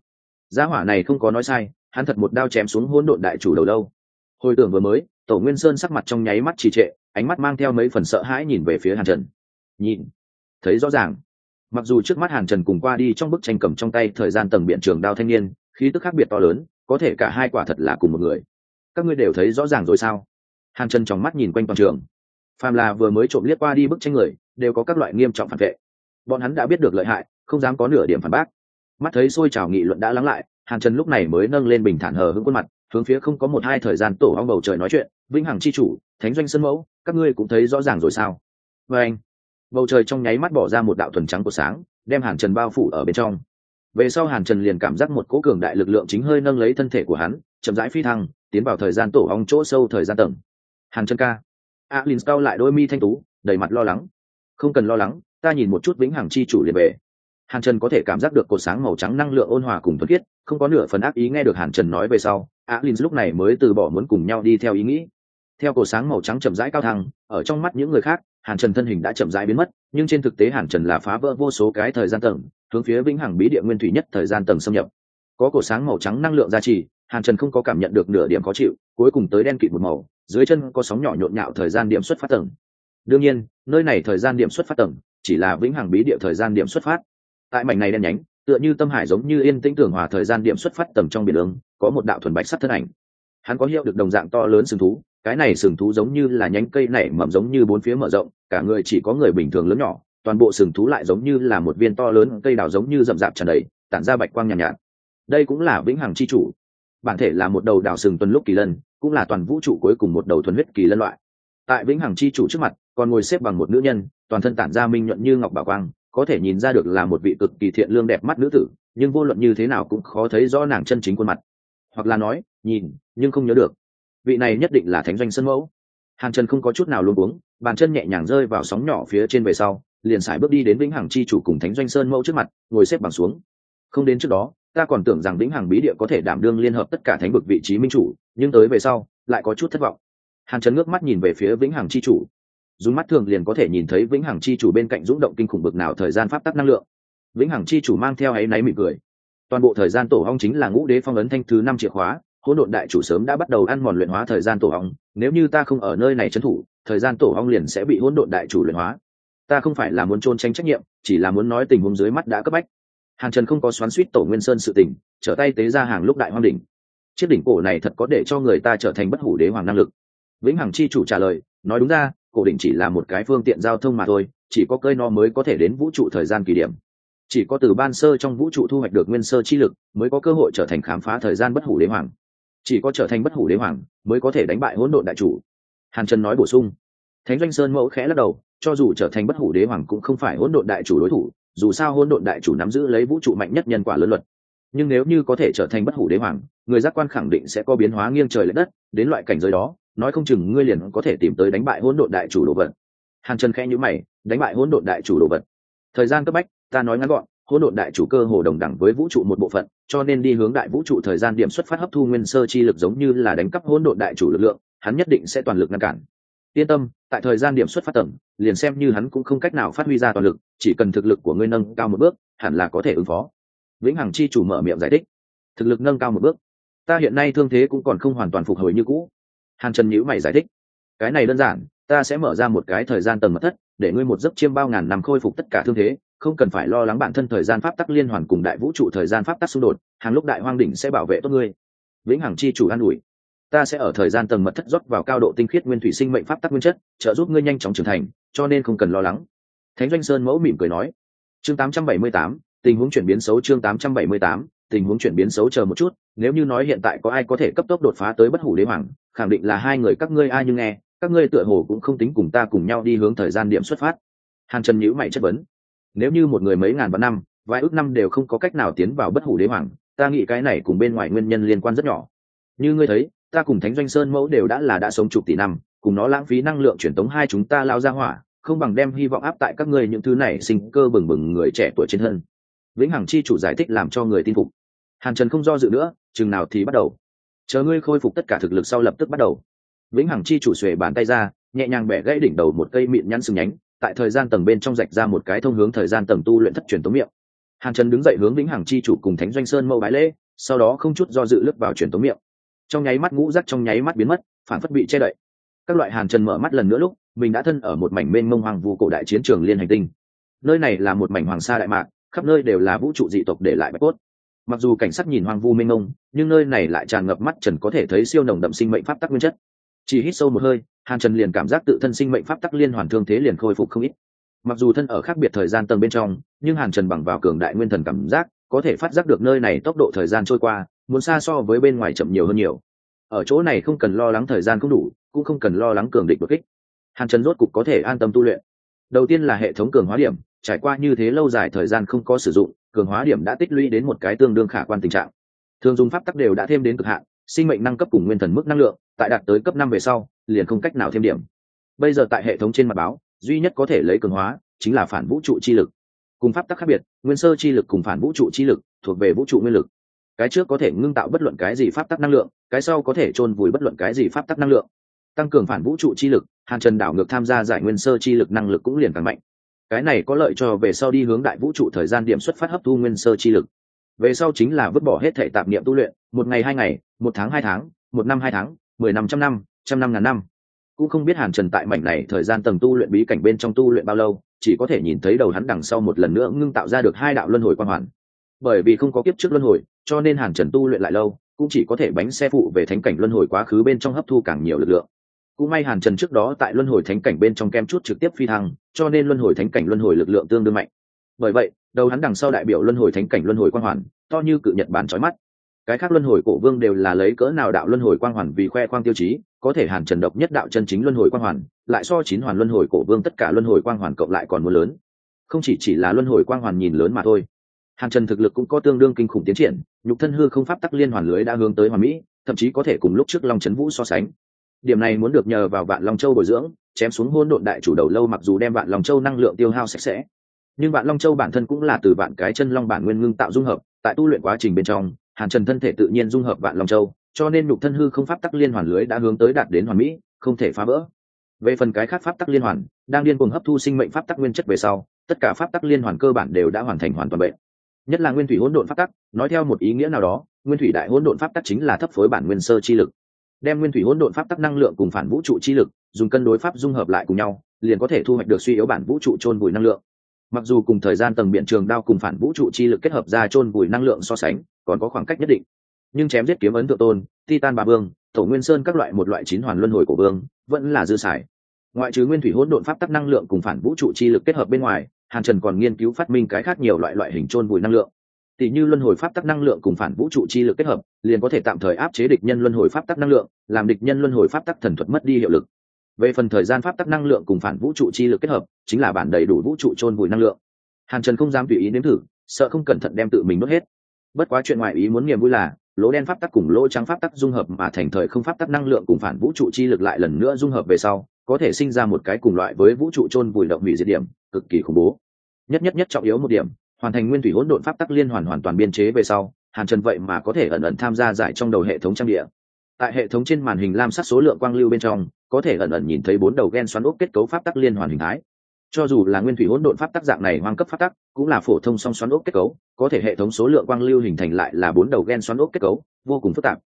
Gia hỏa này không có nói sai, hắn thật một đao chém xuống hỗn độn đại chủ đầu lâu. Hồi tưởng vừa mới, tổ nguyên sơn sắc mặt trong nháy mắt trì trệ, ánh mắt mang theo mấy phần sợ hãi nhìn về phía hàn trần. Nhìn, thấy rõ ràng. Mặc dù trước mắt hàn trần cùng qua đi trong bức tranh cầm trong tay thời gian tầng biện trường đao thanh niên, khí tức khác biệt to lớn, có thể cả hai quả thật là cùng một người các ngươi đều thấy rõ ràng rồi sao? Hàn trần trong mắt nhìn quanh toàn trường. Phàm là vừa mới trộm liếc qua đi bức tranh người, đều có các loại nghiêm trọng phản vệ. Bọn hắn đã biết được lợi hại, không dám có nửa điểm phản bác. Mắt thấy xôi trào nghị luận đã lắng lại, hàn trần lúc này mới nâng lên bình thản hờ hững khuôn mặt, hướng phía không có một hai thời gian tổ ong bầu trời nói chuyện, vĩnh hằng chi chủ, thánh doanh sân mẫu, các ngươi cũng thấy rõ ràng rồi sao? Và anh, bầu trời trong nháy mắt bỏ ra một đạo thuần trắng của sáng, đem hàn trần bao phủ ở bên trong. Về sau hàn trần liền cảm giác một cỗ cường đại lực lượng chính hơi nâng lấy thân thể của hắn, chậm rãi phi thăng tiến vào thời gian tổ ong chỗ sâu thời gian tầng. Hàn chân ca. A l i n cao lại đôi mi thanh tú, đầy mặt lo lắng. Không cần lo lắng, ta nhìn một chút vĩnh hằng chi chủ liền về. Hàn trần có thể cảm giác được cột sáng màu trắng năng lượng ôn hòa cùng thuần khiết, không có nửa phần ác ý nghe được hàn trần nói về sau, a l i n lúc này mới từ bỏ muốn cùng nhau đi theo ý nghĩ. Theo cột sáng màu trắng chậm rãi cao thăng, ở trong mắt những người khác, hàn trần thân hình đã chậm rãi biến mất, nhưng trên thực tế hàn trần là phá vỡ vô số cái thời gian tầng, hướng phía vĩnh hằng bí địa nguyên thủy nhất thời gian tầng xâm nhập. Có cột sáng màu trắng năng lượng gia trì hàn trần không có cảm nhận được nửa điểm khó chịu cuối cùng tới đen kịt một màu dưới chân có sóng nhỏ nhộn nhạo thời gian điểm xuất phát tầng. Đương nhiên nơi này thời gian điểm xuất phát tầng chỉ là vĩnh hằng bí địa thời gian điểm xuất phát. Tại mảnh này đen nhánh tựa như tâm hải giống như yên tĩnh tưởng hòa thời gian điểm xuất phát tầng trong biển ương có một đạo thuần bạch sắt thân ảnh. Hắn có hiệu được đồng dạng to lớn sừng thú cái này sừng thú giống như là nhánh cây nảy mầm giống như bốn phía mở rộng cả người chỉ có người bình thường lớn nhỏ toàn bộ sừng thú lại giống như là một viên to lớn cây đào giống như rậm rạp tràn đầy tản ra bạch quang nhàn nhạt, nhạt. Đây cũng là vĩnh hằng chi chủ bản thể là một đầu đào sừng tuần lúc kỳ lân, cũng là toàn vũ trụ cuối cùng một đầu thuần huyết kỳ lân loại. Tại vĩnh hằng chi chủ trước mặt, còn ngồi xếp bằng một nữ nhân, toàn thân tản ra minh nhuận như ngọc bảo quang, có thể nhìn ra được là một vị cực kỳ thiện lương đẹp mắt nữ tử, nhưng vô luận như thế nào cũng khó thấy rõ nàng chân chính khuôn mặt. Hoặc là nói, nhìn, nhưng không nhớ được. Vị này nhất định là thánh doanh sân mẫu. Hàn trần không có chút nào luôn uống bàn chân nhẹ nhàng rơi vào sóng nhỏ phía trên về sau, liền sải bước đi đến vĩnh hằng chi chủ cùng thánh doanh sơn mẫu trước mặt, ngồi xếp bằng xuống. Không đến trước đó ta còn tưởng rằng vĩnh hằng bí địa có thể đảm đương liên hợp tất cả thánh vực vị trí minh chủ, nhưng tới về sau, lại có chút thất vọng. Hàn trần ngước mắt nhìn về phía vĩnh hằng chi chủ. Dùng mắt thường liền có thể nhìn thấy vĩnh hằng chi chủ bên cạnh rung động kinh khủng bực nào thời gian pháp tắc năng lượng. Vĩnh hằng chi chủ mang theo áy náy mỉm cười. Toàn bộ thời gian tổ hong chính là ngũ đế phong ấn thanh thứ năm chìa khóa, hỗn độn đại chủ sớm đã bắt đầu ăn mòn luyện hóa thời gian tổ hong nếu như ta không ở nơi này trấn thủ, thời gian tổ hong liền sẽ bị hỗn độn đại chủ luyện hóa. Ta không phải là muốn trôn tranh trách nhiệm, chỉ là muốn nói tình huống dưới mắt đã cấp bách hàn trần không có xoắn suýt tổ nguyên sơn sự tình, trở tay tế ra hàng lúc đại hoang đỉnh. Chiếc đỉnh cổ này thật có để cho người ta trở thành bất hủ đế hoàng năng lực. Vĩnh hằng chi chủ trả lời, nói đúng ra, cổ đỉnh chỉ là một cái phương tiện giao thông mà thôi, chỉ có cơi no mới có thể đến vũ trụ thời gian kỳ điểm. Chỉ có từ ban sơ trong vũ trụ thu hoạch được nguyên sơ chi lực, mới có cơ hội trở thành khám phá thời gian bất hủ đế hoàng. Chỉ có trở thành bất hủ đế hoàng, mới có thể đánh bại hỗn độn đại chủ. Hàn trần nói bổ sung, thánh doanh sơn mẫu khẽ lắc đầu, cho dù trở thành bất hủ đế hoàng cũng không phải hỗn độn đại chủ đối thủ dù sao hỗn độn đại chủ nắm giữ lấy vũ trụ mạnh nhất nhân quả lớn luật. Nhưng nếu như có thể trở thành bất hủ đế hoàng, người giác quan khẳng định sẽ có biến hóa nghiêng trời l ệ đất, đến loại cảnh giới đó, nói không chừng ngươi liền có thể tìm tới đánh bại hỗn độn đại chủ đồ vật. Hàn trần khẽ nhữ mày, đánh bại hỗn độn đại chủ đồ vật. Thời gian cấp bách, ta nói ngắn gọn, hỗn độn đại chủ cơ hồ đồng đẳng với vũ trụ một bộ phận, cho nên đi hướng đại vũ trụ thời gian điểm xuất phát hấp thu nguyên sơ chi lực giống như là đánh cắp hỗn độn đại chủ lực lượng, hắn nhất định sẽ toàn lực ngăn cản yên tâm, tại thời gian điểm xuất phát tầng liền xem như hắn cũng không cách nào phát huy ra toàn lực, chỉ cần thực lực của ngươi nâng cao một bước, hẳn là có thể ứng phó. Vĩnh hằng chi chủ mở miệng giải thích. Thực lực nâng cao một bước. Ta hiện nay thương thế cũng còn không hoàn toàn phục hồi như cũ. Hàn trần nhữ mày giải thích. Cái này đơn giản, ta sẽ mở ra một cái thời gian tầng mật thất, để ngươi một giấc chiêm bao ngàn năm khôi phục tất cả thương thế, không cần phải lo lắng bản thân thời gian pháp tắc liên hoàn cùng đại vũ trụ thời gian pháp tắc xung đột, hàng lúc đại hoang đỉnh sẽ bảo vệ tốt ngươi. Vĩnh hằng chi chủ an ủi ta sẽ ở thời gian tầng mật thất rót vào cao độ tinh khiết nguyên thủy sinh mệnh pháp tắc nguyên chất trợ giúp ngươi nhanh chóng trưởng thành cho nên không cần lo lắng. Thánh doanh sơn mẫu mỉm cười nói. Chương 878, tình huống chuyển biến xấu chương 878, tình huống chuyển biến xấu chờ một chút nếu như nói hiện tại có ai có thể cấp tốc đột phá tới bất hủ đế hoàng khẳng định là hai người các ngươi ai nhưng nghe các ngươi tựa hồ cũng không tính cùng ta cùng nhau đi hướng thời gian điểm xuất phát. Hàn trần nhữ mày chất vấn. Nếu như một người mấy ngàn vạn năm vài ước năm đều không có cách nào tiến vào bất hủ đế hoàng ta nghĩ cái này cùng bên ngoài nguyên nhân liên quan rất nhỏ. Như ngươi thấy ta cùng thánh doanh sơn mẫu đều đã là đã sống chục tỷ năm, cùng nó lãng phí năng lượng truyền tống hai chúng ta lao ra hỏa, không bằng đem hy vọng áp tại các ngươi những thứ này sinh cơ bừng bừng người trẻ tuổi trên thân. Vĩnh hằng chi chủ giải thích làm cho người tin phục. Hàn trần không do dự nữa, chừng nào thì bắt đầu. Chờ ngươi khôi phục tất cả thực lực sau lập tức bắt đầu. Vĩnh hằng chi chủ xuề bàn tay ra, nhẹ nhàng bẻ gãy đỉnh đầu một cây mịn nhăn sừng nhánh, tại thời gian tầng bên trong rạch ra một cái thông hướng thời gian tầng tu luyện thất truyền tống miệng. Hàn trần đứng dậy hướng vĩnh hằng chi chủ cùng thánh doanh sơn mẫu bái lễ, sau đó không chút do dự lướt vào truyền tống miệng trong nháy mắt ngũ rắc trong nháy mắt biến mất phản phất bị che đậy. Các loại hàn trần mở mắt lần nữa lúc, mình đã thân ở một mảnh mênh mông hoàng vu cổ đại chiến trường liên hành tinh. Nơi này là một mảnh hoàng sa đại mạc, khắp nơi đều là vũ trụ dị tộc để lại bạch cốt. Mặc dù cảnh sắc nhìn hoang vu mênh mông, nhưng nơi này lại tràn ngập mắt trần có thể thấy siêu nồng đậm sinh mệnh pháp tắc nguyên chất. Chỉ hít sâu một hơi, hàn trần liền cảm giác tự thân sinh mệnh pháp tắc liên hoàn thương thế liền khôi phục không ít. Mặc dù thân ở khác biệt thời gian tầng bên trong, nhưng hàn trần bằng vào cường đại nguyên thần cảm giác có thể phát giác được nơi này tốc độ thời gian trôi qua, muốn xa so với bên ngoài chậm nhiều hơn nhiều. Ở chỗ này không cần lo lắng thời gian không đủ, cũng không cần lo lắng cường địch đột kích. Hàn trần rốt cục có thể an tâm tu luyện. Đầu tiên là hệ thống cường hóa điểm, trải qua như thế lâu dài thời gian không có sử dụng, cường hóa điểm đã tích lũy đến một cái tương đương khả quan tình trạng. Thường dùng pháp tắc đều đã thêm đến cực hạn, sinh mệnh năng cấp cùng nguyên thần mức năng lượng, tại đạt tới cấp năm về sau, liền không cách nào thêm điểm. Bây giờ tại hệ thống trên mặt báo, duy nhất có thể lấy cường hóa, chính là phản vũ trụ chi lực cùng pháp tắc khác biệt, nguyên sơ chi lực cùng phản vũ trụ chi lực thuộc về vũ trụ nguyên lực. Cái trước có thể ngưng tạo bất luận cái gì pháp tắc năng lượng, cái sau có thể chôn vùi bất luận cái gì pháp tắc năng lượng. Tăng cường phản vũ trụ chi lực, hàn trần đảo ngược tham gia giải nguyên sơ chi lực năng lực cũng liền càng mạnh. Cái này có lợi cho về sau đi hướng đại vũ trụ thời gian điểm xuất phát hấp thu nguyên sơ chi lực. Về sau chính là vứt bỏ hết thể tạp niệm tu luyện, một ngày hai ngày, một tháng hai tháng, một năm hai tháng, mười năm trăm năm trăm năm ngàn năm cũng không biết hàn trần tại mảnh này thời gian tầng tu luyện bí cảnh bên trong tu luyện bao lâu, chỉ có thể nhìn thấy đầu hắn đằng sau một lần nữa ngưng tạo ra được hai đạo luân hồi quan hoàn. Bởi vì không có kiếp trước luân hồi, cho nên hàn trần tu luyện lại lâu, cũng chỉ có thể bánh xe phụ về thánh cảnh luân hồi quá khứ bên trong hấp thu càng nhiều lực lượng. Cũng may hàn trần trước đó tại luân hồi thánh cảnh bên trong kem chút trực tiếp phi thăng, cho nên luân hồi thánh cảnh luân hồi lực lượng tương đương mạnh. Bởi vậy, đầu hắn đằng sau đại biểu luân hồi thánh cảnh luân hồi quan hoàn, to như cự nhật bản trói mắt. Cái khác luân hồi cổ vương đều là lấy cỡ nào đạo luân hồi quang hoàn vì khoe khoang tiêu chí có thể hàn trần độc nhất đạo chân chính luân hồi quang hoàn, lại so chín hoàn luân hồi cổ vương tất cả luân hồi quang hoàn cộng lại còn muốn lớn. Không chỉ chỉ là luân hồi quang hoàn nhìn lớn mà thôi. Hàn trần thực lực cũng có tương đương kinh khủng tiến triển, nhục thân hư không pháp tắc liên hoàn lưới đã hướng tới hoàn mỹ, thậm chí có thể cùng lúc trước long trấn vũ so sánh. Điểm này muốn được nhờ vào vạn long châu bồi dưỡng, chém xuống hôn độn đại chủ đầu lâu mặc dù đem vạn long châu năng lượng tiêu hao sạch sẽ, nhưng vạn long châu bản thân cũng là từ vạn cái chân long bản nguyên ngưng tạo dung hợp, tại tu luyện quá trình bên trong, hàn trần thân thể tự nhiên dung hợp vạn long châu cho nên nhục thân hư không pháp tắc liên hoàn lưới đã hướng tới đạt đến hoàn mỹ, không thể phá vỡ. Về phần cái khác pháp tắc liên hoàn, đang điên cuồng hấp thu sinh mệnh pháp tắc nguyên chất về sau, tất cả pháp tắc liên hoàn cơ bản đều đã hoàn thành hoàn toàn bệnh. Nhất là nguyên thủy hỗn độn pháp tắc, nói theo một ý nghĩa nào đó, nguyên thủy đại hỗn độn pháp tắc chính là thấp phối bản nguyên sơ chi lực. Đem nguyên thủy hỗn độn pháp tắc năng lượng cùng phản vũ trụ chi lực, dùng cân đối pháp dung hợp lại cùng nhau, liền có thể thu hoạch được suy yếu bản vũ trụ trôn vùi năng lượng. Mặc dù cùng thời gian tầng biện trường đao cùng phản vũ trụ chi lực kết hợp ra trôn vùi năng lượng so sánh, còn có khoảng cách nhất định nhưng chém giết kiếm ấn thượng tôn, titan bà vương tổ nguyên sơn các loại một loại chín hoàn luân hồi của vương, vẫn là dư sải. ngoại trừ nguyên thủy hỗn độn pháp tắc năng lượng cùng phản vũ trụ chi lực kết hợp bên ngoài, hàn trần còn nghiên cứu phát minh cái khác nhiều loại loại hình trôn vùi năng lượng. Tỷ như luân hồi pháp tắc năng lượng cùng phản vũ trụ chi lực kết hợp, liền có thể tạm thời áp chế địch nhân luân hồi pháp tắc năng lượng, làm địch nhân luân hồi pháp tắc thần thuật mất đi hiệu lực. Về phần thời gian pháp tắc năng lượng cùng phản vũ trụ chi lực kết hợp, chính là bản đầy đủ vũ trụ trôn vùi năng lượng. Hàn trần không dám tùy ý nếm thử, sợ không cẩn thận đem tự mình đốt hết. Bất quá chuyện ngoại ý muốn niềm vui là lỗ đen pháp tắc cùng lỗ trắng pháp tắc dung hợp mà thành thời không pháp tắc năng lượng cùng phản vũ trụ chi lực lại lần nữa dung hợp về sau, có thể sinh ra một cái cùng loại với vũ trụ chôn vùi động hủy diệt điểm, cực kỳ khủng bố. Nhất nhất nhất trọng yếu một điểm, hoàn thành nguyên thủy hỗn độn pháp tắc liên hoàn hoàn toàn biên chế về sau, hàn trần vậy mà có thể ẩn ẩn tham gia giải trong đầu hệ thống trang địa. Tại hệ thống trên màn hình lam sắc số lượng quang lưu bên trong, có thể ẩn ẩn nhìn thấy bốn đầu gen xoắn ốc kết cấu pháp tắc liên hoàn hình thái cho dù là nguyên thủy hỗn độn pháp tắc dạng này hoang cấp pháp tắc, cũng là phổ thông song xoắn ốc kết cấu, có thể hệ thống số lượng quang lưu hình thành lại là bốn đầu gen xoắn ốc kết cấu, vô cùng phức tạp.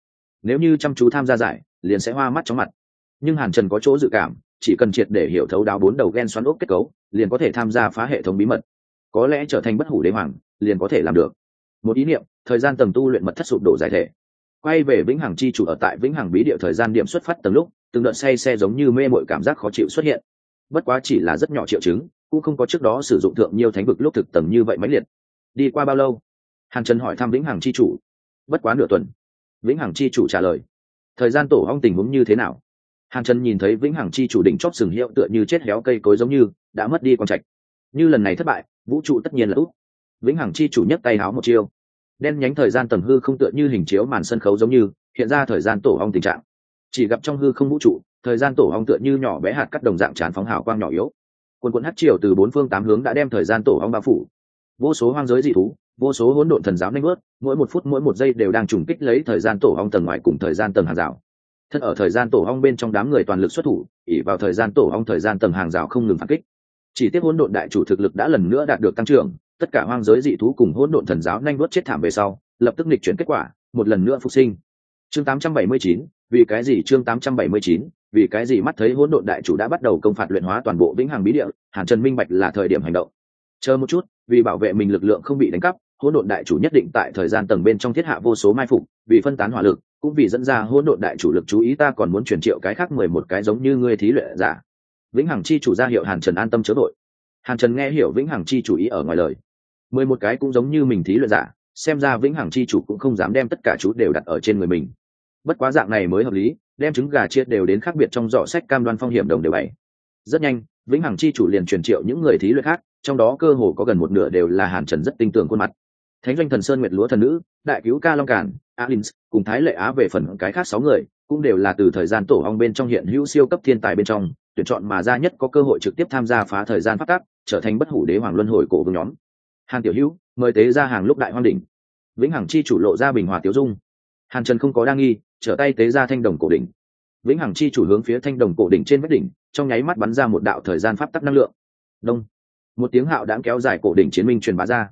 Nếu như chăm chú tham gia giải, liền sẽ hoa mắt chóng mặt. Nhưng hàn trần có chỗ dự cảm, chỉ cần triệt để hiểu thấu đáo bốn đầu gen xoắn ốc kết cấu, liền có thể tham gia phá hệ thống bí mật. Có lẽ trở thành bất hủ đế hoàng, liền có thể làm được. Một ý niệm, thời gian tầng tu luyện mật thất sụp đổ giải thể. Quay về vĩnh hằng chi chủ ở tại vĩnh hằng bí địa thời gian điểm xuất phát tầng lúc, từng đợt say xe giống như mê mội cảm giác khó chịu xuất hiện bất quá chỉ là rất nhỏ triệu chứng, cũng không có trước đó sử dụng thượng nhiều thánh vực lúc thực tầng như vậy mãnh liệt. Đi qua bao lâu? Hàn trần hỏi thăm vĩnh hằng chi chủ. Bất quá nửa tuần. Vĩnh hằng chi chủ trả lời. Thời gian tổ hong tình huống như thế nào? Hàn trần nhìn thấy vĩnh hằng chi chủ đỉnh chóp sừng hiệu tựa như chết héo cây cối giống như, đã mất đi con trạch. Như lần này thất bại, vũ trụ tất nhiên là út vĩnh hằng chi chủ nhấc tay háo một chiêu. Đen nhánh thời gian tầng hư không tựa như hình chiếu màn sân khấu giống như, hiện ra thời gian tổ hong tình trạng. Chỉ gặp trong hư không vũ trụ thời gian tổ hong tựa như nhỏ bé hạt cắt đồng dạng tràn phóng hào quang nhỏ yếu. Quần quận hát triều từ bốn phương tám hướng đã đem thời gian tổ hong bao phủ. Vô số hoang giới dị thú vô số hỗn độn thần giáo nanh bớt mỗi một phút mỗi một giây đều đang trùng kích lấy thời gian tổ hong tầng ngoài cùng thời gian tầng hàng rào. Thân ở thời gian tổ hong bên trong đám người toàn lực xuất thủ ỉ vào thời gian tổ hong thời gian tầng hàng rào không ngừng phản kích. Chỉ tiếp hỗn độn đại chủ thực lực đã lần nữa đạt được tăng trưởng tất cả hoang giới dị thú cùng hỗn độn thần giáo nhanh đuốt chết thảm về sau lập tức nghịch chuyển kết quả một lần nữa phục sinh. Chương 879, vì cái gì chương 879, vì cái gì mắt thấy hỗn độn đại chủ đã bắt đầu công phạt luyện hóa toàn bộ vĩnh hằng bí địa, hàn trần minh bạch là thời điểm hành động. Chờ một chút, vì bảo vệ mình lực lượng không bị đánh cắp, hỗn độn đại chủ nhất định tại thời gian tầng bên trong thiết hạ vô số mai phục, vì phân tán hỏa lực, cũng vì dẫn ra hỗn độn đại chủ lực chú ý ta còn muốn truyền triệu cái khác mười một cái giống như ngươi thí luyện giả. Vĩnh hằng chi chủ ra hiệu hàn trần an tâm chớ đội hàn trần nghe hiểu vĩnh hằng chi chủ ý ở ngoài lời. Mười một cái cũng giống như mình thí luyện giả, xem ra vĩnh hằng chi chủ cũng không dám đem tất cả chú đều đặt ở trên người mình. Bất quá dạng này mới hợp lý đem trứng gà chia đều đến khác biệt trong giỏ sách cam đoan phong hiểm đồng đều bảy rất nhanh, vĩnh hằng chi chủ liền truyền triệu những người thí luyện khác, trong đó cơ hồ có gần một nửa đều là hàn trần rất tinh tường khuôn mặt. Thánh doanh thần sơn nguyệt lúa thần nữ, đại cứu ca long cản alins cùng thái lệ á về phần cái khác sáu người, cũng đều là từ thời gian tổ ong bên trong hiện hữu siêu cấp thiên tài bên trong, tuyển chọn mà ra nhất có cơ hội trực tiếp tham gia phá thời gian phát tác, trở thành bất hủ đế hoàng luân hồi cổ vương nhóm. Hàn tiểu hữu, mời tế ra hàng lúc đại hoang đỉnh. Vĩnh hằng chi chủ lộ ra bình hòa tiểu dung. Hàn trần không có đa nghi trở tay tế ra thanh đồng cổ đỉnh. Vĩnh hằng chi chủ hướng phía thanh đồng cổ đỉnh trên vách đỉnh, trong nháy mắt bắn ra một đạo thời gian pháp tắc năng lượng. Đông. Một tiếng hạo đã kéo dài cổ đỉnh chiến minh truyền bá ra.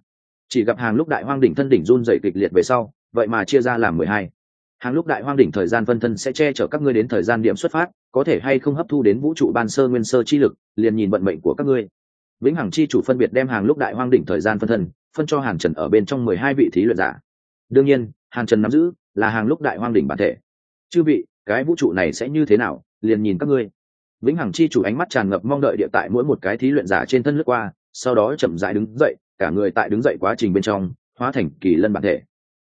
Chỉ gặp hàng lúc đại hoang đỉnh thân đỉnh run dày kịch liệt về sau, vậy mà chia ra làm mười hai. Hàng lúc đại hoang đỉnh thời gian phân thân sẽ che chở các ngươi đến thời gian điểm xuất phát, có thể hay không hấp thu đến vũ trụ ban sơ nguyên sơ chi lực, liền nhìn vận mệnh của các ngươi. Vĩnh hằng chi chủ phân biệt đem hàng lúc đại hoang đỉnh thời gian phân thân, phân cho hàn trần ở bên trong mười hai vị thí luyện giả. Đương nhiên, hàn trần nắm giữ là hàng lúc đại hoang đỉnh bản thể. Chư vị, cái vũ trụ này sẽ như thế nào? Liền nhìn các ngươi. Vĩnh hằng chi chủ ánh mắt tràn ngập mong đợi địa tại mỗi một cái thí luyện giả trên thân lướt qua, sau đó chậm dại đứng dậy, cả người tại đứng dậy quá trình bên trong, hóa thành kỳ lân bản thể.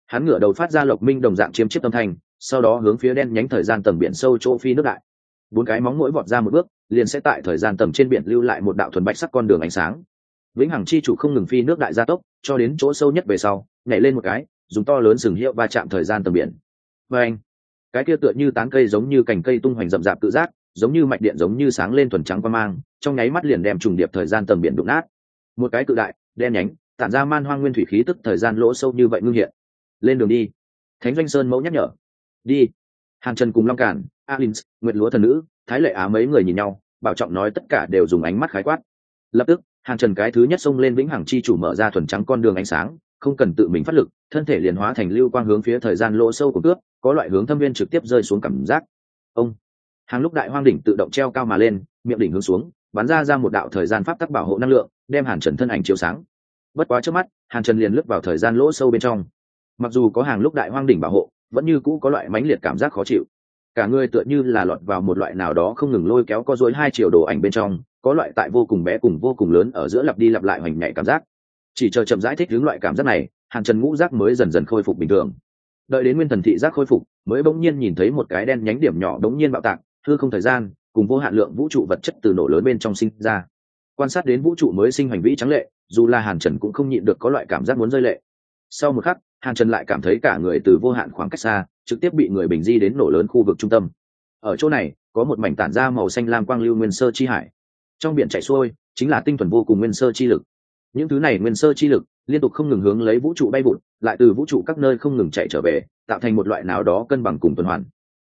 Hắn ngửa đầu phát ra lộc minh đồng dạng chiếm chiếc tâm thanh, sau đó hướng phía đen nhánh thời gian tầng biển sâu chỗ phi nước đại. Bốn cái móng mũi vọt ra một bước, liền sẽ tại thời gian tầm trên biển lưu lại một đạo thuần bạch sắc con đường ánh sáng. Vĩnh hằng chi chủ không ngừng phi nước đại gia tốc, cho đến chỗ sâu nhất về sau, nhảy lên một cái dùng to lớn sừng hiệu va chạm thời gian tầm biển. Và anh, cái kia tựa như tán cây giống như cành cây tung hoành rậm rạp tự giác, giống như mạch điện giống như sáng lên thuần trắng qua mang, trong nháy mắt liền đem trùng điệp thời gian tầm biển đụng nát. Một cái cự đại, đen nhánh, tản ra man hoang nguyên thủy khí tức thời gian lỗ sâu như vậy ngưng hiện. Lên đường đi. Thánh doanh sơn mẫu nhắc nhở. Đi. Hàng trần cùng long cản alins nguyệt lúa thần nữ, thái lệ á mấy người nhìn nhau, bảo trọng nói tất cả đều dùng ánh mắt khái quát. Lập tức hàng trần cái thứ nhất xông lên vĩnh hằng chi chủ mở ra thuần trắng con đường ánh sáng không cần tự mình phát lực, thân thể liền hóa thành lưu quang hướng phía thời gian lỗ sâu của cướp, có loại hướng thâm viên trực tiếp rơi xuống cảm giác. Ông. Hàng lúc đại hoang đỉnh tự động treo cao mà lên, miệng đỉnh hướng xuống, bắn ra ra một đạo thời gian pháp tắc bảo hộ năng lượng, đem hàn trần thân ảnh chiếu sáng. Bất quá trước mắt, hàn trần liền lướt vào thời gian lỗ sâu bên trong. Mặc dù có hàng lúc đại hoang đỉnh bảo hộ, vẫn như cũ có loại mãnh liệt cảm giác khó chịu. Cả người tựa như là lọt vào một loại nào đó không ngừng lôi kéo co dối hai chiều đồ ảnh bên trong, có loại tại vô cùng bé cùng vô cùng lớn ở giữa lặp đi lặp lại hoành nhảy cảm giác chỉ chờ chậm giải thích hướng loại cảm giác này, hàn trần ngũ giác mới dần dần khôi phục bình thường. Đợi đến nguyên thần thị giác khôi phục, mới bỗng nhiên nhìn thấy một cái đen nhánh điểm nhỏ bỗng nhiên bạo tạc thư không thời gian, cùng vô hạn lượng vũ trụ vật chất từ nổ lớn bên trong sinh ra. Quan sát đến vũ trụ mới sinh hành vĩ trắng lệ, dù là hàn trần cũng không nhịn được có loại cảm giác muốn rơi lệ. Sau một khắc, hàn trần lại cảm thấy cả người từ vô hạn khoảng cách xa, trực tiếp bị người bình di đến nổ lớn khu vực trung tâm. Ở chỗ này, có một mảnh tản ra màu xanh lam quang lưu nguyên sơ chi hải. Trong biển chạy xuôi, chính là tinh thuần vô cùng nguyên sơ chi lực những thứ này nguyên sơ chi lực, liên tục không ngừng hướng lấy vũ trụ bay vụt, lại từ vũ trụ các nơi không ngừng chạy trở về, tạo thành một loại nào đó cân bằng cùng tuần hoàn.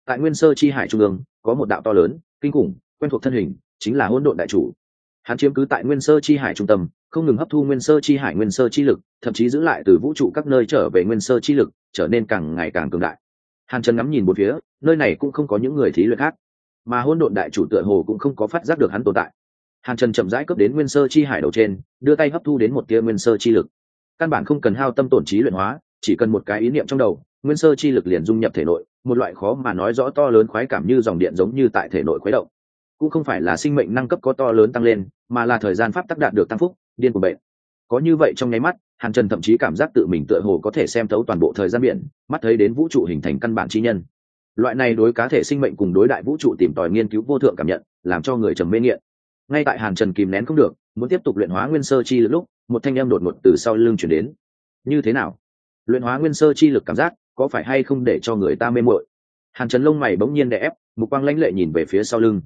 Tại nguyên sơ chi hải trung ương, có một đạo to lớn, kinh khủng, quen thuộc thân hình, chính là hỗn độn đại chủ. Hắn chiếm cứ tại nguyên sơ chi hải trung tâm, không ngừng hấp thu nguyên sơ chi hải nguyên sơ chi lực, thậm chí giữ lại từ vũ trụ các nơi trở về nguyên sơ chi lực, trở nên càng ngày càng cường đại. Hàn trần ngắm nhìn một phía, nơi này cũng không có những người thí luyện khác, mà hỗn độn đại chủ tựa hồ cũng không có phát giác được hắn tồn tại hàn trần chậm rãi cấp đến nguyên sơ chi hải đầu trên, đưa tay hấp thu đến một tia nguyên sơ chi lực. Căn bản không cần hao tâm tổn trí luyện hóa, chỉ cần một cái ý niệm trong đầu, nguyên sơ chi lực liền dung nhập thể nội, một loại khó mà nói rõ to lớn khoái cảm như dòng điện giống như tại thể nội khuấy động. Cũng không phải là sinh mệnh năng cấp có to lớn tăng lên, mà là thời gian pháp tắc đạt được tăng phúc, điên của bệnh. Có như vậy trong nháy mắt, hàn trần thậm chí cảm giác tự mình tựa hồ có thể xem thấu toàn bộ thời gian biển, mắt thấy đến vũ trụ hình thành căn bản chi nhân. Loại này đối cá thể sinh mệnh cùng đối đại vũ trụ tìm tòi nghiên cứu vô thượng cảm nhận, làm cho người trầm mê nghiện ngay tại hàn trần kìm nén không được, muốn tiếp tục luyện hóa nguyên sơ chi lực lúc, một thanh em đột ngột từ sau lưng chuyển đến. Như thế nào? Luyện hóa nguyên sơ chi lực cảm giác, có phải hay không để cho người ta mê mội hàn trần lông mày bỗng nhiên đè ép, mục quang lãnh lệ nhìn về phía sau lưng.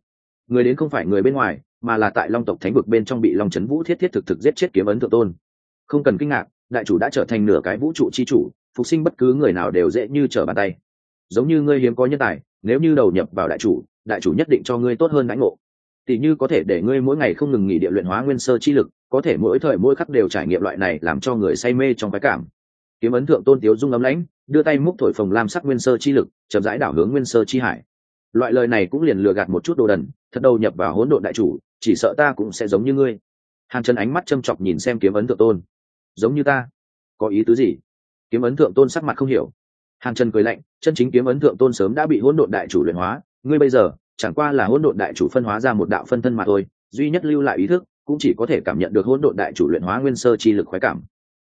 Người đến không phải người bên ngoài, mà là tại long tộc thánh vực bên trong bị long trấn vũ thiết thiết thực thực giết chết kiếm ấn thượng tôn. Không cần kinh ngạc, đại chủ đã trở thành nửa cái vũ trụ chi chủ, phục sinh bất cứ người nào đều dễ như trở bàn tay. Giống như ngươi hiếm có nhân tài, nếu như đầu nhập vào đại chủ đại chủ nhất định cho ngươi tốt hơn đãi ngộ tỉ như có thể để ngươi mỗi ngày không ngừng nghỉ địa luyện hóa nguyên sơ chi lực, có thể mỗi thời mỗi khắc đều trải nghiệm loại này làm cho người say mê trong cái cảm. Kiếm ấn thượng tôn tiếu dung ấm lãnh, đưa tay múc thổi phồng lam sắc nguyên sơ chi lực, chậm rãi đảo hướng nguyên sơ chi hải. Loại lời này cũng liền lừa gạt một chút đồ đần, thật đầu nhập vào hỗn độn đại chủ, chỉ sợ ta cũng sẽ giống như ngươi. Hàn trần ánh mắt châm chọc nhìn xem kiếm ấn thượng tôn. Giống như ta? Có ý tứ gì? Kiếm ấn thượng tôn sắc mặt không hiểu. Hàn trần cười lạnh, chân chính kiếm ấn thượng tôn sớm đã bị hỗn độn đại chủ luyện hóa, ngươi bây giờ chẳng qua là hỗn độn đại chủ phân hóa ra một đạo phân thân mà thôi duy nhất lưu lại ý thức cũng chỉ có thể cảm nhận được hỗn độn đại chủ luyện hóa nguyên sơ chi lực khoái cảm.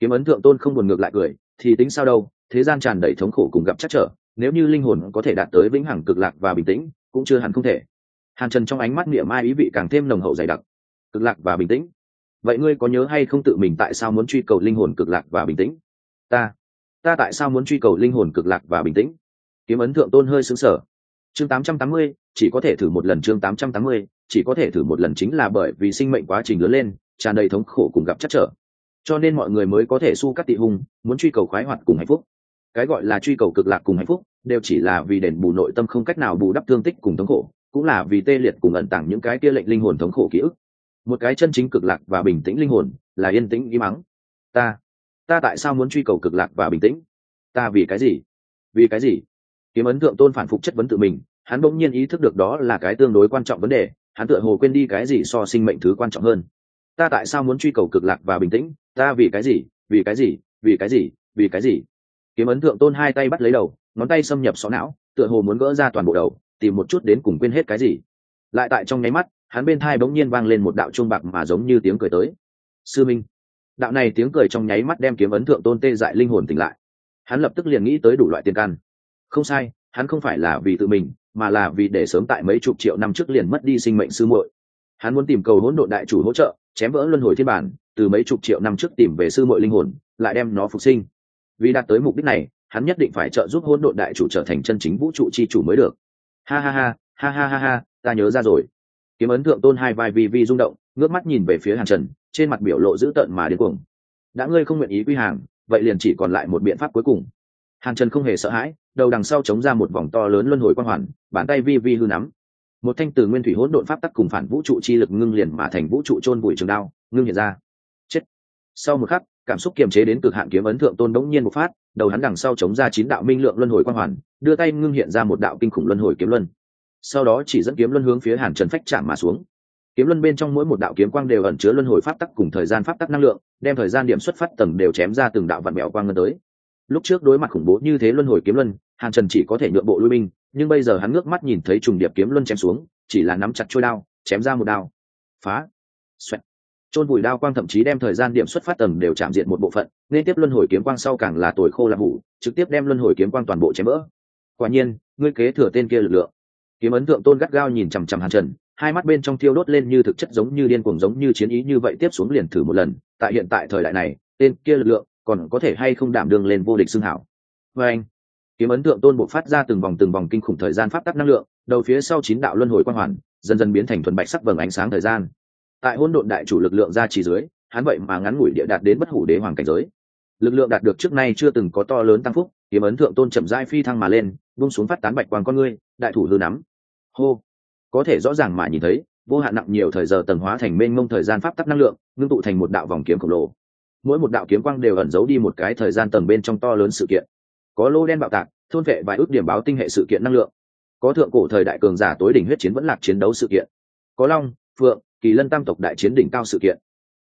Kiếm ấn thượng tôn không buồn ngược lại cười thì tính sao đâu thế gian tràn đầy thống khổ cùng gặp chắc trở nếu như linh hồn có thể đạt tới vĩnh hằng cực lạc và bình tĩnh cũng chưa hẳn không thể. Hàn trần trong ánh mắt niệm mai ý vị càng thêm nồng hậu dày đặc. Cực lạc và bình tĩnh. Vậy ngươi có nhớ hay không tự mình tại sao muốn truy cầu linh hồn cực lạc và bình tĩnh? Ta. Ta tại sao muốn truy cầu linh hồn cực lạc và bình tĩnh? Kiếm ấn thượng tôn hơi xứng sở chương 880, chỉ có thể thử một lần chương 880, chỉ có thể thử một lần chính là bởi vì sinh mệnh quá trình lớn lên tràn đầy thống khổ cùng gặp chắc trở. Cho nên mọi người mới có thể su cắt tị hung muốn truy cầu khoái hoạt cùng hạnh phúc. Cái gọi là truy cầu cực lạc cùng hạnh phúc đều chỉ là vì đền bù nội tâm không cách nào bù đắp thương tích cùng thống khổ cũng là vì tê liệt cùng ẩn tàng những cái kia lệnh linh hồn thống khổ ký ức. Một cái chân chính cực lạc và bình tĩnh linh hồn là yên tĩnh im mắng ta ta tại sao muốn truy cầu cực lạc và bình tĩnh? Ta vì cái gì? Vì cái gì? Kiếm ấn thượng tôn phản phục chất vấn tự mình hắn bỗng nhiên ý thức được đó là cái tương đối quan trọng vấn đề, hắn tựa hồ quên đi cái gì so sinh mệnh thứ quan trọng hơn. Ta tại sao muốn truy cầu cực lạc và bình tĩnh? Ta vì cái gì? Vì cái gì? Vì cái gì? Vì cái gì? Kiếm ấn thượng tôn hai tay bắt lấy đầu, ngón tay xâm nhập xó não, tựa hồ muốn gỡ ra toàn bộ đầu, tìm một chút đến cùng quên hết cái gì. Lại tại trong nháy mắt, hắn bên thai bỗng nhiên vang lên một đạo chuông bạc mà giống như tiếng cười tới. Sư minh. Đạo này tiếng cười trong nháy mắt đem kiếm ấn thượng tôn tê dại linh hồn tỉnh lại. Hắn lập tức liền nghĩ tới đủ loại tiền căn. Không sai, hắn không phải là vì tự mình mà là vì để sớm tại mấy chục triệu năm trước liền mất đi sinh mệnh sư muội. Hắn muốn tìm cầu hỗn độn đại chủ hỗ trợ, chém vỡ luân hồi thiên bản, từ mấy chục triệu năm trước tìm về sư muội linh hồn, lại đem nó phục sinh. Vì đạt tới mục đích này, hắn nhất định phải trợ giúp hỗn độn đại chủ trở thành chân chính vũ trụ chi chủ mới được. Ha ha ha ha ha ha ha, ta nhớ ra rồi. Kiếm ấn thượng tôn hai vai vi vi rung động, ngước mắt nhìn về phía hàn trần, trên mặt biểu lộ dữ tợn mà điên cuồng. Đã ngươi không nguyện ý quy hàng, vậy liền chỉ còn lại một biện pháp cuối cùng. Hàn trần không hề sợ hãi đầu đằng sau chống ra một vòng to lớn luân hồi quang hoàn, bàn tay vi vi hư nắm. Một thanh từ nguyên thủy hỗn độn pháp tắc cùng phản vũ trụ chi lực ngưng liền mà thành vũ trụ chôn bụi trường đao, ngưng hiện ra. Chết. Sau một khắc, cảm xúc kiềm chế đến cực hạn kiếm ấn thượng tôn đống nhiên một phát, đầu hắn đằng sau chống ra chín đạo minh lượng luân hồi quang hoàn, đưa tay ngưng hiện ra một đạo kinh khủng luân hồi kiếm luân. Sau đó chỉ dẫn kiếm luân hướng phía hàn trần phách chạm mà xuống. Kiếm luân bên trong mỗi một đạo kiếm quang đều ẩn chứa luân hồi pháp tắc cùng thời gian pháp tắc năng lượng, đem thời gian điểm xuất phát tầng đều chém ra từng đạo vạn mẹo quang ngân tới lúc trước đối mặt khủng bố như thế luân hồi kiếm luân, hàn trần chỉ có thể nhượng bộ lui binh, nhưng bây giờ hắn ngước mắt nhìn thấy trùng điệp kiếm luân chém xuống, chỉ là nắm chặt trôi đao, chém ra một đao. Phá! Xoẹt! Trôn vùi đao quang thậm chí đem thời gian điểm xuất phát tầng đều chạm diện một bộ phận nên tiếp luân hồi kiếm quang sau càng là tuổi khô là hủ trực tiếp đem luân hồi kiếm quang toàn bộ chém vỡ quả nhiên, ngươi kế thừa tên kia lực lượng. Kiếm ấn tượng tôn gắt gao nhìn chằm chằm hàn trần, hai mắt bên trong thiêu đốt lên như thực chất giống như điên cuồng giống như chiến ý như vậy tiếp xuống liền thử một lần. Tại hiện tại thời đại này, tên kia lực lượng còn có thể hay không đảm đương lên vô địch xương hảo. Vê anh, kiếm ấn tượng tôn bộ phát ra từng vòng từng vòng kinh khủng thời gian pháp tắc năng lượng, đầu phía sau chín đạo luân hồi quang hoàn, dần dần biến thành thuần bạch sắc vầng ánh sáng thời gian. Tại hôn độn đại chủ lực lượng ra chỉ dưới, hắn vậy mà ngắn ngủi địa đạt đến bất hủ đế hoàng cảnh giới. Lực lượng đạt được trước nay chưa từng có to lớn tăng phúc, kiếm ấn thượng tôn chậm rãi phi thăng mà lên bung xuống phát tán bạch quang con ngươi, đại thủ hư nắm. Hô, có thể rõ ràng mà nhìn thấy, vô hạn nặng nhiều thời giờ tầng hóa thành mênh mông thời gian pháp tắc năng lượng, ngưng tụ thành một đạo vòng kiếm khổng lồ mỗi một đạo kiếm quang đều ẩn giấu đi một cái thời gian tầng bên trong to lớn sự kiện. Có lô đen bạo tạc, thôn vệ vài ước điểm báo tinh hệ sự kiện năng lượng. Có thượng cổ thời đại cường giả tối đỉnh huyết chiến vẫn lạc chiến đấu sự kiện. Có long, phượng, kỳ lân tam tộc đại chiến đỉnh cao sự kiện.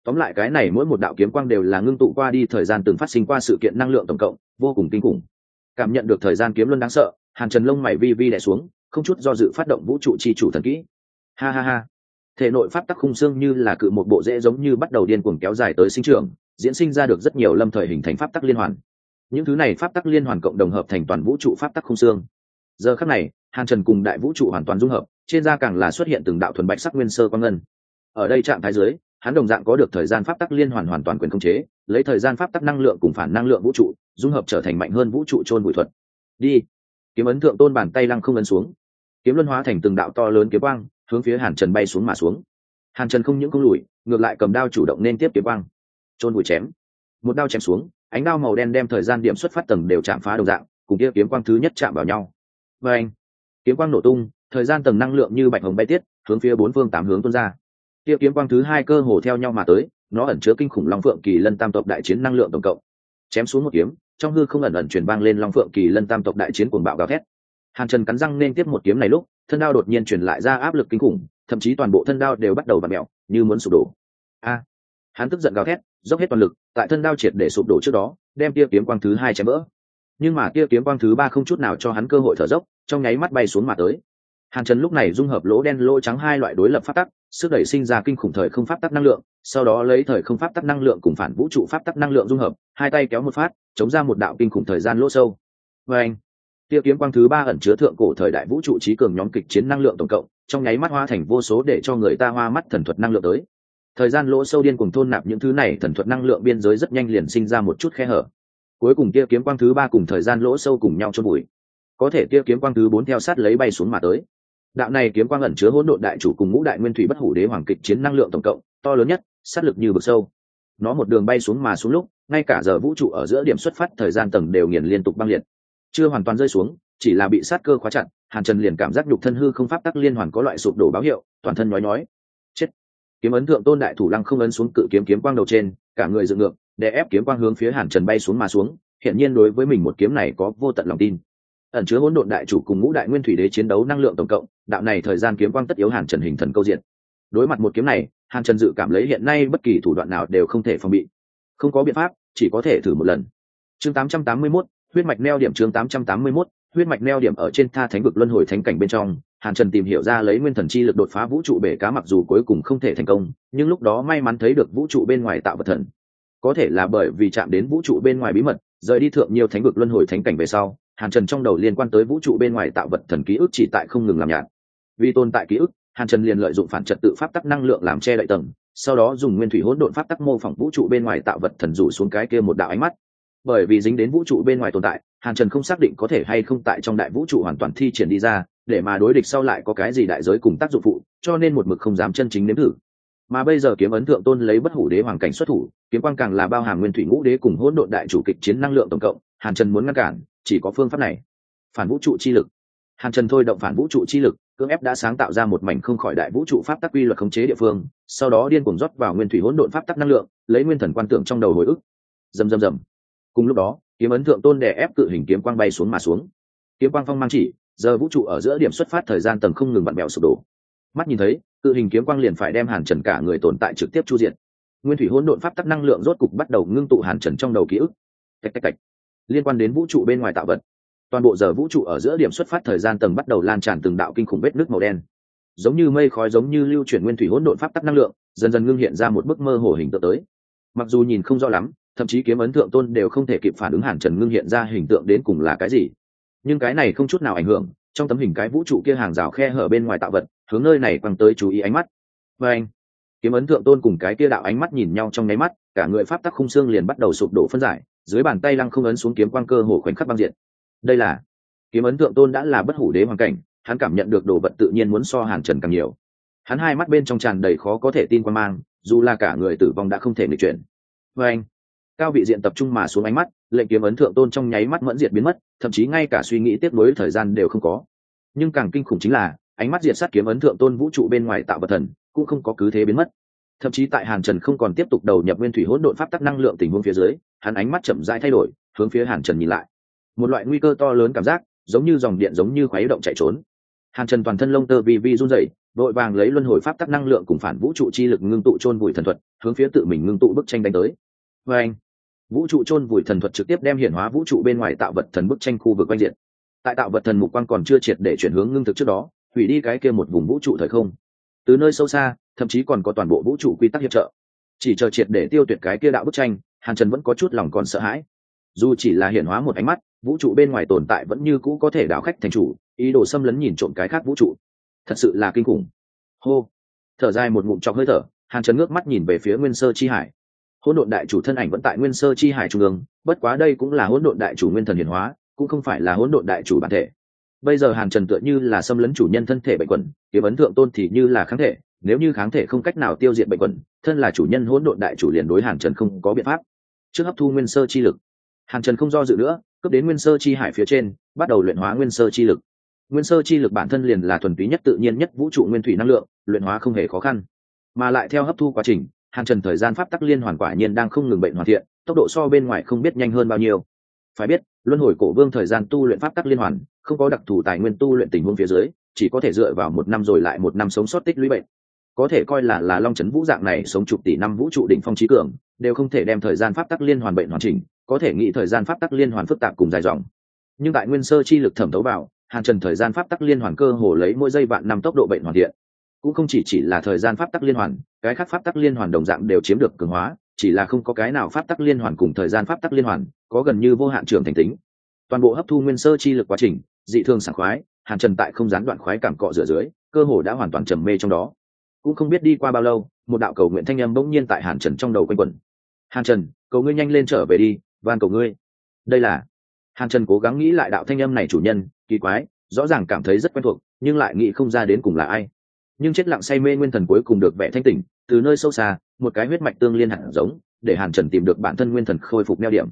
Tóm lại cái này mỗi một đạo kiếm quang đều là ngưng tụ qua đi thời gian từng phát sinh qua sự kiện năng lượng tổng cộng, vô cùng kinh khủng. Cảm nhận được thời gian kiếm luân đáng sợ, hàn trần lông mày vi vi đẻ xuống, không chút do dự phát động vũ trụ chi chủ thần kỹ. Ha ha ha. Thể nội pháp tắc khung xương như là cự một bộ rễ giống như bắt đầu điên cuồng kéo dài tới sinh trường diễn sinh ra được rất nhiều lâm thời hình thành pháp tắc liên hoàn. Những thứ này pháp tắc liên hoàn cộng đồng hợp thành toàn vũ trụ pháp tắc không xương. Giờ khắc này, hàn trần cùng đại vũ trụ hoàn toàn dung hợp, trên da càng là xuất hiện từng đạo thuần bạch sắc nguyên sơ quang ngân. Ở đây trạng thái dưới, hắn đồng dạng có được thời gian pháp tắc liên hoàn hoàn toàn quyền khống chế, lấy thời gian pháp tắc năng lượng cùng phản năng lượng vũ trụ, dung hợp trở thành mạnh hơn vũ trụ trôn bụi thuật. Đi. Kiếm ấn thượng tôn bàn tay lăng không ấn xuống. Kiếm luân hóa thành từng đạo to lớn kiếm quang, hướng phía hàn trần bay xuống mà xuống. Hàn trần không những không lùi, ngược lại cầm đao chủ động nên tiếp kiếm quang trôn bụi chém. Một đao chém xuống, ánh đao màu đen đem thời gian điểm xuất phát tầng đều chạm phá đồng dạng, cùng kia kiếm quang thứ nhất chạm vào nhau. Và anh, kiếm quang nổ tung, thời gian tầng năng lượng như bạch hồng bay tiết, hướng phía bốn phương tám hướng tuôn ra. Kia kiếm quang thứ hai cơ hồ theo nhau mà tới, nó ẩn chứa kinh khủng long phượng kỳ lân tam tộc đại chiến năng lượng tổng cộng. Chém xuống một kiếm, trong hư không ẩn ẩn chuyển vang lên long phượng kỳ lân tam tộc đại chiến cuồng bạo gào thét. Hàn trần cắn răng nên tiếp một kiếm này lúc, thân đao đột nhiên truyền lại ra áp lực kinh khủng, thậm chí toàn bộ thân đao đều bắt đầu v mẹo, như muốn sụp đổ. A, hắn tức giận gào thét dốc hết toàn lực, tại thân đao triệt để sụp đổ trước đó, đem tia kiếm quang thứ hai chém vỡ. Nhưng mà tia kiếm quang thứ ba không chút nào cho hắn cơ hội thở dốc, trong nháy mắt bay xuống mà tới. Hàn trần lúc này dung hợp lỗ đen lỗ trắng hai loại đối lập phát tắc, sức đẩy sinh ra kinh khủng thời không pháp tắc năng lượng, sau đó lấy thời không pháp tắc năng lượng cùng phản vũ trụ pháp tắc năng lượng dung hợp, hai tay kéo một phát, chống ra một đạo kinh khủng thời gian lỗ sâu. Vâng. Vê anh tiêu kiếm quang thứ ba ẩn chứa thượng cổ thời đại vũ trụ trí cường nhóm kịch chiến năng lượng tổng cộng, trong nháy mắt hoa thành vô số để cho người ta hoa mắt thần thuật năng lượng tới thời gian lỗ sâu điên cùng thôn nạp những thứ này thần thuật năng lượng biên giới rất nhanh liền sinh ra một chút khe hở. Cuối cùng kia kiếm quang thứ ba cùng thời gian lỗ sâu cùng nhau cho bụi. Có thể kia kiếm quang thứ bốn theo sát lấy bay xuống mà tới. Đạo này kiếm quang ẩn chứa hỗn độn đại chủ cùng ngũ đại nguyên thủy bất hủ đế hoàng kịch chiến năng lượng tổng cộng, to lớn nhất, sát lực như vực sâu. Nó một đường bay xuống mà xuống lúc, ngay cả giờ vũ trụ ở giữa điểm xuất phát thời gian tầng đều nghiền liên tục băng liệt. Chưa hoàn toàn rơi xuống, chỉ là bị sát cơ khóa chặt, hàn trần liền cảm giác nhục thân hư không pháp tắc liên hoàn có loại sụp đổ báo hiệu, toàn thân nói nói kiếm ấn thượng tôn đại thủ lăng không ấn xuống cự kiếm kiếm quang đầu trên cả người dựng ngược để ép kiếm quang hướng phía hàn trần bay xuống mà xuống hiện nhiên đối với mình một kiếm này có vô tận lòng tin. Ẩn chứa hỗn độn đại chủ cùng ngũ đại nguyên thủy đế chiến đấu năng lượng tổng cộng đạo này thời gian kiếm quang tất yếu hàn trần hình thần câu diện. Đối mặt một kiếm này hàn trần dự cảm lấy hiện nay bất kỳ thủ đoạn nào đều không thể phòng bị. Không có biện pháp chỉ có thể thử một lần. Chương 881, huyết mạch neo điểm chương 881, huyết mạch neo điểm ở trên tha thánh vực luân hồi thánh cảnh bên trong hàn trần tìm hiểu ra lấy nguyên thần chi lực đột phá vũ trụ bể cá mặc dù cuối cùng không thể thành công, nhưng lúc đó may mắn thấy được vũ trụ bên ngoài tạo vật thần. Có thể là bởi vì chạm đến vũ trụ bên ngoài bí mật, rời đi thượng nhiều thánh vực luân hồi thánh cảnh về sau, hàn trần trong đầu liên quan tới vũ trụ bên ngoài tạo vật thần ký ức chỉ tại không ngừng làm nhạt. Vì tồn tại ký ức, hàn trần liền lợi dụng phản trật tự pháp tắc năng lượng làm che đậy tầng, sau đó dùng nguyên thủy hỗn độn pháp tắc mô phỏng vũ trụ bên ngoài tạo vật thần rủ xuống cái kia một đạo ánh mắt. Bởi vì dính đến vũ trụ bên ngoài tồn tại, hàn trần không xác định có thể hay không tại trong đại vũ trụ hoàn toàn thi triển đi ra để mà đối địch sau lại có cái gì đại giới cùng tác dụng phụ, cho nên một mực không dám chân chính nếm thử. Mà bây giờ kiếm ấn thượng tôn lấy bất hủ đế hoàng cảnh xuất thủ, kiếm quang càng là bao hàm nguyên thủy ngũ đế cùng hỗn độn đại chủ kịch chiến năng lượng tổng cộng, hàn trần muốn ngăn cản, chỉ có phương pháp này. Phản vũ trụ chi lực. Hàn trần thôi động phản vũ trụ chi lực, cưỡng ép đã sáng tạo ra một mảnh không khỏi đại vũ trụ pháp tắc quy luật khống chế địa phương, sau đó điên cuồng rót vào nguyên thủy hỗn độn pháp tắc năng lượng, lấy nguyên thần quan tượng trong đầu hồi ức. Dầm dầm dầm cùng lúc đó, kiếm ấn thượng tôn đè ép cự hình kiếm quang bay xuống mà xuống. Kiếm quang phong mang chỉ giờ vũ trụ ở giữa điểm xuất phát thời gian tầng không ngừng bận bèo sụp đổ. Mắt nhìn thấy, cự hình kiếm quang liền phải đem hàn trần cả người tồn tại trực tiếp chu diện nguyên thủy hỗn độn pháp tắc năng lượng rốt cục bắt đầu ngưng tụ hàn trần trong đầu ký ức. Cách cách cách liên quan đến vũ trụ bên ngoài tạo vật. Toàn bộ giờ vũ trụ ở giữa điểm xuất phát thời gian tầng bắt đầu lan tràn từng đạo kinh khủng vết nước màu đen. Giống như mây khói giống như lưu chuyển nguyên thủy hỗn độn pháp tắc năng lượng, dần dần ngưng hiện ra một bức mơ hồ hình tượng tới. Mặc dù nhìn không rõ lắm, thậm chí kiếm ấn thượng tôn đều không thể kịp phản ứng hàn trần ngưng hiện ra hình tượng đến cùng là cái gì nhưng cái này không chút nào ảnh hưởng, trong tấm hình cái vũ trụ kia hàng rào khe hở bên ngoài tạo vật, hướng nơi này quăng tới chú ý ánh mắt. Và anh, kiếm ấn thượng tôn cùng cái kia đạo ánh mắt nhìn nhau trong nháy mắt, cả người pháp tắc khung xương liền bắt đầu sụp đổ phân giải, dưới bàn tay lăng không ấn xuống kiếm quang cơ hồ khoảnh khắc băng diện đây là, kiếm ấn thượng tôn đã là bất hủ đế hoàn cảnh, hắn cảm nhận được đồ vật tự nhiên muốn so hàn trần càng nhiều. Hắn hai mắt bên trong tràn đầy khó có thể tin quan mang, dù là cả người tử vong đã không thể nghịch chuyển. Và anh, cao vị diện tập trung mà xuống ánh mắt, lệnh kiếm ấn thượng tôn trong nháy mắt mẫn diệt biến mất thậm chí ngay cả suy nghĩ tiếp nối thời gian đều không có. Nhưng càng kinh khủng chính là, ánh mắt diệt sát kiếm ấn thượng tôn vũ trụ bên ngoài tạo vật thần, cũng không có cứ thế biến mất. Thậm chí tại hàn trần không còn tiếp tục đầu nhập nguyên thủy hỗn độn pháp tắc năng lượng tình huống phía dưới, hắn ánh mắt chậm rãi thay đổi, hướng phía hàn trần nhìn lại. Một loại nguy cơ to lớn cảm giác, giống như dòng điện giống như khoáy động chạy trốn. Hàn trần toàn thân lông tơ vi vi run rẩy vội vàng lấy luân hồi pháp tắc năng lượng cùng phản vũ trụ chi lực ngưng tụ chôn vùi thần thuật, hướng phía tự mình ngưng tụ bức tranh đánh tới. Vê anh vũ trụ chôn vùi thần thuật trực tiếp đem hiển hóa vũ trụ bên ngoài tạo vật thần bức tranh khu vực quanh diện. Tại tạo vật thần mục quang còn chưa triệt để chuyển hướng ngưng thực trước đó, hủy đi cái kia một vùng vũ trụ thời không. Từ nơi sâu xa, thậm chí còn có toàn bộ vũ trụ quy tắc hiệp trợ. Chỉ chờ triệt để tiêu tuyệt cái kia đạo bức tranh, hàn trần vẫn có chút lòng còn sợ hãi. Dù chỉ là hiển hóa một ánh mắt, vũ trụ bên ngoài tồn tại vẫn như cũ có thể đảo khách thành chủ, ý đồ xâm lấn nhìn trộm cái khác vũ trụ. Thật sự là kinh khủng. Hô. Thở dài một ngụm trong hơi thở, hàn trần ngước mắt nhìn về phía nguyên sơ chi hải hỗn độn đại chủ thân ảnh vẫn tại nguyên sơ chi hải trung ương, bất quá đây cũng là hỗn độn đại chủ nguyên thần hiển hóa, cũng không phải là hỗn độn đại chủ bản thể. Bây giờ hàn trần tựa như là xâm lấn chủ nhân thân thể bệnh quẩn, kiếm ấn thượng tôn thì như là kháng thể, nếu như kháng thể không cách nào tiêu diệt bệnh quẩn, thân là chủ nhân hỗn độn đại chủ liền đối hàn trần không có biện pháp. Trước hấp thu nguyên sơ chi lực. Hàn trần không do dự nữa, cướp đến nguyên sơ chi hải phía trên, bắt đầu luyện hóa nguyên sơ chi lực. Nguyên sơ chi lực bản thân liền là thuần túy nhất tự nhiên nhất vũ trụ nguyên thủy năng lượng, luyện hóa không hề khó khăn. Mà lại theo hấp thu quá trình hàn trần thời gian pháp tắc liên hoàn quả nhiên đang không ngừng bệnh hoàn thiện, tốc độ so bên ngoài không biết nhanh hơn bao nhiêu. Phải biết, luân hồi cổ vương thời gian tu luyện pháp tắc liên hoàn, không có đặc thù tài nguyên tu luyện tình huống phía dưới, chỉ có thể dựa vào một năm rồi lại một năm sống sót tích lũy bệnh. Có thể coi là là long trấn vũ dạng này sống chục tỷ năm vũ trụ đỉnh phong trí cường, đều không thể đem thời gian pháp tắc liên hoàn bệnh hoàn chỉnh, có thể nghĩ thời gian pháp tắc liên hoàn phức tạp cùng dài dòng. Nhưng tại nguyên sơ chi lực thẩm thấu vào, hàn trần thời gian pháp tắc liên hoàn cơ hồ lấy mỗi giây vạn năm tốc độ bệnh hoàn thiện cũng không chỉ chỉ là thời gian pháp tắc liên hoàn, cái khác pháp tắc liên hoàn đồng dạng đều chiếm được cường hóa, chỉ là không có cái nào pháp tắc liên hoàn cùng thời gian pháp tắc liên hoàn có gần như vô hạn trường thành tính. Toàn bộ hấp thu nguyên sơ chi lực quá trình, dị thường sảng khoái, hàn trần tại không gián đoạn khoái cảm cọ rửa dưới, cơ hồ đã hoàn toàn trầm mê trong đó. Cũng không biết đi qua bao lâu, một đạo cầu nguyện thanh âm bỗng nhiên tại hàn trần trong đầu quanh quẩn. Hàn trần, cầu ngươi nhanh lên trở về đi, van cầu ngươi. Đây là hàn trần cố gắng nghĩ lại đạo thanh âm này chủ nhân, kỳ quái, rõ ràng cảm thấy rất quen thuộc, nhưng lại nghĩ không ra đến cùng là ai nhưng chết lặng say mê nguyên thần cuối cùng được vẽ thanh tỉnh, từ nơi sâu xa, một cái huyết mạch tương liên hẳn giống, để hàn trần tìm được bản thân nguyên thần khôi phục neo điểm.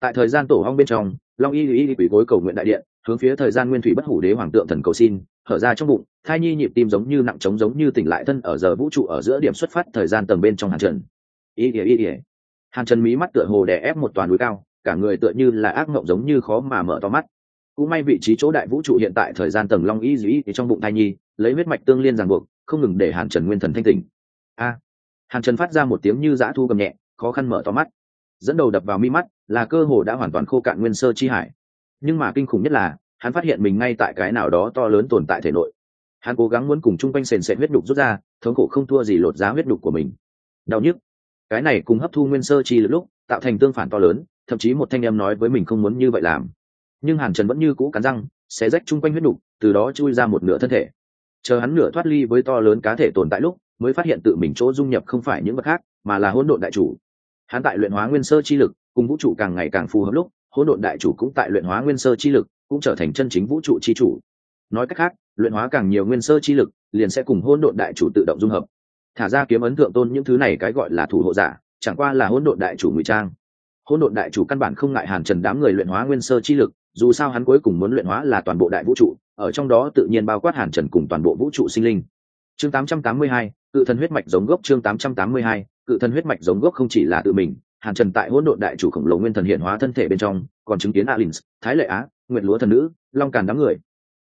Tại thời gian tổ hong bên trong, long y y quỷ gối cầu nguyện đại điện, hướng phía thời gian nguyên thủy bất hủ đế hoàng tượng thần cầu xin thở ra trong bụng, thai nhi nhịp tim giống như nặng trống giống như tỉnh lại thân ở giờ vũ trụ ở giữa điểm xuất phát thời gian tầng bên trong hàn trần. Y ỉa y ỉa hàn trần mí mắt tựa hồ đè ép một toàn núi cao, cả người tựa như là ác mộng giống như khó mà mở to mắt. Cũng may vị trí chỗ đại vũ trụ hiện tại thời gian tầng long y dĩ trong bụng thai nhi lấy huyết mạch tương liên ràng buộc, không ngừng để hàn trần nguyên thần thanh tỉnh. A! Hàn trần phát ra một tiếng như dã thu cầm nhẹ, khó khăn mở to mắt. Dẫn đầu đập vào mi mắt, là cơ hồ đã hoàn toàn khô cạn nguyên sơ chi hải. Nhưng mà kinh khủng nhất là, hắn phát hiện mình ngay tại cái nào đó to lớn tồn tại thể nội. Hắn cố gắng muốn cùng chung quanh sền sệt huyết đục rút ra, thống khổ không thua gì lột giá huyết đục của mình. Đau nhức. Cái này cùng hấp thu nguyên sơ chi lực lúc, tạo thành tương phản to lớn, thậm chí một thanh em nói với mình không muốn như vậy làm. Nhưng hàn trần vẫn như cũ cắn răng, xé rách chung quanh huyết đục, từ đó chui ra một nửa thân thể chờ hắn nửa thoát ly với to lớn cá thể tồn tại lúc, mới phát hiện tự mình chỗ dung nhập không phải những vật khác, mà là hỗn độn đại chủ. Hắn tại luyện hóa nguyên sơ chi lực, cùng vũ trụ càng ngày càng phù hợp lúc, hỗn độn đại chủ cũng tại luyện hóa nguyên sơ chi lực, cũng trở thành chân chính vũ trụ chi chủ. Nói cách khác, luyện hóa càng nhiều nguyên sơ chi lực, liền sẽ cùng hỗn độn đại chủ tự động dung hợp. Thả ra kiếm ấn thượng tôn những thứ này cái gọi là thủ hộ giả, chẳng qua là hỗn độn đại chủ ngụy trang hỗn độn đại chủ căn bản không ngại hàn trần đám người luyện hóa nguyên sơ chi lực dù sao hắn cuối cùng muốn luyện hóa là toàn bộ đại vũ trụ ở trong đó tự nhiên bao quát hàn trần cùng toàn bộ vũ trụ sinh linh. Chương 882, cự thần huyết mạch giống gốc chương 882, cự thần huyết mạch giống gốc không chỉ là tự mình hàn trần tại hỗn độn đại chủ khổng lồ nguyên thần hiện hóa thân thể bên trong còn chứng kiến alin thái lệ á nguyện lúa thần nữ long càn đám người.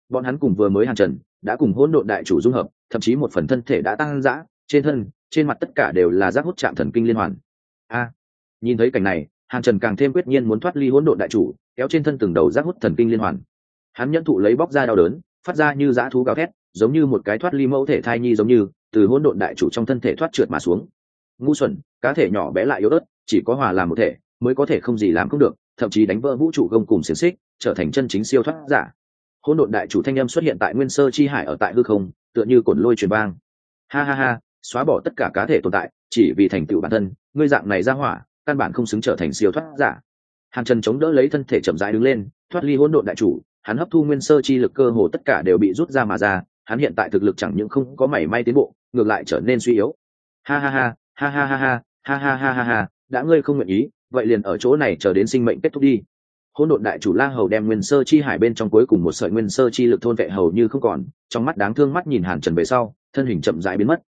Bọn hắn cùng vừa mới hàn trần đã cùng hỗn độn đại chủ dung hợp thậm chí một phần thân thể đã tăng dã trên thân trên mặt tất cả đều là giác hút chạm thần kinh liên hoàn. A nhìn thấy cảnh này hàn trần càng thêm quyết nhiên muốn thoát ly hỗn độn đại chủ, kéo trên thân từng đầu giác hút thần kinh liên hoàn. Hắn nhẫn thụ lấy bóc ra đau đớn, phát ra như dã thú gào thét, giống như một cái thoát ly mẫu thể thai nhi giống như, từ hỗn độn đại chủ trong thân thể thoát trượt mà xuống. Ngu xuẩn, cá thể nhỏ bé lại yếu ớt, chỉ có hòa làm một thể, mới có thể không gì làm không được, thậm chí đánh vỡ vũ trụ gông cùng xiềng xích, trở thành chân chính siêu thoát giả. Hỗn độn đại chủ thanh âm xuất hiện tại nguyên sơ chi hải ở tại hư không, tựa như cồn lôi truyền bang ha ha ha, xóa bỏ tất cả cá thể tồn tại, chỉ vì thành tựu bản thân, ngươi dạng này ra hỏa căn bản không xứng trở thành siêu thoát giả. Hàn trần chống đỡ lấy thân thể chậm rãi đứng lên, thoát ly hỗn độn đại chủ, hắn hấp thu nguyên sơ chi lực cơ hồ tất cả đều bị rút ra mà ra, hắn hiện tại thực lực chẳng những không có mảy may tiến bộ, ngược lại trở nên suy yếu. Ha ha ha ha ha ha ha ha ha ha ha ha, đã ngươi không nguyện ý, vậy liền ở chỗ này chờ đến sinh mệnh kết thúc đi. Hỗn độn đại chủ la hầu đem nguyên sơ chi hải bên trong cuối cùng một sợi nguyên sơ chi lực thôn vệ hầu như không còn, trong mắt đáng thương mắt nhìn hàn trần về sau, thân hình chậm rãi biến mất.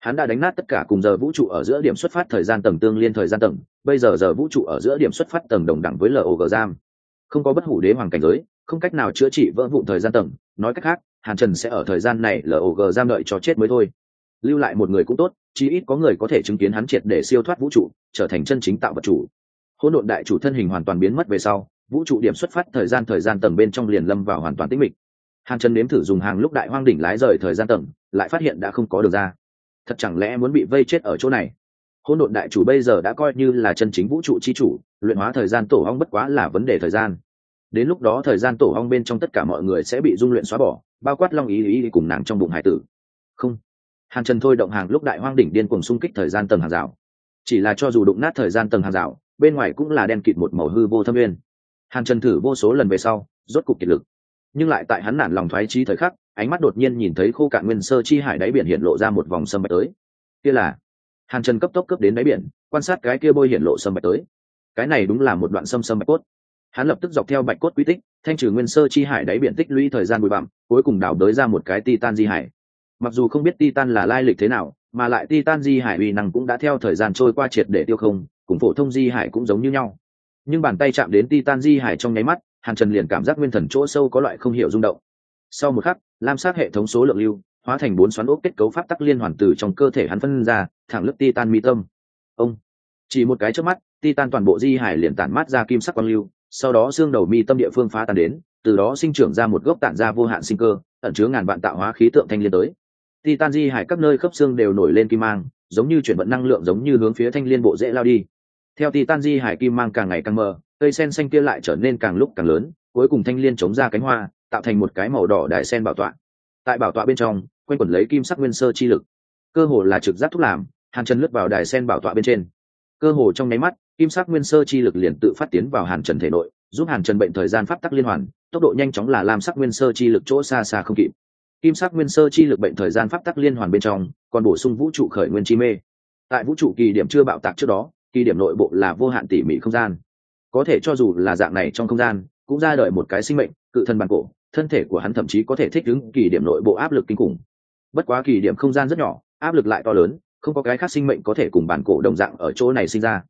Hắn đã đánh nát tất cả cùng giờ vũ trụ ở giữa điểm xuất phát thời gian tầng tương liên thời gian tầng bây giờ giờ vũ trụ ở giữa điểm xuất phát tầng đồng đẳng với log giam. Không có bất hủ đế hoàng cảnh giới, không cách nào chữa trị vỡ vụn thời gian tầng. Nói cách khác, hàn trần sẽ ở thời gian này log giam đợi cho chết mới thôi. Lưu lại một người cũng tốt, chí ít có người có thể chứng kiến hắn triệt để siêu thoát vũ trụ, trở thành chân chính tạo vật chủ. Hỗn độn đại chủ thân hình hoàn toàn biến mất về sau, vũ trụ điểm xuất phát thời gian thời gian tầng bên trong liền lâm vào hoàn toàn tĩnh mịch. Hàn trần nếm thử dùng hàng lúc đại hoang đỉnh lái rời thời gian tầng, lại phát hiện đã không có được ra. Thật chẳng lẽ muốn bị vây chết ở chỗ này? Hỗn độn đại chủ bây giờ đã coi như là chân chính vũ trụ chi chủ, luyện hóa thời gian tổ hong bất quá là vấn đề thời gian. Đến lúc đó thời gian tổ hong bên trong tất cả mọi người sẽ bị dung luyện xóa bỏ, bao quát long ý ý cùng nàng trong bụng hải tử. Không. Hàn trần thôi động hàng lúc đại hoang đỉnh điên cùng xung kích thời gian tầng hàng rào. Chỉ là cho dù đụng nát thời gian tầng hàng rào, bên ngoài cũng là đen kịt một màu hư vô thâm uyên hàn trần thử vô số lần về sau, rốt cục kiệt lực. Nhưng lại tại hắn nản lòng thoái trí thời khắc, ánh mắt đột nhiên nhìn thấy khô cạn nguyên sơ chi hải đáy biển hiện lộ ra một vòng sâm bạch tới. Kia là hàn trần cấp tốc cấp đến đáy biển, quan sát cái kia bôi hiển lộ sâm bạch tới. Cái này đúng là một đoạn sâm sâm bạch cốt. Hắn lập tức dọc theo bạch cốt quy tích, thanh trừ nguyên sơ chi hải đáy biển tích lũy thời gian bụi bặm, cuối cùng đào đới ra một cái titan di hải. Mặc dù không biết titan là lai lịch thế nào, mà lại titan di hải uy năng cũng đã theo thời gian trôi qua triệt để tiêu không, cùng phổ thông di hải cũng giống như nhau. Nhưng bàn tay chạm đến titan di hải trong nháy mắt, hàn trần liền cảm giác nguyên thần chỗ sâu có loại không hiểu rung động. Sau một khắc, lam sát hệ thống số lượng lưu hóa thành bốn xoắn ốc kết cấu pháp tắc liên hoàn từ trong cơ thể hắn phân ra, thẳng lớp titan mi tâm. Ông, chỉ một cái trước mắt, titan toàn bộ di hải liền tản mát ra kim sắc quang lưu, sau đó xương đầu mi tâm địa phương phá tan đến, từ đó sinh trưởng ra một gốc tản ra vô hạn sinh cơ, ẩn chứa ngàn vạn tạo hóa khí tượng thanh liên tới. Titan di hải các nơi khớp xương đều nổi lên kim mang, giống như chuyển vận năng lượng giống như hướng phía thanh liên bộ dễ lao đi. Theo titan di hải kim mang càng ngày càng mờ, cây sen xanh kia lại trở nên càng lúc càng lớn, cuối cùng thanh liên chống ra cánh hoa, tạo thành một cái màu đỏ đại sen bảo tọa. Tại bảo tọa bên trong quanh quẩn lấy kim sắc nguyên sơ chi lực. Cơ hồ là trực giác thúc làm, hàn trần lướt vào đài sen bảo tọa bên trên. Cơ hồ trong nháy mắt, kim sắc nguyên sơ chi lực liền tự phát tiến vào hàn trần thể nội, giúp hàn trần bệnh thời gian pháp tắc liên hoàn, tốc độ nhanh chóng là làm sắc nguyên sơ chi lực chỗ xa xa không kịp. Kim sắc nguyên sơ chi lực bệnh thời gian pháp tắc liên hoàn bên trong, còn bổ sung vũ trụ khởi nguyên chi mê. Tại vũ trụ kỳ điểm chưa bạo tạc trước đó, kỳ điểm nội bộ là vô hạn tỉ mỉ không gian. Có thể cho dù là dạng này trong không gian, cũng ra đời một cái sinh mệnh, cự thân bản cổ, thân thể của hắn thậm chí có thể thích ứng kỳ điểm nội bộ áp lực kinh khủng bất quá kỳ điểm không gian rất nhỏ, áp lực lại to lớn, không có cái khác sinh mệnh có thể cùng bản cổ đồng dạng ở chỗ này sinh ra.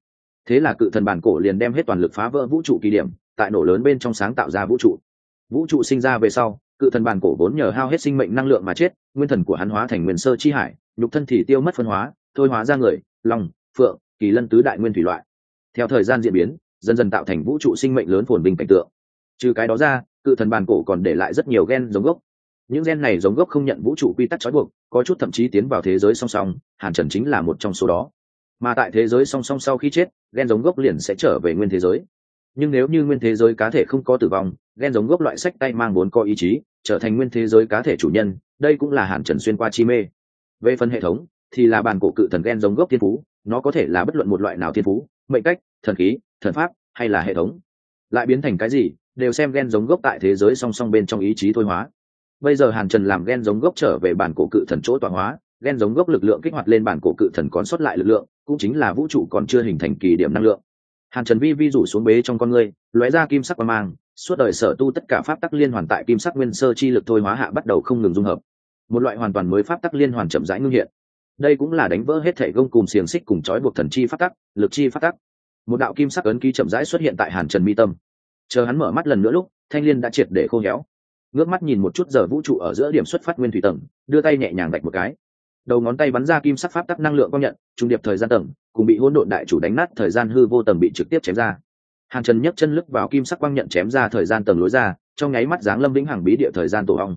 Thế là cự thần bản cổ liền đem hết toàn lực phá vỡ vũ trụ kỳ điểm, tại nổ lớn bên trong sáng tạo ra vũ trụ. Vũ trụ sinh ra về sau, cự thần bản cổ vốn nhờ hao hết sinh mệnh năng lượng mà chết, nguyên thần của hắn hóa thành nguyên sơ chi hải, nhục thân thì tiêu mất phân hóa, thôi hóa ra người, lòng, phượng, kỳ lân tứ đại nguyên thủy loại. Theo thời gian diễn biến, dần dần tạo thành vũ trụ sinh mệnh lớn phồn bình cảnh tượng. Trừ cái đó ra, cự thần bản cổ còn để lại rất nhiều gen giống gốc những gen này giống gốc không nhận vũ trụ quy tắc trói buộc, có chút thậm chí tiến vào thế giới song song, hàn trần chính là một trong số đó. Mà tại thế giới song song sau khi chết, gen giống gốc liền sẽ trở về nguyên thế giới. Nhưng nếu như nguyên thế giới cá thể không có tử vong, gen giống gốc loại sách tay mang vốn có ý chí, trở thành nguyên thế giới cá thể chủ nhân, đây cũng là hàn trần xuyên qua chi mê. Về phần hệ thống, thì là bàn cổ cự thần gen giống gốc thiên phú, nó có thể là bất luận một loại nào thiên phú, mệnh cách, thần khí, thần pháp, hay là hệ thống. Lại biến thành cái gì, đều xem gen giống gốc tại thế giới song song bên trong ý chí thôi hóa bây giờ hàn trần làm gen giống gốc trở về bản cổ cự thần chỗ tọa hóa, gen giống gốc lực lượng kích hoạt lên bản cổ cự thần còn sót lại lực lượng, cũng chính là vũ trụ còn chưa hình thành kỳ điểm năng lượng. Hàn trần vi vi rủ xuống bế trong con người lóe ra kim sắc và mang, suốt đời sở tu tất cả pháp tắc liên hoàn tại kim sắc nguyên sơ chi lực thôi hóa hạ bắt đầu không ngừng dung hợp. Một loại hoàn toàn mới pháp tắc liên hoàn chậm rãi ngưng hiện. Đây cũng là đánh vỡ hết thể gông cùng xiềng xích cùng trói buộc thần chi pháp tắc, lực chi pháp tắc. Một đạo kim sắc ấn ký chậm rãi xuất hiện tại hàn trần mi tâm. Chờ hắn mở mắt lần nữa lúc, thanh liên đã triệt để khô héo ngước mắt nhìn một chút giờ vũ trụ ở giữa điểm xuất phát nguyên thủy tầng đưa tay nhẹ nhàng đạch một cái. Đầu ngón tay bắn ra kim sắc pháp tắc năng lượng công nhận trung điệp thời gian tầng cùng bị hỗn độn đại chủ đánh nát thời gian hư vô tầng bị trực tiếp chém ra. Hàng trần nhấc chân lức vào kim sắc quang nhận chém ra thời gian tầng lối ra trong nháy mắt dáng lâm vĩnh hằng bí địa thời gian tổ ong.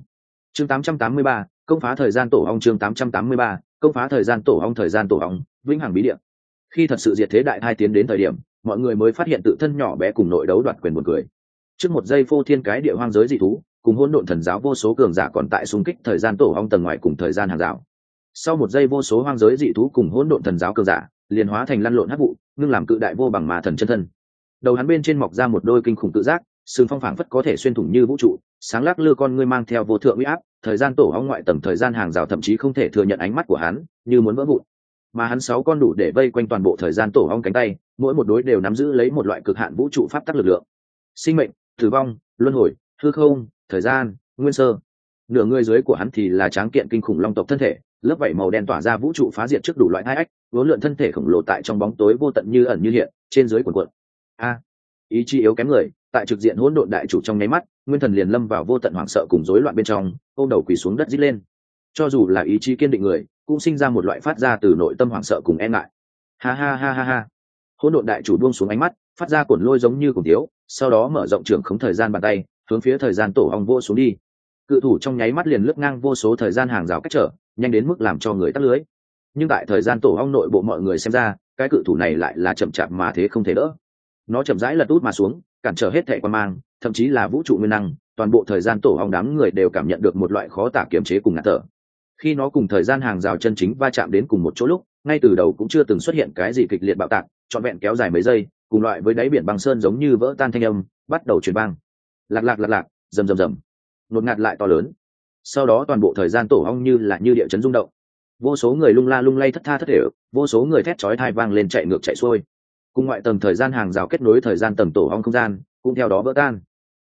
Chương 883, công phá thời gian tổ ong chương 883, công phá thời gian tổ ong thời gian tổ ong vĩnh hằng bí địa. Khi thật sự diệt thế đại hai tiến đến thời điểm mọi người mới phát hiện tự thân nhỏ bé cùng nội đấu đoạt quyền một người trước một giây phô thiên cái địa hoang giới dị thú cùng hỗn độn thần giáo vô số cường giả còn tại xung kích thời gian tổ ong tầng ngoài cùng thời gian hàng rào. Sau một giây vô số hoang giới dị thú cùng hỗn độn thần giáo cường giả liền hóa thành lăn lộn hắc vụ, ngưng làm cự đại vô bằng mà thần chân thân. Đầu hắn bên trên mọc ra một đôi kinh khủng tự giác sừng phong phảng phất có thể xuyên thủng như vũ trụ, sáng lắc lư con ngươi mang theo vô thượng uy áp, thời gian tổ ong ngoại tầng thời gian hàng rào thậm chí không thể thừa nhận ánh mắt của hắn, như muốn vỡ vụn. Mà hắn sáu con đủ để vây quanh toàn bộ thời gian tổ ong cánh tay, mỗi một đối đều nắm giữ lấy một loại cực hạn vũ trụ pháp tắc lực lượng. Sinh mệnh, tử vong, luân hồi, hư không thời gian, nguyên sơ. Nửa người dưới của hắn thì là tráng kiện kinh khủng long tộc thân thể, lớp vảy màu đen tỏa ra vũ trụ phá diệt trước đủ loại hai ách, vốn lượn thân thể khổng lồ tại trong bóng tối vô tận như ẩn như hiện, trên dưới quần quận a, ý chí yếu kém người, tại trực diện hỗn độn đại chủ trong nháy mắt, nguyên thần liền lâm vào vô tận hoảng sợ cùng rối loạn bên trong, ôm đầu quỳ xuống đất dít lên. Cho dù là ý chí kiên định người, cũng sinh ra một loại phát ra từ nội tâm hoảng sợ cùng e ngại. Ha ha ha ha ha. Hỗn độn đại chủ buông xuống ánh mắt, phát ra cuộn lôi giống như cùng tiếu sau đó mở rộng trường khống thời gian bàn tay hướng phía thời gian tổ ong vô xuống đi. Cự thủ trong nháy mắt liền lướt ngang vô số thời gian hàng rào cách trở, nhanh đến mức làm cho người tắt lưới. Nhưng tại thời gian tổ ong nội bộ mọi người xem ra, cái cự thủ này lại là chậm chạp mà thế không thể đỡ. Nó chậm rãi lật út mà xuống, cản trở hết thẻ quan mang, thậm chí là vũ trụ nguyên năng, toàn bộ thời gian tổ ong đám người đều cảm nhận được một loại khó tả kiềm chế cùng ngạt thở. Khi nó cùng thời gian hàng rào chân chính va chạm đến cùng một chỗ lúc, ngay từ đầu cũng chưa từng xuất hiện cái gì kịch liệt bạo tạc, trọn vẹn kéo dài mấy giây, cùng loại với đáy biển băng sơn giống như vỡ tan thanh âm, bắt đầu chuyển băng lạc lạc lạc lạc, rầm rầm rầm. Nột ngạt lại to lớn. Sau đó toàn bộ thời gian tổ ong như là như địa chấn rung động. Vô số người lung la lung lay thất tha thất thể, vô số người thét chói thai vang lên chạy ngược chạy xuôi. Cùng ngoại tầng thời gian hàng rào kết nối thời gian tầng tổ ong không gian, cũng theo đó vỡ tan.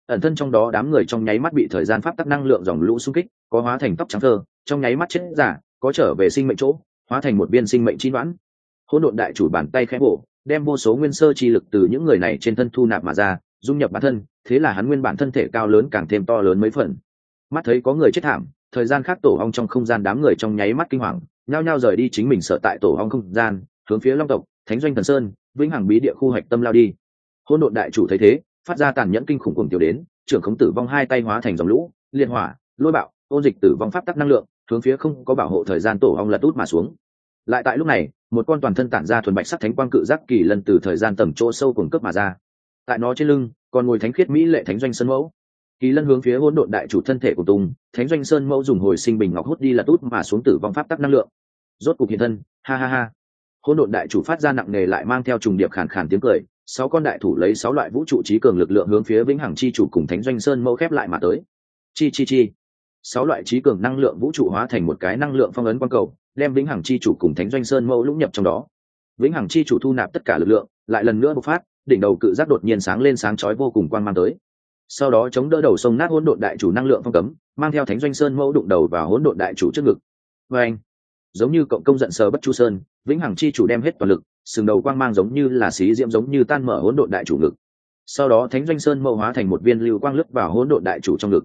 Ẩn thân trong đó đám người trong nháy mắt bị thời gian pháp tắc năng lượng dòng lũ xung kích, có hóa thành tóc trắng thơ, trong nháy mắt chết giả, có trở về sinh mệnh chỗ, hóa thành một viên sinh mệnh chi đoán hỗn độn đại chủ bàn tay khẽ bổ, đem vô số nguyên sơ chi lực từ những người này trên thân thu nạp mà ra dung nhập bản thân, thế là hắn nguyên bản thân thể cao lớn càng thêm to lớn mấy phần. Mắt thấy có người chết thảm, thời gian khác tổ ong trong không gian đám người trong nháy mắt kinh hoàng, nhao nhao rời đi chính mình sợ tại tổ ong không gian, hướng phía long tộc, thánh doanh thần sơn, vĩnh hằng bí địa khu hoạch tâm lao đi. Hôn độn đại chủ thấy thế, phát ra tàn nhẫn kinh khủng cùng tiểu đến, trưởng khống tử vong hai tay hóa thành dòng lũ, liên hỏa, lôi bạo, ôn dịch tử vong pháp tắc năng lượng, hướng phía không có bảo hộ thời gian tổ ong lật út mà xuống. Lại tại lúc này, một con toàn thân tản ra thuần bạch sắc thánh quang cự giác kỳ lần từ thời gian tầm chỗ sâu cùng cướp mà ra tại nó trên lưng, còn ngồi thánh khiết mỹ lệ thánh doanh sơn mẫu. Kỳ lân hướng phía hỗn độn đại chủ thân thể của tùng, thánh doanh sơn mẫu dùng hồi sinh bình ngọc hút đi là tút mà xuống tử vong pháp tắc năng lượng. Rốt cục hiện thân, ha ha ha. Hỗn độn đại chủ phát ra nặng nề lại mang theo trùng điệp khàn khàn tiếng cười, sáu con đại thủ lấy sáu loại vũ trụ trí cường lực lượng hướng phía vĩnh hằng chi chủ cùng thánh doanh sơn mẫu khép lại mà tới. Chi chi chi. Sáu loại trí cường năng lượng vũ trụ hóa thành một cái năng lượng phong ấn quang cầu, đem vĩnh hằng chi chủ cùng thánh doanh sơn mẫu lũng nhập trong đó. Vĩnh hằng chi chủ thu nạp tất cả lực lượng, lại lần nữa bộc phát đỉnh đầu cự giác đột nhiên sáng lên sáng chói vô cùng quang mang tới. Sau đó chống đỡ đầu sông nát hỗn độn đại chủ năng lượng phong cấm, mang theo thánh doanh sơn mẫu đụng đầu vào hỗn độn đại chủ trước ngực. Và anh giống như cộng công giận sờ bất chu sơn, vĩnh hằng chi chủ đem hết toàn lực, sừng đầu quang mang giống như là xí diễm giống như tan mở hỗn độn đại chủ ngực. Sau đó thánh doanh sơn mẫu hóa thành một viên lưu quang lướt vào hỗn độn đại chủ trong ngực.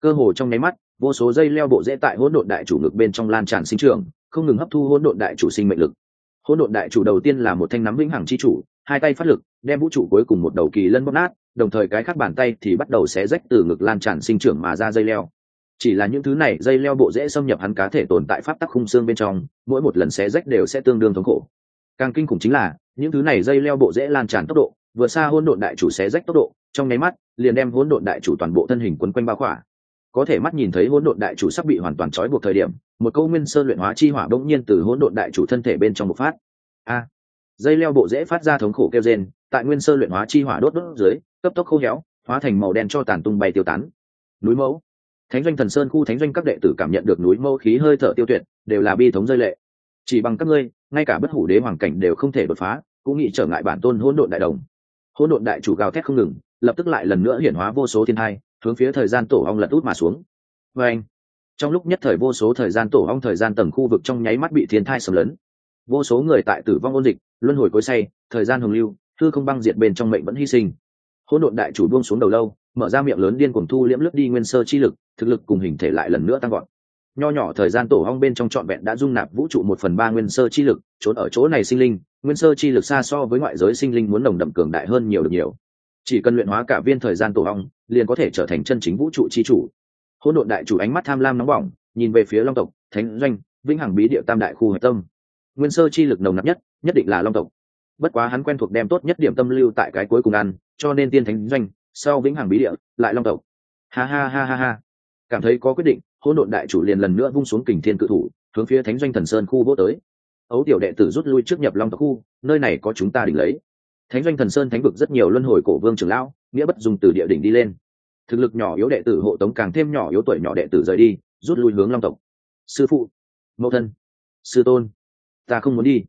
Cơ hồ trong nháy mắt, vô số dây leo bộ rễ tại hỗn độn đại chủ ngực bên trong lan tràn sinh trưởng, không ngừng hấp thu hỗn độn đại chủ sinh mệnh lực. Hỗn độn đại chủ đầu tiên là một thanh nắm vĩnh hằng chi chủ, hai tay phát lực đem vũ trụ cuối cùng một đầu kỳ lân bóp nát, đồng thời cái khác bàn tay thì bắt đầu xé rách từ ngực lan tràn sinh trưởng mà ra dây leo. Chỉ là những thứ này, dây leo bộ dễ xâm nhập hắn cá thể tồn tại pháp tắc khung xương bên trong, mỗi một lần xé rách đều sẽ tương đương thống khổ. Càng kinh khủng chính là, những thứ này dây leo bộ dễ lan tràn tốc độ vừa xa hỗn độn đại chủ xé rách tốc độ, trong nháy mắt, liền đem hỗn độn đại chủ toàn bộ thân hình quấn quanh bao khỏa. Có thể mắt nhìn thấy hỗn độn đại chủ sắp bị hoàn toàn trói buộc thời điểm, một câu nguyên sơ luyện hóa chi hỏa bỗng nhiên từ hỗn độn đại chủ thân thể bên trong một phát. A! Dây leo bộ dễ phát ra thống khổ kêu rên tại nguyên sơ luyện hóa chi hỏa đốt đốt dưới cấp tốc khô héo hóa thành màu đen cho tàn tung bay tiêu tán. Núi mẫu. Thánh doanh thần sơn khu thánh doanh các đệ tử cảm nhận được núi mẫu khí hơi thở tiêu tuyệt đều là bi thống rơi lệ. Chỉ bằng các ngươi ngay cả bất hủ đế hoàng cảnh đều không thể đột phá cũng nghĩ trở ngại bản tôn hỗn độn đại đồng. Hỗn độn đại chủ gào thét không ngừng lập tức lại lần nữa hiển hóa vô số thiên hai hướng phía thời gian tổ ong lật út mà xuống. Vê anh trong lúc nhất thời vô số thời gian tổ ong thời gian tầng khu vực trong nháy mắt bị thiên thai sầm lớn, vô số người tại tử vong ôn dịch luân hồi cối say thời gian hồng lưu thư không băng diệt bên trong mệnh vẫn hy sinh. Hỗn độn đại chủ buông xuống đầu lâu, mở ra miệng lớn điên cuồng thu liễm lướt đi nguyên sơ chi lực, thực lực cùng hình thể lại lần nữa tăng gọn nho nhỏ thời gian tổ hong bên trong trọn vẹn đã dung nạp vũ trụ một phần ba nguyên sơ chi lực, trốn ở chỗ này sinh linh, nguyên sơ chi lực xa so với ngoại giới sinh linh muốn nồng đậm cường đại hơn nhiều được nhiều. Chỉ cần luyện hóa cả viên thời gian tổ hong liền có thể trở thành chân chính vũ trụ chi chủ. Hỗn độn đại chủ ánh mắt tham lam nóng bỏng, nhìn về phía long tộc, thánh doanh, vĩnh hằng bí địa tam đại khu hợp tâm. Nguyên sơ chi lực nồng nặc nhất nhất định là long tộc bất quá hắn quen thuộc đem tốt nhất điểm tâm lưu tại cái cuối cùng ăn, cho nên tiên thánh doanh, sau vĩnh hằng bí địa, lại long tộc. Ha ha ha ha ha. Cảm thấy có quyết định, hỗn độn đại chủ liền lần nữa vung xuống kình thiên cự thủ, hướng phía thánh doanh thần sơn khu vô tới. Ấu tiểu đệ tử rút lui trước nhập long tộc khu, nơi này có chúng ta đỉnh lấy. Thánh doanh thần sơn thánh vực rất nhiều luân hồi cổ vương trưởng lão, nghĩa bất dùng từ địa đỉnh đi lên. Thực lực nhỏ yếu đệ tử hộ tống càng thêm nhỏ yếu tuổi nhỏ đệ tử rời đi, rút lui hướng long tộc. Sư phụ, mẫu thân, sư tôn, ta không muốn đi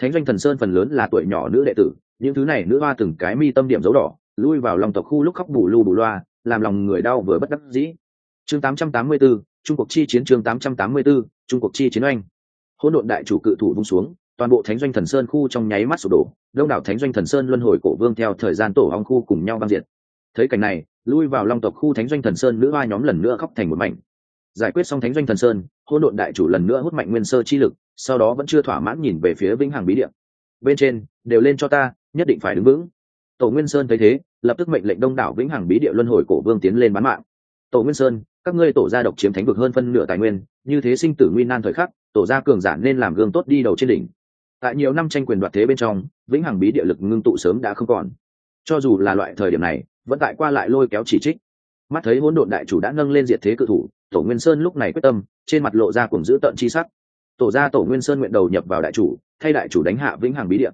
thánh doanh thần sơn phần lớn là tuổi nhỏ nữ đệ tử những thứ này nữ hoa từng cái mi tâm điểm dấu đỏ lui vào long tộc khu lúc khóc bù lu bù loa làm lòng người đau vừa bất đắc dĩ. Chương 884, trung cuộc chi chiến chương 884, trung cuộc chi chiến oanh. Hỗn độn đại chủ cự thủ vung xuống toàn bộ thánh doanh thần sơn khu trong nháy mắt sụp đổ đông đảo thánh doanh thần sơn luân hồi cổ vương theo thời gian tổ hong khu cùng nhau băng diệt. Thấy cảnh này lui vào long tộc khu thánh doanh thần sơn nữ hoa nhóm lần nữa khóc thành một mảnh. Giải quyết xong thánh doanh thần sơn hỗn độn đại chủ lần nữa hút mạnh nguyên sơ chi lực sau đó vẫn chưa thỏa mãn nhìn về phía vĩnh hằng bí điện. Bên trên, đều lên cho ta, nhất định phải đứng vững. Tổ nguyên sơn thấy thế, lập tức mệnh lệnh đông đảo vĩnh hằng bí địa luân hồi cổ vương tiến lên bán mạng. Tổ nguyên sơn, các ngươi tổ gia độc chiếm thánh vực hơn phân nửa tài nguyên, như thế sinh tử nguy nan thời khắc, tổ gia cường giả nên làm gương tốt đi đầu trên đỉnh. Tại nhiều năm tranh quyền đoạt thế bên trong, vĩnh hằng bí địa lực ngưng tụ sớm đã không còn. Cho dù là loại thời điểm này, vẫn tại qua lại lôi kéo chỉ trích. Mắt thấy hỗn độn đại chủ đã nâng lên diệt thế cự thủ, tổ nguyên sơn lúc này quyết tâm, trên mặt lộ ra cùng giữ tận chi sắc tổ gia tổ nguyên sơn nguyện đầu nhập vào đại chủ, thay đại chủ đánh hạ vĩnh hằng bí địa.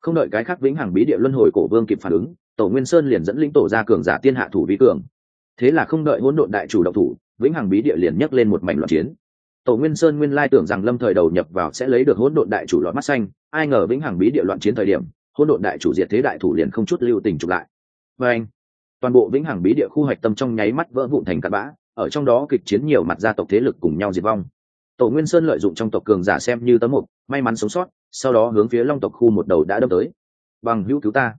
Không đợi cái khác vĩnh hằng bí địa luân hồi cổ vương kịp phản ứng, tổ nguyên sơn liền dẫn lĩnh tổ gia cường giả tiên hạ thủ vi cường. Thế là không đợi hỗn độn đại chủ động thủ, vĩnh hằng bí địa liền nhấc lên một mảnh loạn chiến. Tổ nguyên sơn nguyên lai tưởng rằng lâm thời đầu nhập vào sẽ lấy được hỗn độn đại chủ lọt mắt xanh, ai ngờ vĩnh hằng bí địa loạn chiến thời điểm, hỗn độn đại chủ diệt thế đại thủ liền không chút lưu tình chụp lại. Và anh, toàn bộ vĩnh hằng bí địa khu hoạch tâm trong nháy mắt vỡ vụn thành cát bã, ở trong đó kịch chiến nhiều mặt gia tộc thế lực cùng nhau diệt vong tổ nguyên sơn lợi dụng trong tộc cường giả xem như tấm mục, may mắn sống sót, sau đó hướng phía long tộc khu một đầu đã đâm tới. Bằng hữu cứu ta.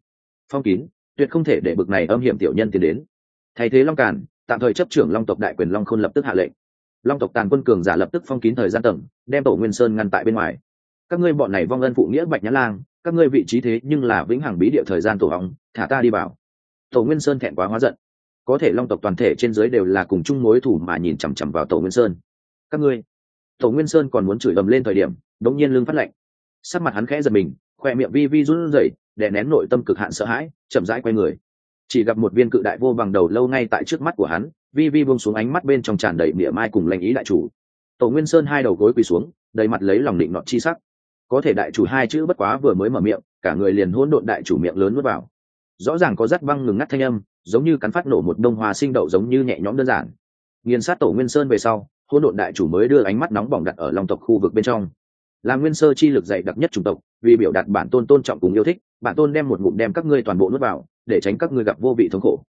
Phong kín, tuyệt không thể để bực này âm hiểm tiểu nhân tiến đến. Thay thế long càn, tạm thời chấp trưởng long tộc đại quyền long khôn lập tức hạ lệnh. Long tộc tàn quân cường giả lập tức phong kín thời gian tầng, đem tổ nguyên sơn ngăn tại bên ngoài. Các ngươi bọn này vong ân phụ nghĩa bạch nhã lang, các ngươi vị trí thế nhưng là vĩnh hằng bí địa thời gian tổ hóng, thả ta đi vào. Tổ nguyên sơn thẹn quá hóa giận. Có thể long tộc toàn thể trên dưới đều là cùng chung mối thủ mà nhìn chằm chằm vào tổ nguyên sơn. Các ngươi tổ nguyên sơn còn muốn chửi ầm lên thời điểm, đống nhiên lưng phát lạnh. Sắc mặt hắn khẽ giật mình, khoe miệng vi vi run rẩy, đè nén nội tâm cực hạn sợ hãi, chậm rãi quay người. Chỉ gặp một viên cự đại vô bằng đầu lâu ngay tại trước mắt của hắn, vi vi buông xuống ánh mắt bên trong tràn đầy mỉa mai cùng lành ý đại chủ. Tổ nguyên sơn hai đầu gối quỳ xuống, đầy mặt lấy lòng định nọt chi sắc. Có thể đại chủ hai chữ bất quá vừa mới mở miệng, cả người liền hỗn độn đại chủ miệng lớn nuốt vào. Rõ ràng có rắt băng ngừng ngắt thanh âm, giống như cắn phát nổ một đông hoa sinh đậu giống như nhẹ nhõm đơn giản. Nghiền sát tổ nguyên sơn về sau hỗn độn đại chủ mới đưa ánh mắt nóng bỏng đặt ở Long tộc khu vực bên trong. Là nguyên sơ chi lực dày đặc nhất chủng tộc, vì biểu đạt bản tôn tôn trọng cùng yêu thích, bản tôn đem một ngụm đem các ngươi toàn bộ nuốt vào, để tránh các ngươi gặp vô vị thống khổ.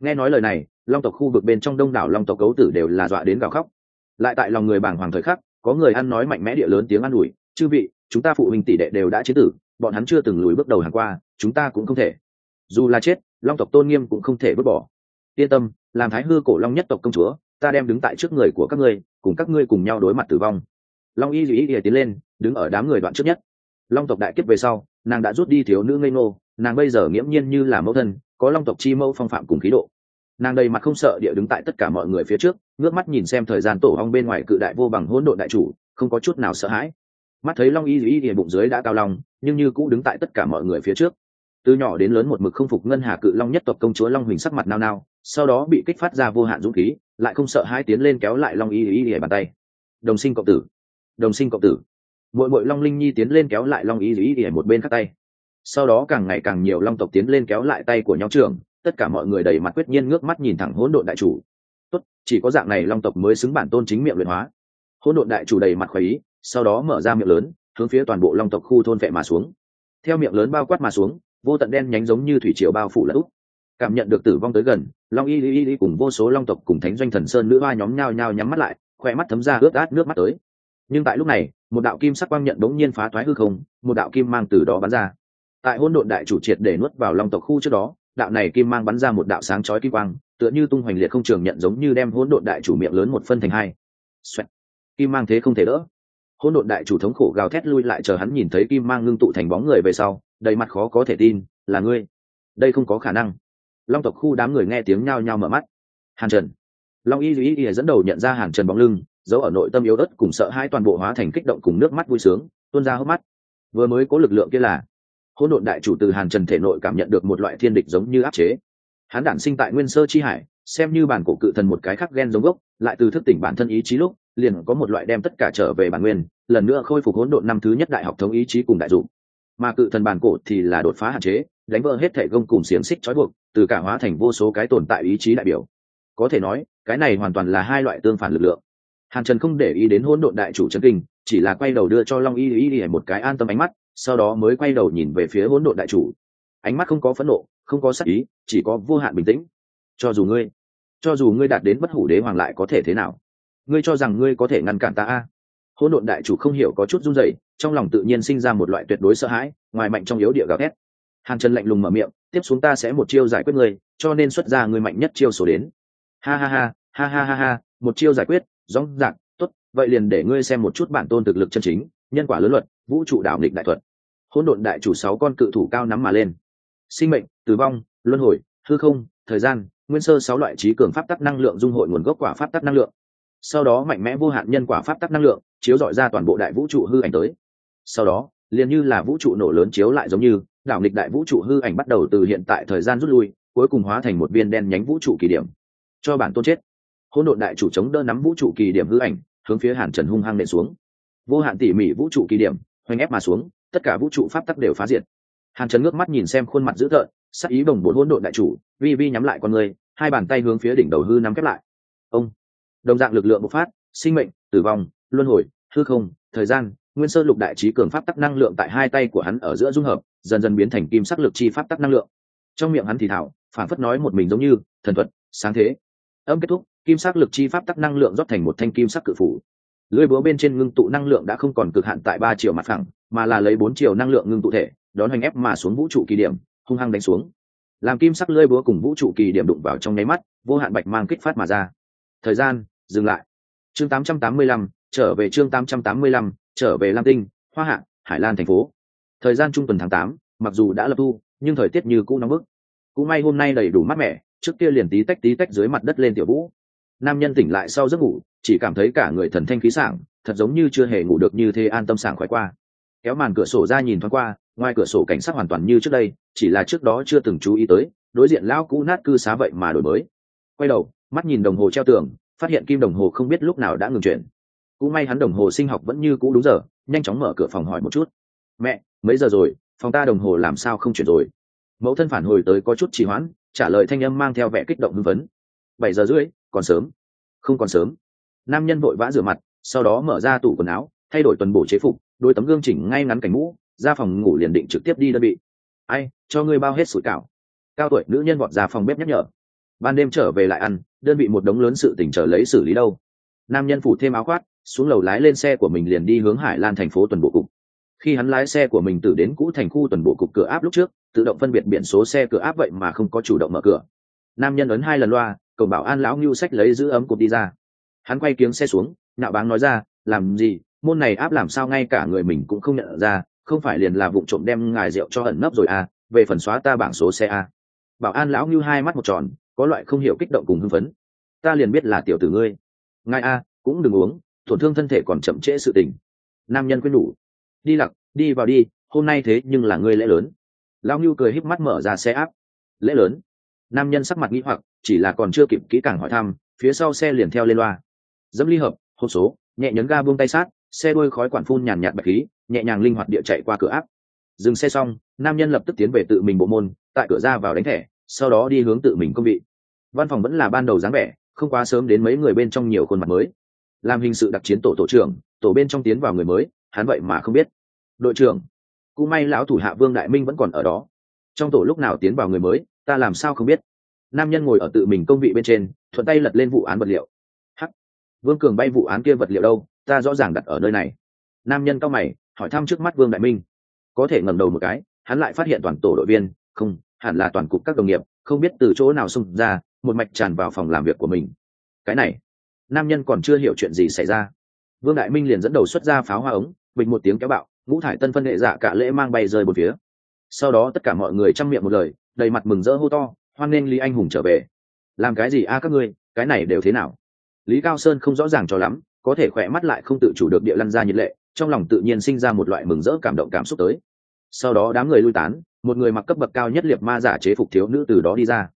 Nghe nói lời này, long tộc khu vực bên trong đông đảo long tộc cấu tử đều là dọa đến gào khóc. Lại tại lòng người bảng hoàng thời khắc, có người ăn nói mạnh mẽ địa lớn tiếng an ủi, chư vị, chúng ta phụ huynh tỷ đệ đều đã chế tử, bọn hắn chưa từng lùi bước đầu hàng qua, chúng ta cũng không thể. Dù là chết, long tộc tôn nghiêm cũng không thể vứt bỏ. Yên tâm, làm thái hư cổ long nhất tộc công chúa ta đem đứng tại trước người của các ngươi, cùng các ngươi cùng nhau đối mặt tử vong. Long y dù ý ỉa tiến lên, đứng ở đám người đoạn trước nhất. Long tộc đại kiếp về sau, nàng đã rút đi thiếu nữ ngây ngô, nàng bây giờ nghiễm nhiên như là mẫu thân, có long tộc chi mẫu phong phạm cùng khí độ. Nàng đầy mặt không sợ địa đứng tại tất cả mọi người phía trước, ngước mắt nhìn xem thời gian tổ hong bên ngoài cự đại vô bằng hỗn độn đại chủ, không có chút nào sợ hãi. Mắt thấy long y dù ý ỉa bụng dưới đã cao lòng nhưng như cũ đứng tại tất cả mọi người phía trước. Từ nhỏ đến lớn một mực không phục ngân hà cự long nhất tộc công chúa long huỳnh sắc mặt nao nao sau đó bị kích phát ra vô hạn dũng khí, lại không sợ hai tiến lên kéo lại long y y y bàn tay. Đồng sinh cộng tử. Đồng sinh cộng tử. Mỗi mỗi long linh nhi tiến lên kéo lại long y y y một bên khác tay. Sau đó càng ngày càng nhiều long tộc tiến lên kéo lại tay của nhóm trưởng, tất cả mọi người đầy mặt quyết nhiên ngước mắt nhìn thẳng hỗn độn đại chủ. Tốt, chỉ có dạng này long tộc mới xứng bản tôn chính miệng luyện hóa. Hỗn độn đại chủ đầy mặt khoái ý, sau đó mở ra miệng lớn, hướng phía toàn bộ long tộc khu thôn vệ mà xuống. Theo miệng lớn bao quát mà xuống, vô tận đen nhánh giống như thủy triều bao phủ lẫn úp cảm nhận được tử vong tới gần, long y y y cùng vô số long tộc cùng thánh doanh thần sơn nữ hoa nhóm nhao nhao nhắm mắt lại khoe mắt thấm ra ướt át nước mắt tới. Nhưng tại lúc này, một đạo kim sắc quang nhận đống nhiên phá thoái hư không, một đạo kim mang từ đó bắn ra. Tại hôn độn đại chủ triệt để nuốt vào long tộc khu trước đó, đạo này kim mang bắn ra một đạo sáng chói kim quang, tựa như tung hoành liệt không trường nhận giống như đem hỗn độn đại chủ miệng lớn một phân thành hai. Xoẹt. kim mang thế không thể đỡ. Hỗn độn đại chủ thống khổ gào thét lui lại chờ hắn nhìn thấy kim mang ngưng tụ thành bóng người về sau, đầy mặt khó có thể tin, là ngươi. Đây không có khả năng long tộc khu đám người nghe tiếng nhao nhao mở mắt. Hàn trần. Long y duy y dẫn đầu nhận ra hàn trần bóng lưng, giấu ở nội tâm yếu ớt cùng sợ hai toàn bộ hóa thành kích động cùng nước mắt vui sướng, tuôn ra hốc mắt. Vừa mới có lực lượng kia là, hỗn độn đại chủ từ hàn trần thể nội cảm nhận được một loại thiên địch giống như áp chế. Hắn đản sinh tại nguyên sơ chi hải, xem như bản cổ cự thần một cái khắc ghen giống gốc, lại từ thức tỉnh bản thân ý chí lúc, liền có một loại đem tất cả trở về bản nguyên, lần nữa khôi phục hỗn độn năm thứ nhất đại học thống ý chí cùng đại dụng. Mà cự thần bản cổ thì là đột phá hạn chế, đánh vỡ hết thể gông cùng xiềng xích trói buộc từ cả hóa thành vô số cái tồn tại ý chí đại biểu. Có thể nói, cái này hoàn toàn là hai loại tương phản lực lượng. Hàn trần không để ý đến hỗn độn đại chủ chân kinh, chỉ là quay đầu đưa cho long y y y một cái an tâm ánh mắt, sau đó mới quay đầu nhìn về phía hỗn độn đại chủ. Ánh mắt không có phẫn nộ, không có sắc ý, chỉ có vô hạn bình tĩnh. Cho dù ngươi, cho dù ngươi đạt đến bất hủ đế hoàng lại có thể thế nào? Ngươi cho rằng ngươi có thể ngăn cản ta a? Hỗn độn đại chủ không hiểu có chút run rẩy, trong lòng tự nhiên sinh ra một loại tuyệt đối sợ hãi, ngoài mạnh trong yếu địa gào thét hàn trần lạnh lùng mở miệng, tiếp xuống ta sẽ một chiêu giải quyết ngươi, cho nên xuất ra người mạnh nhất chiêu số đến. Ha ha ha ha ha ha ha, một chiêu giải quyết dóng dạc tốt, vậy liền để ngươi xem một chút bản tôn thực lực chân chính, nhân quả lớn luật, vũ trụ đảo nghịch đại thuật. Hỗn độn đại chủ sáu con cự thủ cao nắm mà lên. Sinh mệnh, tử vong, luân hồi, hư không, thời gian, nguyên sơ sáu loại trí cường pháp tắc năng lượng dung hội nguồn gốc quả pháp tắc năng lượng. Sau đó mạnh mẽ vô hạn nhân quả pháp tắc năng lượng, chiếu dọi ra toàn bộ đại vũ trụ hư ảnh tới. Sau đó, liền như là vũ trụ nổ lớn chiếu lại giống như đảo nghịch đại vũ trụ hư ảnh bắt đầu từ hiện tại thời gian rút lui, cuối cùng hóa thành một viên đen nhánh vũ trụ kỳ điểm. Cho bản tôn chết. Hỗn độn đại chủ chống đỡ nắm vũ trụ kỳ điểm hư ảnh, hướng phía hàn trần hung hăng nện xuống. Vô hạn tỉ mỉ vũ trụ kỳ điểm, hoành ép mà xuống, tất cả vũ trụ pháp tắc đều phá diệt. Hàn trần ngước mắt nhìn xem khuôn mặt dữ thợn sắc ý bồng bột hỗn độn đại chủ, vi vi nhắm lại con người, hai bàn tay hướng phía đỉnh đầu hư nắm khép lại. Ông. Đồng dạng lực lượng bộc phát, sinh mệnh, tử vong, luân hồi, hư không, thời gian nguyên sơ lục đại trí cường pháp tắc năng lượng tại hai tay của hắn ở giữa dung hợp dần dần biến thành kim sắc lực chi pháp tắc năng lượng. Trong miệng hắn thì thảo phản phất nói một mình giống như thần thuật sáng thế. Âm kết thúc kim sắc lực chi pháp tắc năng lượng rót thành một thanh kim sắc cự phủ. Lưỡi búa bên trên ngưng tụ năng lượng đã không còn cực hạn tại ba triệu mặt phẳng mà là lấy bốn triệu năng lượng ngưng tụ thể đón hành ép mà xuống vũ trụ kỳ điểm hung hăng đánh xuống. Làm kim sắc lưỡi búa cùng vũ trụ kỳ điểm đụng vào trong nháy mắt vô hạn bạch mang kích phát mà ra. Thời gian dừng lại. Chương 885, trở về chương 885, trở về lam tinh, hoa hạ, hải lan thành phố. Thời gian trung tuần tháng tám, mặc dù đã lập thu nhưng thời tiết như cũ nóng bức. Cũng may hôm nay đầy đủ mát mẻ, trước kia liền tí tách tí tách dưới mặt đất lên tiểu vũ. Nam nhân tỉnh lại sau giấc ngủ, chỉ cảm thấy cả người thần thanh khí sảng, thật giống như chưa hề ngủ được như thế an tâm sảng khoái qua. Kéo màn cửa sổ ra nhìn thoáng qua, ngoài cửa sổ cảnh sát hoàn toàn như trước đây, chỉ là trước đó chưa từng chú ý tới, đối diện lão cũ nát cư xá vậy mà đổi mới. Quay đầu, mắt nhìn đồng hồ treo tường, phát hiện kim đồng hồ không biết lúc nào đã ngừng chuyển cũng may hắn đồng hồ sinh học vẫn như cũ đúng giờ, nhanh chóng mở cửa phòng hỏi một chút. Mẹ, mấy giờ rồi? Phòng ta đồng hồ làm sao không chuyển rồi? Mẫu thân phản hồi tới có chút trì hoãn, trả lời thanh âm mang theo vẻ kích động hưng vấn bảy giờ rưỡi, còn sớm. Không còn sớm. Nam nhân vội vã rửa mặt, sau đó mở ra tủ quần áo, thay đổi tuần bổ chế phục, đôi tấm gương chỉnh ngay ngắn cảnh mũ, ra phòng ngủ liền định trực tiếp đi đơn vị. Ai, cho ngươi bao hết sủi cảo. Cao tuổi nữ nhân vọt ra phòng bếp nhắc nhở. Ban đêm trở về lại ăn, đơn vị một đống lớn sự tỉnh trở lấy xử lý đâu nam nhân phủ thêm áo khoác, xuống lầu lái lên xe của mình liền đi hướng hải lan thành phố tuần bộ cục. Khi hắn lái xe của mình từ đến cũ thành khu tuần bộ cục cửa áp lúc trước, tự động phân biệt biển số xe cửa áp vậy mà không có chủ động mở cửa. Nam nhân ấn hai lần loa cổng bảo an lão ngưu sách lấy giữ ấm cục đi ra. Hắn quay kiếng xe xuống, nạo báng nói ra, làm gì? Môn này áp làm sao ngay cả người mình cũng không nhận ra, không phải liền là vụ trộm đem ngài rượu cho ẩn nấp rồi à về phần xóa ta bảng số xe à. bảo an lão ngưu hai mắt một tròn, có loại không hiểu kích động cùng hưng phấn. Ta liền biết là tiểu tử ngươi ngài a, cũng đừng uống, tổn thương thân thể còn chậm trễ sự tình. Nam nhân quyết đủ. Đi lặc, đi vào đi, hôm nay thế nhưng là ngươi lễ lớn. Lão ngưu cười híp mắt mở ra xe áp. Lễ lớn. Nam nhân sắc mặt nghĩ hoặc, chỉ là còn chưa kịp kỹ càng hỏi thăm, phía sau xe liền theo lên loa. Dẫm ly hợp, hộp số, nhẹ nhấn ga buông tay sát, xe đuôi khói quản phun nhàn nhạt bạch khí, nhẹ nhàng linh hoạt địa chạy qua cửa áp. Dừng xe xong, nam nhân lập tức tiến về tự mình bộ môn, tại cửa ra vào đánh thẻ, sau đó đi hướng tự mình công vị. Văn phòng vẫn là ban đầu dáng vẻ không quá sớm đến mấy người bên trong nhiều khuôn mặt mới. Làm hình sự đặc chiến tổ tổ trưởng, tổ bên trong tiến vào người mới, hắn vậy mà không biết. Đội trưởng, cũng may lão thủ hạ vương đại minh vẫn còn ở đó. Trong tổ lúc nào tiến vào người mới, ta làm sao không biết. Nam nhân ngồi ở tự mình công vị bên trên, thuận tay lật lên vụ án vật liệu. Hắc, vương cường bay vụ án kia vật liệu đâu, ta rõ ràng đặt ở nơi này. Nam nhân cao mày, hỏi thăm trước mắt vương đại minh. Có thể ngẩng đầu một cái, hắn lại phát hiện toàn tổ đội viên, không, hẳn là toàn cục các đồng nghiệp, không biết từ chỗ nào xung ra một mạch tràn vào phòng làm việc của mình. Cái này, nam nhân còn chưa hiểu chuyện gì xảy ra. Vương đại minh liền dẫn đầu xuất ra pháo hoa ống, bình một tiếng kéo bạo, ngũ thải tân phân hệ dạ cả lễ mang bay rơi một phía. Sau đó tất cả mọi người chăm miệng một lời, đầy mặt mừng rỡ hô to, hoan nghênh lý anh hùng trở về. Làm cái gì a các ngươi, cái này đều thế nào? Lý cao sơn không rõ ràng cho lắm, có thể khỏe mắt lại không tự chủ được địa lăn ra nhiệt lệ, trong lòng tự nhiên sinh ra một loại mừng rỡ cảm động cảm xúc tới. Sau đó đám người lui tán, một người mặc cấp bậc cao nhất liệt ma giả chế phục thiếu nữ từ đó đi ra.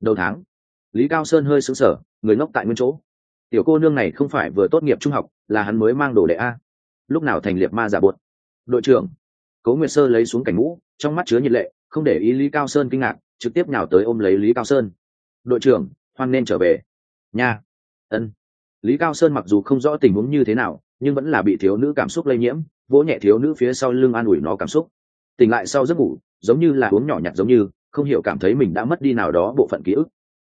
Đầu tháng lý cao sơn hơi sững sờ, người ngốc tại nguyên chỗ. Tiểu cô nương này không phải vừa tốt nghiệp trung học, là hắn mới mang đồ đệ a. Lúc nào thành liệt ma giả bột đội trưởng, cố nguyệt sơ lấy xuống cảnh mũ, trong mắt chứa nhiệt lệ, không để ý lý cao sơn kinh ngạc, trực tiếp nhào tới ôm lấy lý cao sơn. Đội trưởng, hoan nên trở về. Nha. Ân. Lý cao sơn mặc dù không rõ tình huống như thế nào, nhưng vẫn là bị thiếu nữ cảm xúc lây nhiễm, vỗ nhẹ thiếu nữ phía sau lưng an ủi nó cảm xúc. Tỉnh lại sau giấc ngủ, giống như là uống nhỏ nhặt giống như, không hiểu cảm thấy mình đã mất đi nào đó bộ phận ký ức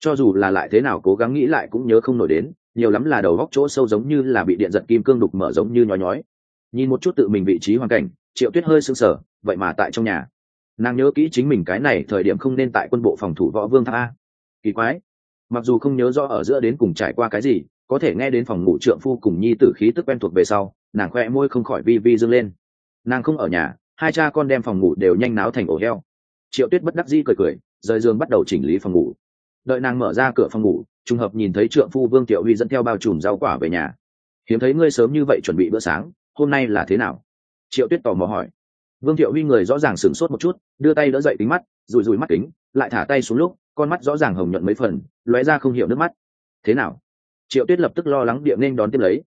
cho dù là lại thế nào cố gắng nghĩ lại cũng nhớ không nổi đến, nhiều lắm là đầu góc chỗ sâu giống như là bị điện giật kim cương đục mở giống như nhói nhói. Nhìn một chút tự mình vị trí hoàn cảnh, triệu tuyết hơi sưng sở vậy mà tại trong nhà. Nàng nhớ kỹ chính mình cái này thời điểm không nên tại quân bộ phòng thủ võ vương tháp a kỳ quái. Mặc dù không nhớ rõ ở giữa đến cùng trải qua cái gì, có thể nghe đến phòng ngủ trượng phu cùng nhi tử khí tức quen thuộc về sau, nàng khoe môi không khỏi vi vi dâng lên. Nàng không ở nhà, hai cha con đem phòng ngủ đều nhanh náo thành ổ heo. Triệu tuyết bất đắc di cười cười, rời giường bắt đầu chỉnh lý phòng ngủ đợi nàng mở ra cửa phòng ngủ, trùng hợp nhìn thấy trượng phu vương tiểu huy dẫn theo bao trùm rau quả về nhà. Hiếm thấy ngươi sớm như vậy chuẩn bị bữa sáng, hôm nay là thế nào? Triệu tuyết tò mò hỏi. Vương thiệu huy người rõ ràng sửng sốt một chút, đưa tay đỡ dậy tính mắt rùi rùi mắt kính, lại thả tay xuống lúc, con mắt rõ ràng hồng nhuận mấy phần, lóe ra không hiểu nước mắt. Thế nào? Triệu tuyết lập tức lo lắng điệm nên đón tiếp lấy.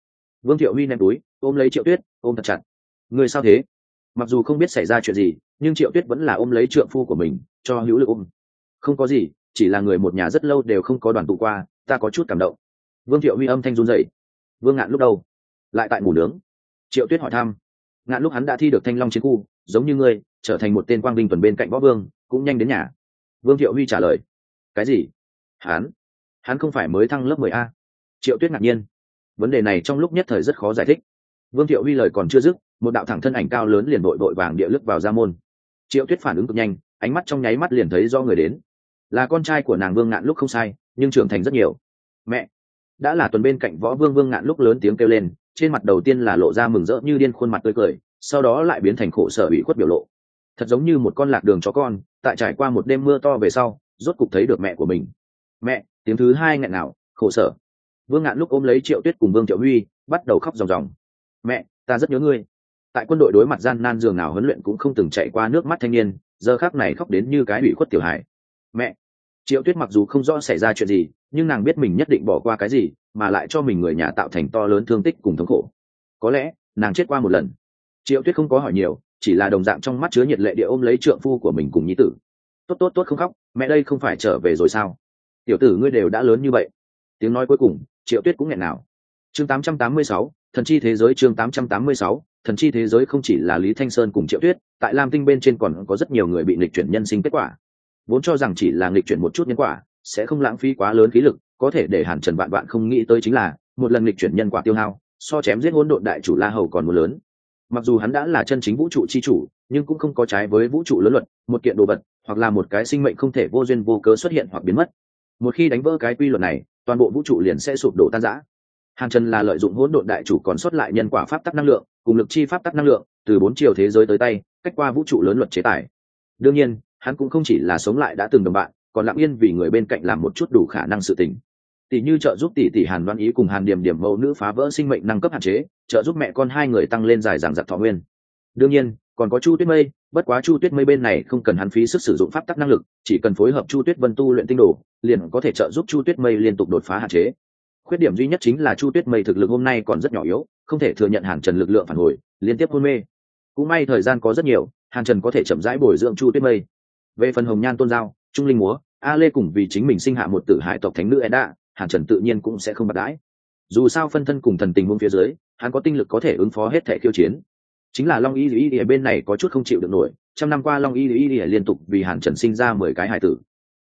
Vương thiệu huy ném túi, ôm lấy triệu tuyết, ôm thật chặt. Người sao thế? Mặc dù không biết xảy ra chuyện gì, nhưng triệu tuyết vẫn là ôm lấy trượng phu của mình, cho hữu lực ôm. Không có gì chỉ là người một nhà rất lâu đều không có đoàn tụ qua, ta có chút cảm động. Vương thiệu huy âm thanh run dậy vương ngạn lúc đâu? lại tại ngủ nướng. Triệu tuyết hỏi thăm. Ngạn lúc hắn đã thi được thanh long chiến khu, giống như ngươi, trở thành một tên quang vinh tuần bên cạnh võ vương, cũng nhanh đến nhà. Vương thiệu huy trả lời. Cái gì? Hắn? Hắn không phải mới thăng lớp mười a? Triệu tuyết ngạc nhiên. Vấn đề này trong lúc nhất thời rất khó giải thích. Vương thiệu huy lời còn chưa dứt, một đạo thẳng thân ảnh cao lớn liền đội đội vàng địa lướt vào ra môn. Triệu tuyết phản ứng cực nhanh, ánh mắt trong nháy mắt liền thấy do người đến là con trai của nàng vương ngạn lúc không sai, nhưng trưởng thành rất nhiều. Mẹ, đã là tuần bên cạnh võ vương vương ngạn lúc lớn tiếng kêu lên, trên mặt đầu tiên là lộ ra mừng rỡ như điên khuôn mặt tươi cười, sau đó lại biến thành khổ sở bị khuất biểu lộ. Thật giống như một con lạc đường chó con, tại trải qua một đêm mưa to về sau, rốt cục thấy được mẹ của mình. Mẹ, tiếng thứ hai nghẹn nào khổ sở. Vương ngạn lúc ôm lấy triệu tuyết cùng vương triệu huy, bắt đầu khóc ròng ròng. Mẹ, ta rất nhớ ngươi. Tại quân đội đối mặt gian nan giường nào huấn luyện cũng không từng chạy qua nước mắt thanh niên, giờ khác này khóc đến như cái bị khuất tiểu hải mẹ triệu tuyết mặc dù không rõ xảy ra chuyện gì nhưng nàng biết mình nhất định bỏ qua cái gì mà lại cho mình người nhà tạo thành to lớn thương tích cùng thống khổ. Có lẽ nàng chết qua một lần. Triệu tuyết không có hỏi nhiều chỉ là đồng dạng trong mắt chứa nhiệt lệ địa ôm lấy trượng phu của mình cùng nhi tử. Tốt tốt tốt không khóc mẹ đây không phải trở về rồi sao? Tiểu tử ngươi đều đã lớn như vậy. Tiếng nói cuối cùng triệu tuyết cũng nghẹn nào. Chương 886, thần chi thế giới chương 886, thần chi thế giới không chỉ là lý thanh sơn cùng triệu tuyết tại lam tinh bên trên còn có rất nhiều người bị lịch chuyển nhân sinh kết quả vốn cho rằng chỉ là nghịch chuyển một chút nhân quả, sẽ không lãng phí quá lớn khí lực, có thể để hàn trần vạn vạn không nghĩ tới chính là, một lần nghịch chuyển nhân quả tiêu hao, so chém giết hỗn độn đại chủ la hầu còn một lớn. Mặc dù hắn đã là chân chính vũ trụ chi chủ, nhưng cũng không có trái với vũ trụ lớn luật, một kiện đồ vật, hoặc là một cái sinh mệnh không thể vô duyên vô cớ xuất hiện hoặc biến mất. Một khi đánh vỡ cái quy luật này, toàn bộ vũ trụ liền sẽ sụp đổ tan rã. Hàn trần là lợi dụng hỗn độn đại chủ còn xuất lại nhân quả pháp tắc năng lượng, cùng lực chi pháp tắc năng lượng, từ bốn chiều thế giới tới tay, cách qua vũ trụ lớn luật chế tài. Đương nhiên hắn cũng không chỉ là sống lại đã từng đồng bạn, còn lặng yên vì người bên cạnh làm một chút đủ khả năng sự tình. Tỷ như trợ giúp tỷ tỷ hàn đoan ý cùng hàn điểm điểm mẫu nữ phá vỡ sinh mệnh năng cấp hạn chế, trợ giúp mẹ con hai người tăng lên dài dàng dặc thọ nguyên. Đương nhiên, còn có chu tuyết mây, bất quá chu tuyết mây bên này không cần hắn phí sức sử dụng pháp tắc năng lực, chỉ cần phối hợp chu tuyết vân tu luyện tinh đồ, liền có thể trợ giúp chu tuyết mây liên tục đột phá hạn chế. Khuyết điểm duy nhất chính là chu tuyết mây thực lực hôm nay còn rất nhỏ yếu, không thể thừa nhận hàn trần lực lượng phản hồi, liên tiếp hôn mê. Cũng may thời gian có rất nhiều, hàn trần có thể chậm rãi bồi dưỡng chu tuyết mây về phần hồng nhan tôn giao, trung linh múa, a lê cùng vì chính mình sinh hạ một tử hải tộc thánh nữ edda hàn trần tự nhiên cũng sẽ không bạc đãi. Dù sao phân thân cùng thần tình huống phía dưới, hắn có tinh lực có thể ứng phó hết thẻ khiêu chiến. Chính là long y y ỉa bên này có chút không chịu được nổi, trăm năm qua long y y ỉa liên tục vì hàn trần sinh ra mười cái hải tử.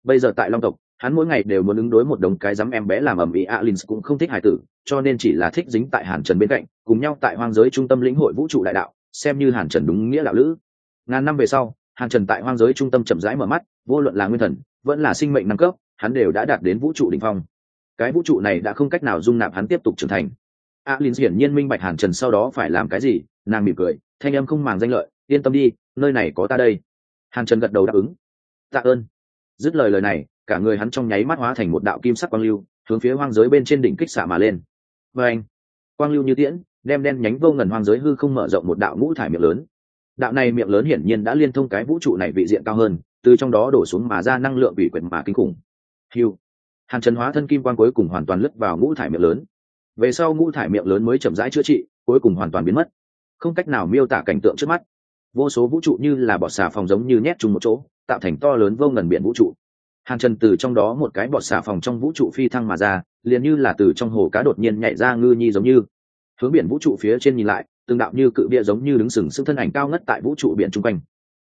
Bây giờ tại long tộc, hắn mỗi ngày đều muốn ứng đối một đống cái dám em bé làm ầm ĩ alin cũng không thích hải tử, cho nên chỉ là thích dính tại hàn trần bên cạnh, cùng nhau tại hoang giới trung tâm lĩnh hội vũ trụ đại đạo, xem như hàn trần đúng nghĩa đạo lữ. Ngàn năm về sau hàn trần tại hoang giới trung tâm chậm rãi mở mắt, vô luận là nguyên thần, vẫn là sinh mệnh năng cấp, hắn đều đã đạt đến vũ trụ đ ỉ n h phong. Cái vũ trụ này đã không cách nào dung nạp hắn tiếp tục trưởng thành. Alin hiển nhiên minh bạch hàn trần sau đó phải làm cái gì, nàng mỉm cười, thanh em không màng danh lợi, yên tâm đi, nơi này có ta đây. Hàn trần gật đầu đáp ứng. Tạ ơn. Dứt lời lời này, cả người hắn trong nháy mắt hóa thành một đạo kim sắc quang lưu, hướng phía hoang giới bên trên đỉnh kích xạ mà lên. Vê anh quang lưu như tiễn, đem đen nhánh vô ngần hoang giới hư không mở rộng một đạo ngũ thải miệng lớn đạo này miệng lớn hiển nhiên đã liên thông cái vũ trụ này vị diện cao hơn, từ trong đó đổ xuống mà ra năng lượng bị quyển mà kinh khủng. Hiu hàn trần hóa thân kim quan cuối cùng hoàn toàn lướt vào ngũ thải miệng lớn. Về sau ngũ thải miệng lớn mới chậm rãi chữa trị, cuối cùng hoàn toàn biến mất. Không cách nào miêu tả cảnh tượng trước mắt. Vô số vũ trụ như là bọt xà phòng giống như nhét chung một chỗ, tạo thành to lớn vô ngần biển vũ trụ. Hàn trần từ trong đó một cái bọt xà phòng trong vũ trụ phi thăng mà ra, liền như là từ trong hồ cá đột nhiên nhảy ra ngư nhi giống như hướng biển vũ trụ phía trên nhìn lại tương đạo như cự bia giống như đứng sừng sững thân ảnh cao ngất tại vũ trụ biển chung quanh.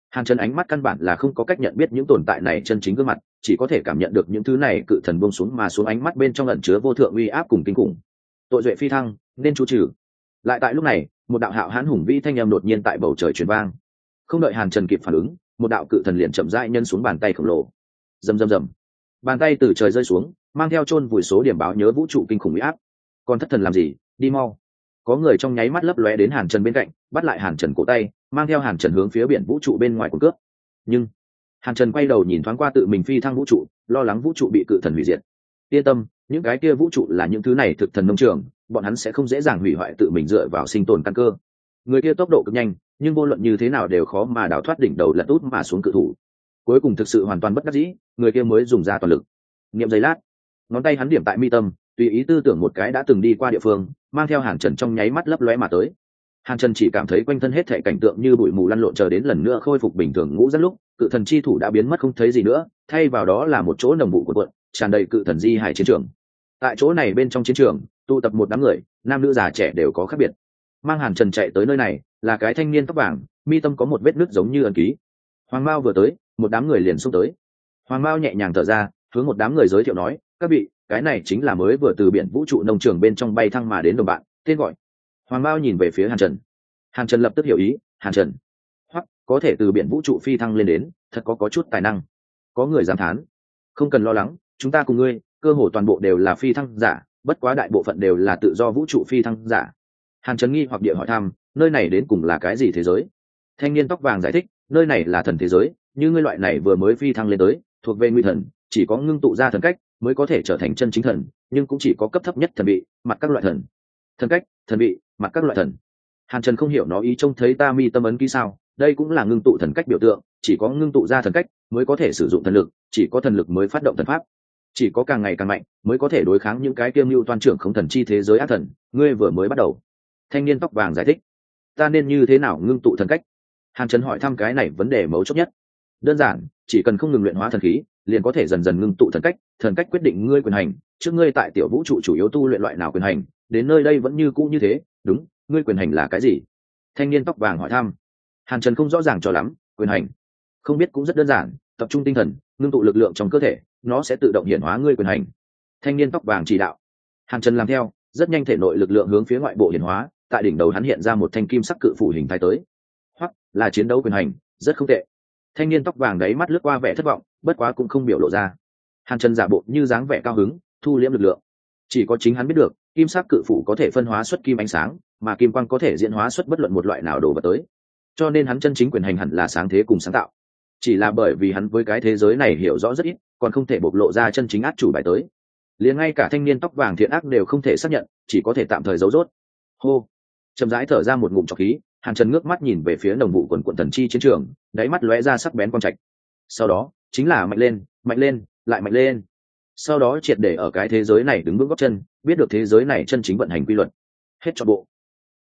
Hàn chân ánh mắt căn bản là không có cách nhận biết những tồn tại này chân chính gương mặt, chỉ có thể cảm nhận được những thứ này cự thần buông xuống mà xuống ánh mắt bên trong lẩn chứa vô thượng uy áp cùng kinh khủng. Tội duệ phi thăng, nên chú trừ. Lại tại lúc này, một đạo hạo hán hùng vĩ thanh em đột nhiên tại bầu trời truyền vang. Không đợi hàn trần kịp phản ứng, một đạo cự thần liền chậm rãi nhân xuống bàn tay khổng lồ. Rầm rầm rầm. Bàn tay từ trời rơi xuống, mang theo chôn vùi số điểm báo nhớ vũ trụ kinh khủng uy áp. Còn thất thần làm gì? Đi mau có người trong nháy mắt lấp lóe đến hàn trần bên cạnh, bắt lại hàn trần cổ tay, mang theo hàn trần hướng phía biển vũ trụ bên ngoài của cướp nhưng, hàn trần quay đầu nhìn thoáng qua tự mình phi thăng vũ trụ, lo lắng vũ trụ bị cự thần hủy diệt. Yên tâm, những cái kia vũ trụ là những thứ này thực thần nông trường, bọn hắn sẽ không dễ dàng hủy hoại tự mình dựa vào sinh tồn căn cơ. Người kia tốc độ cực nhanh, nhưng vô luận như thế nào đều khó mà đào thoát đỉnh đầu lật út mà xuống cự thủ. Cuối cùng thực sự hoàn toàn bất đắc dĩ, người kia mới dùng ra toàn lực. Niệm giây lát, ngón tay hắn điểm tại mi tâm tùy ý tư tưởng một cái đã từng đi qua địa phương, mang theo hàn trần trong nháy mắt lấp lóe mà tới. Hàn trần chỉ cảm thấy quanh thân hết thệ cảnh tượng như bụi mù lăn lộn chờ đến lần nữa khôi phục bình thường ngũ rất lúc, cự thần chi thủ đã biến mất không thấy gì nữa, thay vào đó là một chỗ nồng vụ của quận, tràn đầy cự thần di hải chiến trường. Tại chỗ này bên trong chiến trường, tụ tập một đám người, nam nữ già trẻ đều có khác biệt. Mang hàn trần chạy tới nơi này, là cái thanh niên tóc vàng, mi tâm có một vết nứt giống như ẩn ký. Hoàng mao vừa tới, một đám người liền xông tới. Hoàng mao nhẹ nhàng thở ra, hướng một đám người giới thiệu nói, các vị cái này chính là mới vừa từ biển vũ trụ nông trường bên trong bay thăng mà đến đồng bạn, tên gọi. Hoàng mao nhìn về phía hàn trần. Hàn trần lập tức hiểu ý, hàn trần, hoặc có thể từ biển vũ trụ phi thăng lên đến, thật có có chút tài năng. Có người dám thán. Không cần lo lắng, chúng ta cùng ngươi, cơ hồ toàn bộ đều là phi thăng giả, bất quá đại bộ phận đều là tự do vũ trụ phi thăng giả. Hàn trần nghi hoặc địa hỏi thăm, nơi này đến cùng là cái gì thế giới? Thanh niên tóc vàng giải thích, nơi này là thần thế giới, như ngươi loại này vừa mới phi thăng lên tới, thuộc về nguy thần, chỉ có ngưng tụ ra thần cách mới có thể trở thành chân chính thần, nhưng cũng chỉ có cấp thấp nhất thần bị mặt các loại thần. Thần cách, thần bị mặt các loại thần. Hàn trần không hiểu nó ý trông thấy ta mi tâm ấn ký sao, đây cũng là ngưng tụ thần cách biểu tượng, chỉ có ngưng tụ ra thần cách mới có thể sử dụng thần lực, chỉ có thần lực mới phát động thần pháp. Chỉ có càng ngày càng mạnh mới có thể đối kháng những cái kiêm mưu toàn trưởng không thần chi thế giới ác thần, ngươi vừa mới bắt đầu. Thanh niên tóc vàng giải thích. Ta nên như thế nào ngưng tụ thần cách? Hàn trần hỏi thăm cái này vấn đề mấu chốt nhất đơn giản, chỉ cần không ngừng luyện hóa thần khí, liền có thể dần dần ngưng tụ thần cách thần cách quyết định ngươi quyền hành. Trước ngươi tại tiểu vũ trụ chủ yếu tu luyện loại nào quyền hành, đến nơi đây vẫn như cũ như thế, đúng, ngươi quyền hành là cái gì? Thanh niên tóc vàng hỏi thăm. Hàn trần không rõ ràng cho lắm, quyền hành. Không biết cũng rất đơn giản, tập trung tinh thần, ngưng tụ lực lượng trong cơ thể, nó sẽ tự động hiển hóa ngươi quyền hành. Thanh niên tóc vàng chỉ đạo. Hàn trần làm theo, rất nhanh thể nội lực lượng hướng phía ngoại bộ hiển hóa, tại đỉnh đầu hắn hiện ra một thanh kim sắc cự phủ hình thái tới. Hoặc là chiến đấu quyền hành, rất không tệ thanh niên tóc vàng đấy mắt lướt qua vẻ thất vọng, bất quá cũng không biểu lộ ra. Hàn trần giả bộ như dáng vẻ cao hứng, thu liễm lực lượng. Chỉ có chính hắn biết được, kim sắc cự phủ có thể phân hóa xuất kim ánh sáng, mà kim quang có thể diễn hóa xuất bất luận một loại nào đồ vật tới. Cho nên hắn chân chính quyền hành hẳn là sáng thế cùng sáng tạo. Chỉ là bởi vì hắn với cái thế giới này hiểu rõ rất ít, còn không thể bộc lộ ra chân chính át chủ bài tới. Liền ngay cả thanh niên tóc vàng thiện ác đều không thể xác nhận, chỉ có thể tạm thời giấu rốt. Hô. Chậm rãi thở ra một ngụm trọc khí hàn trần ngước mắt nhìn về phía đồng vụ quần quận thần chi chiến trường, đáy mắt lóe ra sắc bén quang trạch. Sau đó, chính là mạnh lên mạnh lên, lại mạnh lên. Sau đó triệt để ở cái thế giới này đứng vững góc chân, biết được thế giới này chân chính vận hành quy luật. Hết cho bộ.